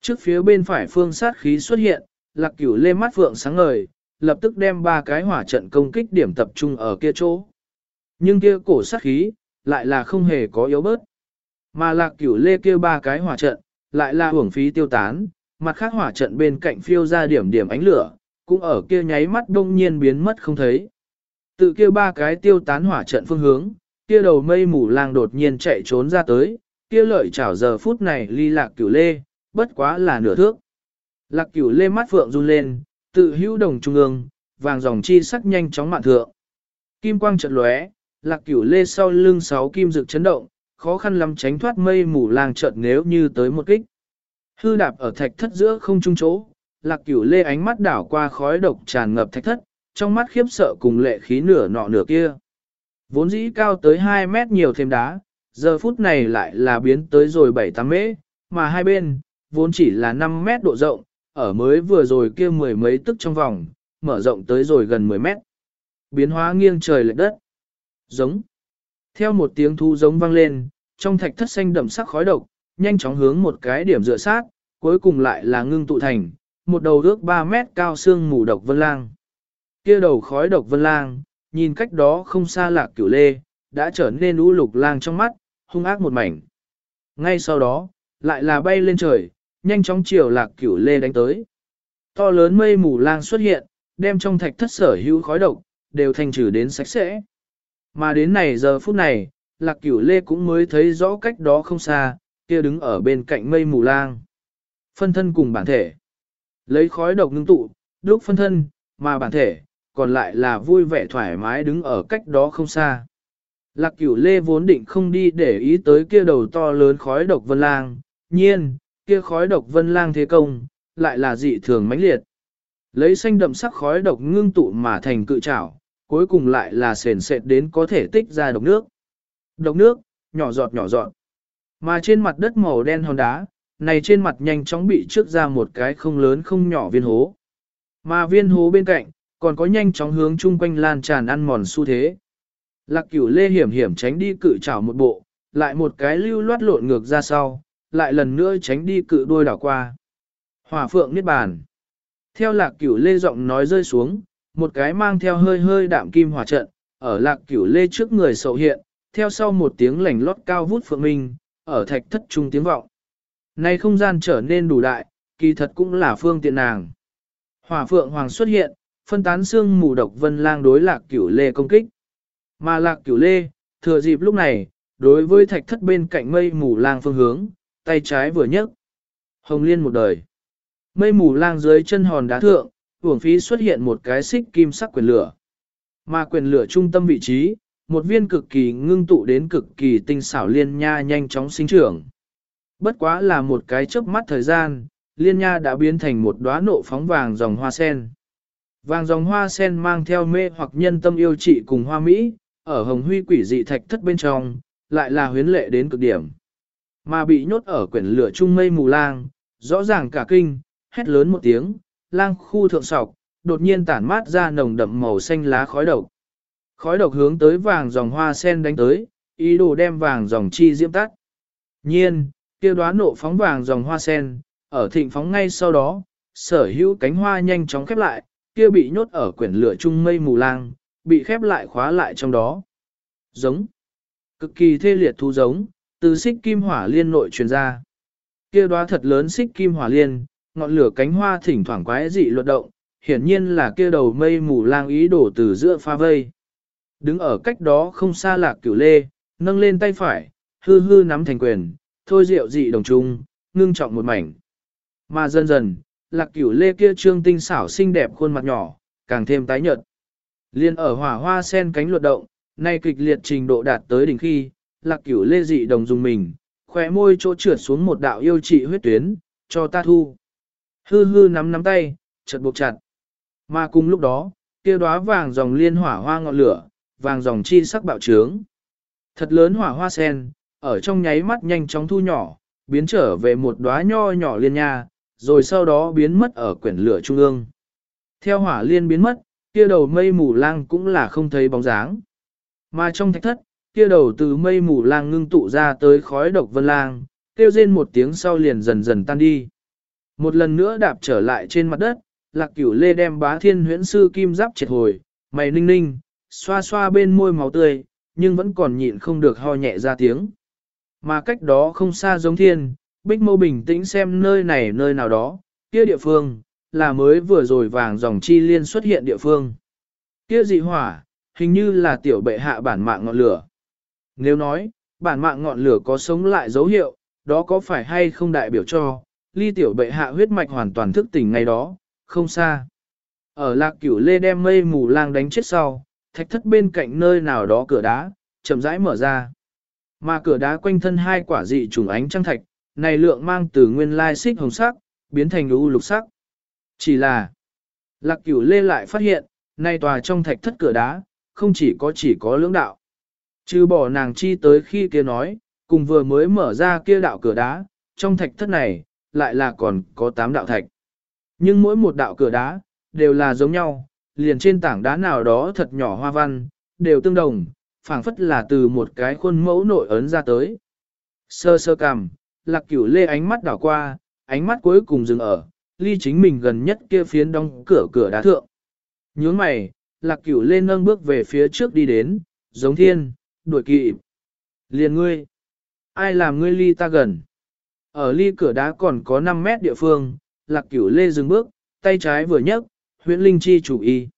S1: Trước phía bên phải phương sát khí xuất hiện, lạc cửu lê mắt phượng sáng ngời, lập tức đem ba cái hỏa trận công kích điểm tập trung ở kia chỗ. Nhưng kia cổ sát khí, lại là không hề có yếu bớt. Mà lạc cửu lê kia ba cái hỏa trận, lại là hưởng phí tiêu tán, mặt khác hỏa trận bên cạnh phiêu ra điểm điểm ánh lửa, cũng ở kia nháy mắt đông nhiên biến mất không thấy. Tự kia ba cái tiêu tán hỏa trận phương hướng, kia đầu mây mù lang đột nhiên chạy trốn ra tới, kia lợi chảo giờ phút này ly lạc cửu lê, bất quá là nửa thước. Lạc cửu lê mắt phượng run lên, tự hữu đồng trung ương, vàng dòng chi sắc nhanh chóng mạn thượng. Kim quang chợt lóe, lạc cửu lê sau lưng sáu kim dực chấn động, khó khăn lắm tránh thoát mây mù lang chợt nếu như tới một kích. Hư đạp ở thạch thất giữa không trung chỗ, lạc cửu lê ánh mắt đảo qua khói độc tràn ngập thạch thất, trong mắt khiếp sợ cùng lệ khí nửa nọ nửa kia. Vốn dĩ cao tới 2 mét nhiều thêm đá, giờ phút này lại là biến tới rồi 7-8 mét, mà hai bên, vốn chỉ là 5 mét độ rộng, ở mới vừa rồi kia mười mấy tức trong vòng, mở rộng tới rồi gần 10 mét. Biến hóa nghiêng trời lệch đất. Giống. Theo một tiếng thu giống vang lên, trong thạch thất xanh đậm sắc khói độc, nhanh chóng hướng một cái điểm dựa sát, cuối cùng lại là ngưng tụ thành, một đầu ước 3 mét cao xương mù độc vân lang. Kia đầu khói độc vân lang, nhìn cách đó không xa lạc cửu lê, đã trở nên u lục lang trong mắt, hung ác một mảnh. Ngay sau đó, lại là bay lên trời, nhanh chóng chiều lạc cửu lê đánh tới. To lớn mây mù lang xuất hiện, đem trong thạch thất sở hữu khói độc, đều thành trừ đến sạch sẽ. Mà đến này giờ phút này, lạc cửu lê cũng mới thấy rõ cách đó không xa, kia đứng ở bên cạnh mây mù lang. Phân thân cùng bản thể. Lấy khói độc ngưng tụ, đúc phân thân, mà bản thể, còn lại là vui vẻ thoải mái đứng ở cách đó không xa. Lạc cửu lê vốn định không đi để ý tới kia đầu to lớn khói độc vân lang, nhiên, kia khói độc vân lang thế công, lại là dị thường mãnh liệt. Lấy xanh đậm sắc khói độc ngưng tụ mà thành cự trảo, cuối cùng lại là sền sệt đến có thể tích ra độc nước. Độc nước, nhỏ giọt nhỏ giọt. Mà trên mặt đất màu đen hòn đá, này trên mặt nhanh chóng bị trước ra một cái không lớn không nhỏ viên hố. Mà viên hố bên cạnh, còn có nhanh chóng hướng chung quanh lan tràn ăn mòn xu thế. Lạc cửu lê hiểm hiểm tránh đi cự chảo một bộ, lại một cái lưu loát lộn ngược ra sau, lại lần nữa tránh đi cự đuôi đảo qua. Hỏa phượng niết bàn. Theo lạc cửu lê giọng nói rơi xuống, một cái mang theo hơi hơi đạm kim hỏa trận, ở lạc cửu lê trước người sầu hiện, theo sau một tiếng lảnh lót cao vút phượng minh, ở thạch thất trung tiếng vọng. nay không gian trở nên đủ đại, kỳ thật cũng là phương tiện nàng. Hỏa phượng hoàng xuất hiện, phân tán xương mù độc vân lang đối lạc cửu lê công kích. Mà lạc cửu lê, thừa dịp lúc này, đối với thạch thất bên cạnh mây mù lang phương hướng, tay trái vừa nhấc. Hồng liên một đời. Mây mù lang dưới chân hòn đá thượng, uổng phí xuất hiện một cái xích kim sắc quyền lửa. Mà quyền lửa trung tâm vị trí, một viên cực kỳ ngưng tụ đến cực kỳ tinh xảo liên nha nhanh chóng sinh trưởng. Bất quá là một cái chớp mắt thời gian, liên nha đã biến thành một đóa nộ phóng vàng dòng hoa sen. Vàng dòng hoa sen mang theo mê hoặc nhân tâm yêu trị cùng hoa mỹ, ở hồng huy quỷ dị thạch thất bên trong, lại là huyến lệ đến cực điểm. Mà bị nhốt ở quyển lửa trung mây mù lang, rõ ràng cả kinh, hét lớn một tiếng, lang khu thượng sọc, đột nhiên tản mát ra nồng đậm màu xanh lá khói độc. Khói độc hướng tới vàng dòng hoa sen đánh tới, ý đồ đem vàng dòng chi diễm tắt. Nhiên, kia đoán nộ phóng vàng dòng hoa sen, ở thịnh phóng ngay sau đó, sở hữu cánh hoa nhanh chóng khép lại, kia bị nhốt ở quyển lửa chung mây mù lang, bị khép lại khóa lại trong đó. Giống. Cực kỳ thê liệt thu giống, từ xích kim hỏa liên nội truyền ra. Kia đóa thật lớn xích kim hỏa liên, ngọn lửa cánh hoa thỉnh thoảng quái dị luật động, hiển nhiên là kia đầu mây mù lang ý đổ từ giữa pha vây. Đứng ở cách đó không xa lạc cửu lê, nâng lên tay phải, hư hư nắm thành quyền, thôi rượu dị đồng trung, ngưng trọng một mảnh. Mà dần dần, lạc cửu lê kia trương tinh xảo xinh đẹp khuôn mặt nhỏ, càng thêm tái nhợt. Liên ở hỏa hoa sen cánh luật động, nay kịch liệt trình độ đạt tới đỉnh khi, lạc cửu lê dị đồng dùng mình, khóe môi chỗ trượt xuống một đạo yêu trị huyết tuyến, cho ta thu. Hư hư nắm nắm tay, chật buộc chặt. Mà cùng lúc đó, kia đóa vàng dòng liên hỏa hoa ngọn lửa, vàng dòng chi sắc bạo trướng. Thật lớn hỏa hoa sen, ở trong nháy mắt nhanh chóng thu nhỏ, biến trở về một đóa nho nhỏ liên nha, rồi sau đó biến mất ở quyển lửa trung ương. Theo hỏa liên biến mất, kia đầu mây mù lang cũng là không thấy bóng dáng. Mà trong thạch thất, kia đầu từ mây mù lang ngưng tụ ra tới khói độc vân lang, kêu rên một tiếng sau liền dần dần tan đi. Một lần nữa đạp trở lại trên mặt đất, lạc cửu lê đem bá thiên huyễn sư kim giáp triệt hồi, mày ninh ninh, xoa xoa bên môi máu tươi, nhưng vẫn còn nhịn không được ho nhẹ ra tiếng. Mà cách đó không xa giống thiên, bích mâu bình tĩnh xem nơi này nơi nào đó, kia địa phương, là mới vừa rồi vàng dòng chi liên xuất hiện địa phương. Kia dị hỏa, hình như là tiểu bệ hạ bản mạng ngọn lửa. Nếu nói, bản mạng ngọn lửa có sống lại dấu hiệu, đó có phải hay không đại biểu cho, ly tiểu bệ hạ huyết mạch hoàn toàn thức tỉnh ngay đó, không xa. Ở lạc cửu lê đem mây mù lang đánh chết sau, thạch thất bên cạnh nơi nào đó cửa đá, chậm rãi mở ra. Mà cửa đá quanh thân hai quả dị trùng ánh trăng thạch, này lượng mang từ nguyên lai xích hồng sắc, biến thành u lục sắc. Chỉ là, lạc cửu lê lại phát hiện, nay tòa trong thạch thất cửa đá, không chỉ có chỉ có lưỡng đạo. Trừ bỏ nàng chi tới khi kia nói, cùng vừa mới mở ra kia đạo cửa đá, trong thạch thất này, lại là còn có tám đạo thạch. Nhưng mỗi một đạo cửa đá, đều là giống nhau, liền trên tảng đá nào đó thật nhỏ hoa văn, đều tương đồng, phảng phất là từ một cái khuôn mẫu nội ấn ra tới. Sơ sơ cằm, lạc cửu lê ánh mắt đảo qua, ánh mắt cuối cùng dừng ở, ly chính mình gần nhất kia phiến đóng cửa cửa đá thượng. Nhướng mày, lạc cửu lê nâng bước về phía trước đi đến, giống thiên, đuổi kỵ. Liền ngươi, ai làm ngươi ly ta gần? Ở ly cửa đá còn có 5 mét địa phương, lạc cửu lê dừng bước, tay trái vừa nhấc, huyễn linh chi chủ y.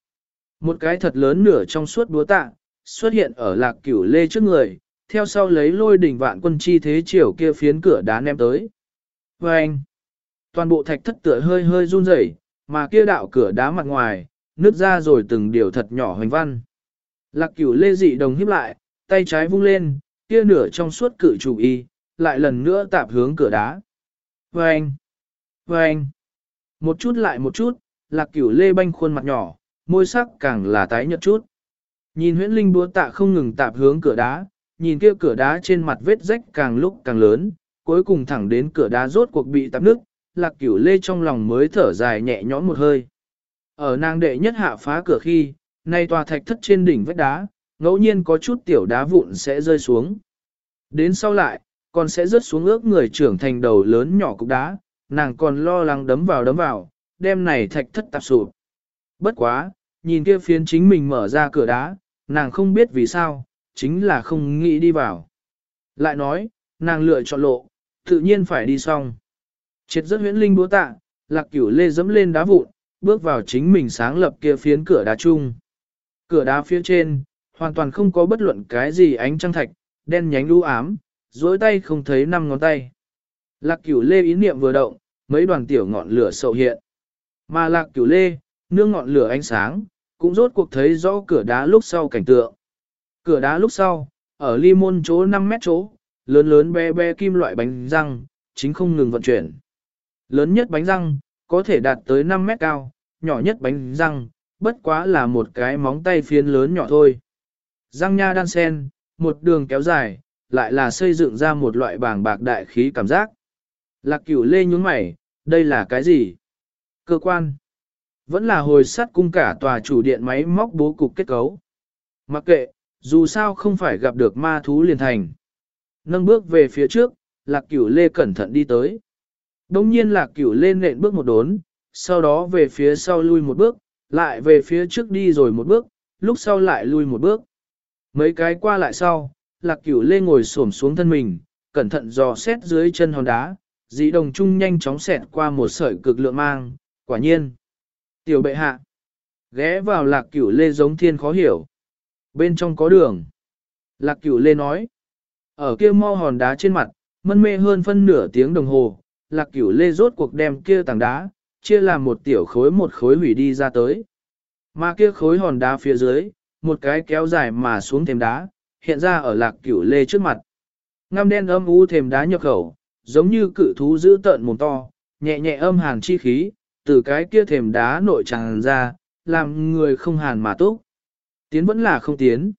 S1: Một cái thật lớn nửa trong suốt búa tạ, xuất hiện ở lạc cửu lê trước người, theo sau lấy lôi đỉnh vạn quân chi thế chiều kia phiến cửa đá ném tới. Và anh, toàn bộ thạch thất tựa hơi hơi run rẩy, mà kia đạo cửa đá mặt ngoài, nứt ra rồi từng điều thật nhỏ hoành văn. Lạc cửu lê dị đồng híp lại, tay trái vung lên, kia nửa trong suốt cử chủ y, lại lần nữa tạp hướng cửa đá. Và anh, và anh, một chút lại một chút, lạc cửu lê banh khuôn mặt nhỏ, môi sắc càng là tái nhợt chút. Nhìn huyễn linh búa tạ không ngừng tạp hướng cửa đá, nhìn kia cửa đá trên mặt vết rách càng lúc càng lớn, cuối cùng thẳng đến cửa đá rốt cuộc bị tạp nước, lạc cửu lê trong lòng mới thở dài nhẹ nhõm một hơi. Ở nàng đệ nhất hạ phá cửa khi, nay tòa thạch thất trên đỉnh vách đá, ngẫu nhiên có chút tiểu đá vụn sẽ rơi xuống. Đến sau lại, còn sẽ rớt xuống ước người trưởng thành đầu lớn nhỏ cục đá, nàng còn lo lắng đấm vào đấm vào, đêm này thạch thất tạp sụp. Bất quá, nhìn kia phiến chính mình mở ra cửa đá, nàng không biết vì sao, chính là không nghĩ đi vào. Lại nói, nàng lựa chọn lộ, tự nhiên phải đi xong. Triệt rất huyễn linh búa tạ, lạc cửu lê dẫm lên đá vụn, bước vào chính mình sáng lập kia phiến cửa đá chung. Cửa đá phía trên, hoàn toàn không có bất luận cái gì ánh trăng thạch, đen nhánh lũ ám, dối tay không thấy năm ngón tay. Lạc cửu lê ý niệm vừa động, mấy đoàn tiểu ngọn lửa sậu hiện. Mà lạc cửu lê, nương ngọn lửa ánh sáng, cũng rốt cuộc thấy rõ cửa đá lúc sau cảnh tượng. Cửa đá lúc sau, ở ly môn chỗ 5 mét chỗ, lớn lớn bé bé kim loại bánh răng, chính không ngừng vận chuyển. Lớn nhất bánh răng, có thể đạt tới 5 mét cao, nhỏ nhất bánh răng, bất quá là một cái móng tay phiến lớn nhỏ thôi. Răng nha đan sen, một đường kéo dài, lại là xây dựng ra một loại bảng bạc đại khí cảm giác. Lạc cửu lê nhún mày, đây là cái gì? Cơ quan. Vẫn là hồi sắt cung cả tòa chủ điện máy móc bố cục kết cấu. Mặc kệ, dù sao không phải gặp được ma thú liền thành. Nâng bước về phía trước, lạc cửu lê cẩn thận đi tới. Đông nhiên lạc cửu lên nện bước một đốn, sau đó về phía sau lui một bước, lại về phía trước đi rồi một bước, lúc sau lại lui một bước. Mấy cái qua lại sau, lạc cửu lê ngồi xổm xuống thân mình, cẩn thận dò xét dưới chân hòn đá, dĩ đồng trung nhanh chóng xẹt qua một sợi cực lượng mang, quả nhiên. Tiểu bệ hạ, ghé vào lạc cửu lê giống thiên khó hiểu. Bên trong có đường. Lạc cửu lê nói, ở kia mo hòn đá trên mặt, mân mê hơn phân nửa tiếng đồng hồ, lạc cửu lê rốt cuộc đem kia tảng đá, chia làm một tiểu khối một khối hủy đi ra tới. Mà kia khối hòn đá phía dưới, một cái kéo dài mà xuống thềm đá, hiện ra ở lạc cửu lê trước mặt. Ngăm đen âm u thềm đá nhập khẩu, giống như cự thú giữ tợn mồm to, nhẹ nhẹ âm hàn chi khí, từ cái kia thềm đá nội tràn ra, làm người không hàn mà túc. Tiến vẫn là không tiến.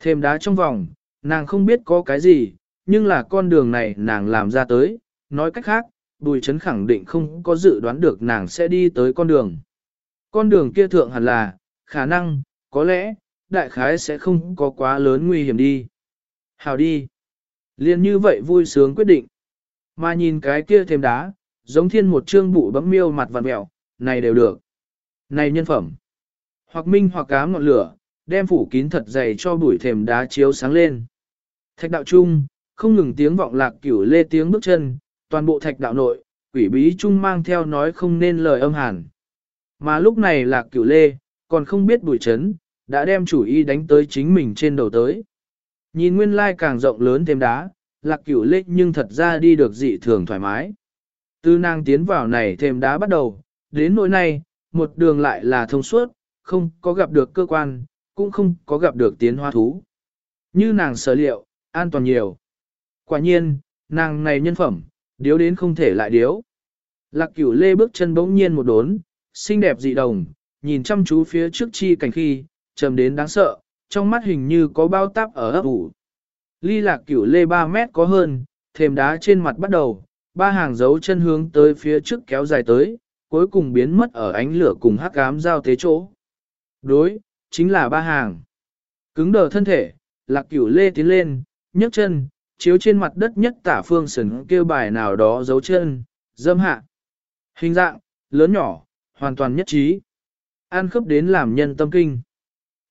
S1: Thềm đá trong vòng, nàng không biết có cái gì, nhưng là con đường này nàng làm ra tới, nói cách khác, bùi chấn khẳng định không có dự đoán được nàng sẽ đi tới con đường. Con đường kia thượng hẳn là, khả năng, có lẽ, đại khái sẽ không có quá lớn nguy hiểm đi. Hào đi. Liên như vậy vui sướng quyết định. Mà nhìn cái kia thêm đá, giống thiên một trương bụ bấm miêu mặt vằn mẹo, này đều được. Này nhân phẩm. Hoặc minh hoặc cám ngọn lửa, đem phủ kín thật dày cho bụi thềm đá chiếu sáng lên. Thạch đạo trung, không ngừng tiếng vọng lạc cửu lê tiếng bước chân, toàn bộ thạch đạo nội, quỷ bí trung mang theo nói không nên lời âm hàn. Mà lúc này lạc cửu lê, còn không biết bụi chấn, đã đem chủ ý đánh tới chính mình trên đầu tới. Nhìn nguyên lai càng rộng lớn thêm đá, lạc cửu lê nhưng thật ra đi được dị thường thoải mái. Từ nàng tiến vào này thêm đá bắt đầu, đến nỗi này, một đường lại là thông suốt, không có gặp được cơ quan, cũng không có gặp được tiến hoa thú. Như nàng sở liệu, an toàn nhiều. Quả nhiên, nàng này nhân phẩm, điếu đến không thể lại điếu. Lạc cửu lê bước chân bỗng nhiên một đốn, xinh đẹp dị đồng, nhìn chăm chú phía trước chi cảnh khi, trầm đến đáng sợ, trong mắt hình như có bao táp ở ấp ủ. Ly lạc cửu lê 3 mét có hơn, thềm đá trên mặt bắt đầu, ba hàng dấu chân hướng tới phía trước kéo dài tới, cuối cùng biến mất ở ánh lửa cùng hắc ám giao thế chỗ. Đối, chính là ba hàng. Cứng đờ thân thể, lạc cửu lê tiến lên, nhấc chân, chiếu trên mặt đất nhất tả phương sừng kêu bài nào đó dấu chân, dâm hạ. Hình dạng, lớn nhỏ, hoàn toàn nhất trí. An khớp đến làm nhân tâm kinh.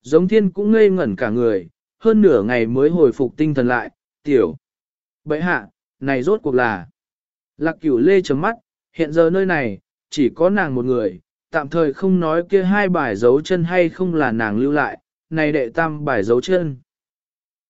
S1: Giống thiên cũng ngây ngẩn cả người, hơn nửa ngày mới hồi phục tinh thần lại, tiểu. Bậy hạ, này rốt cuộc là. Lạc cửu lê chấm mắt, hiện giờ nơi này, chỉ có nàng một người, tạm thời không nói kia hai bài dấu chân hay không là nàng lưu lại, này đệ tam bài dấu chân.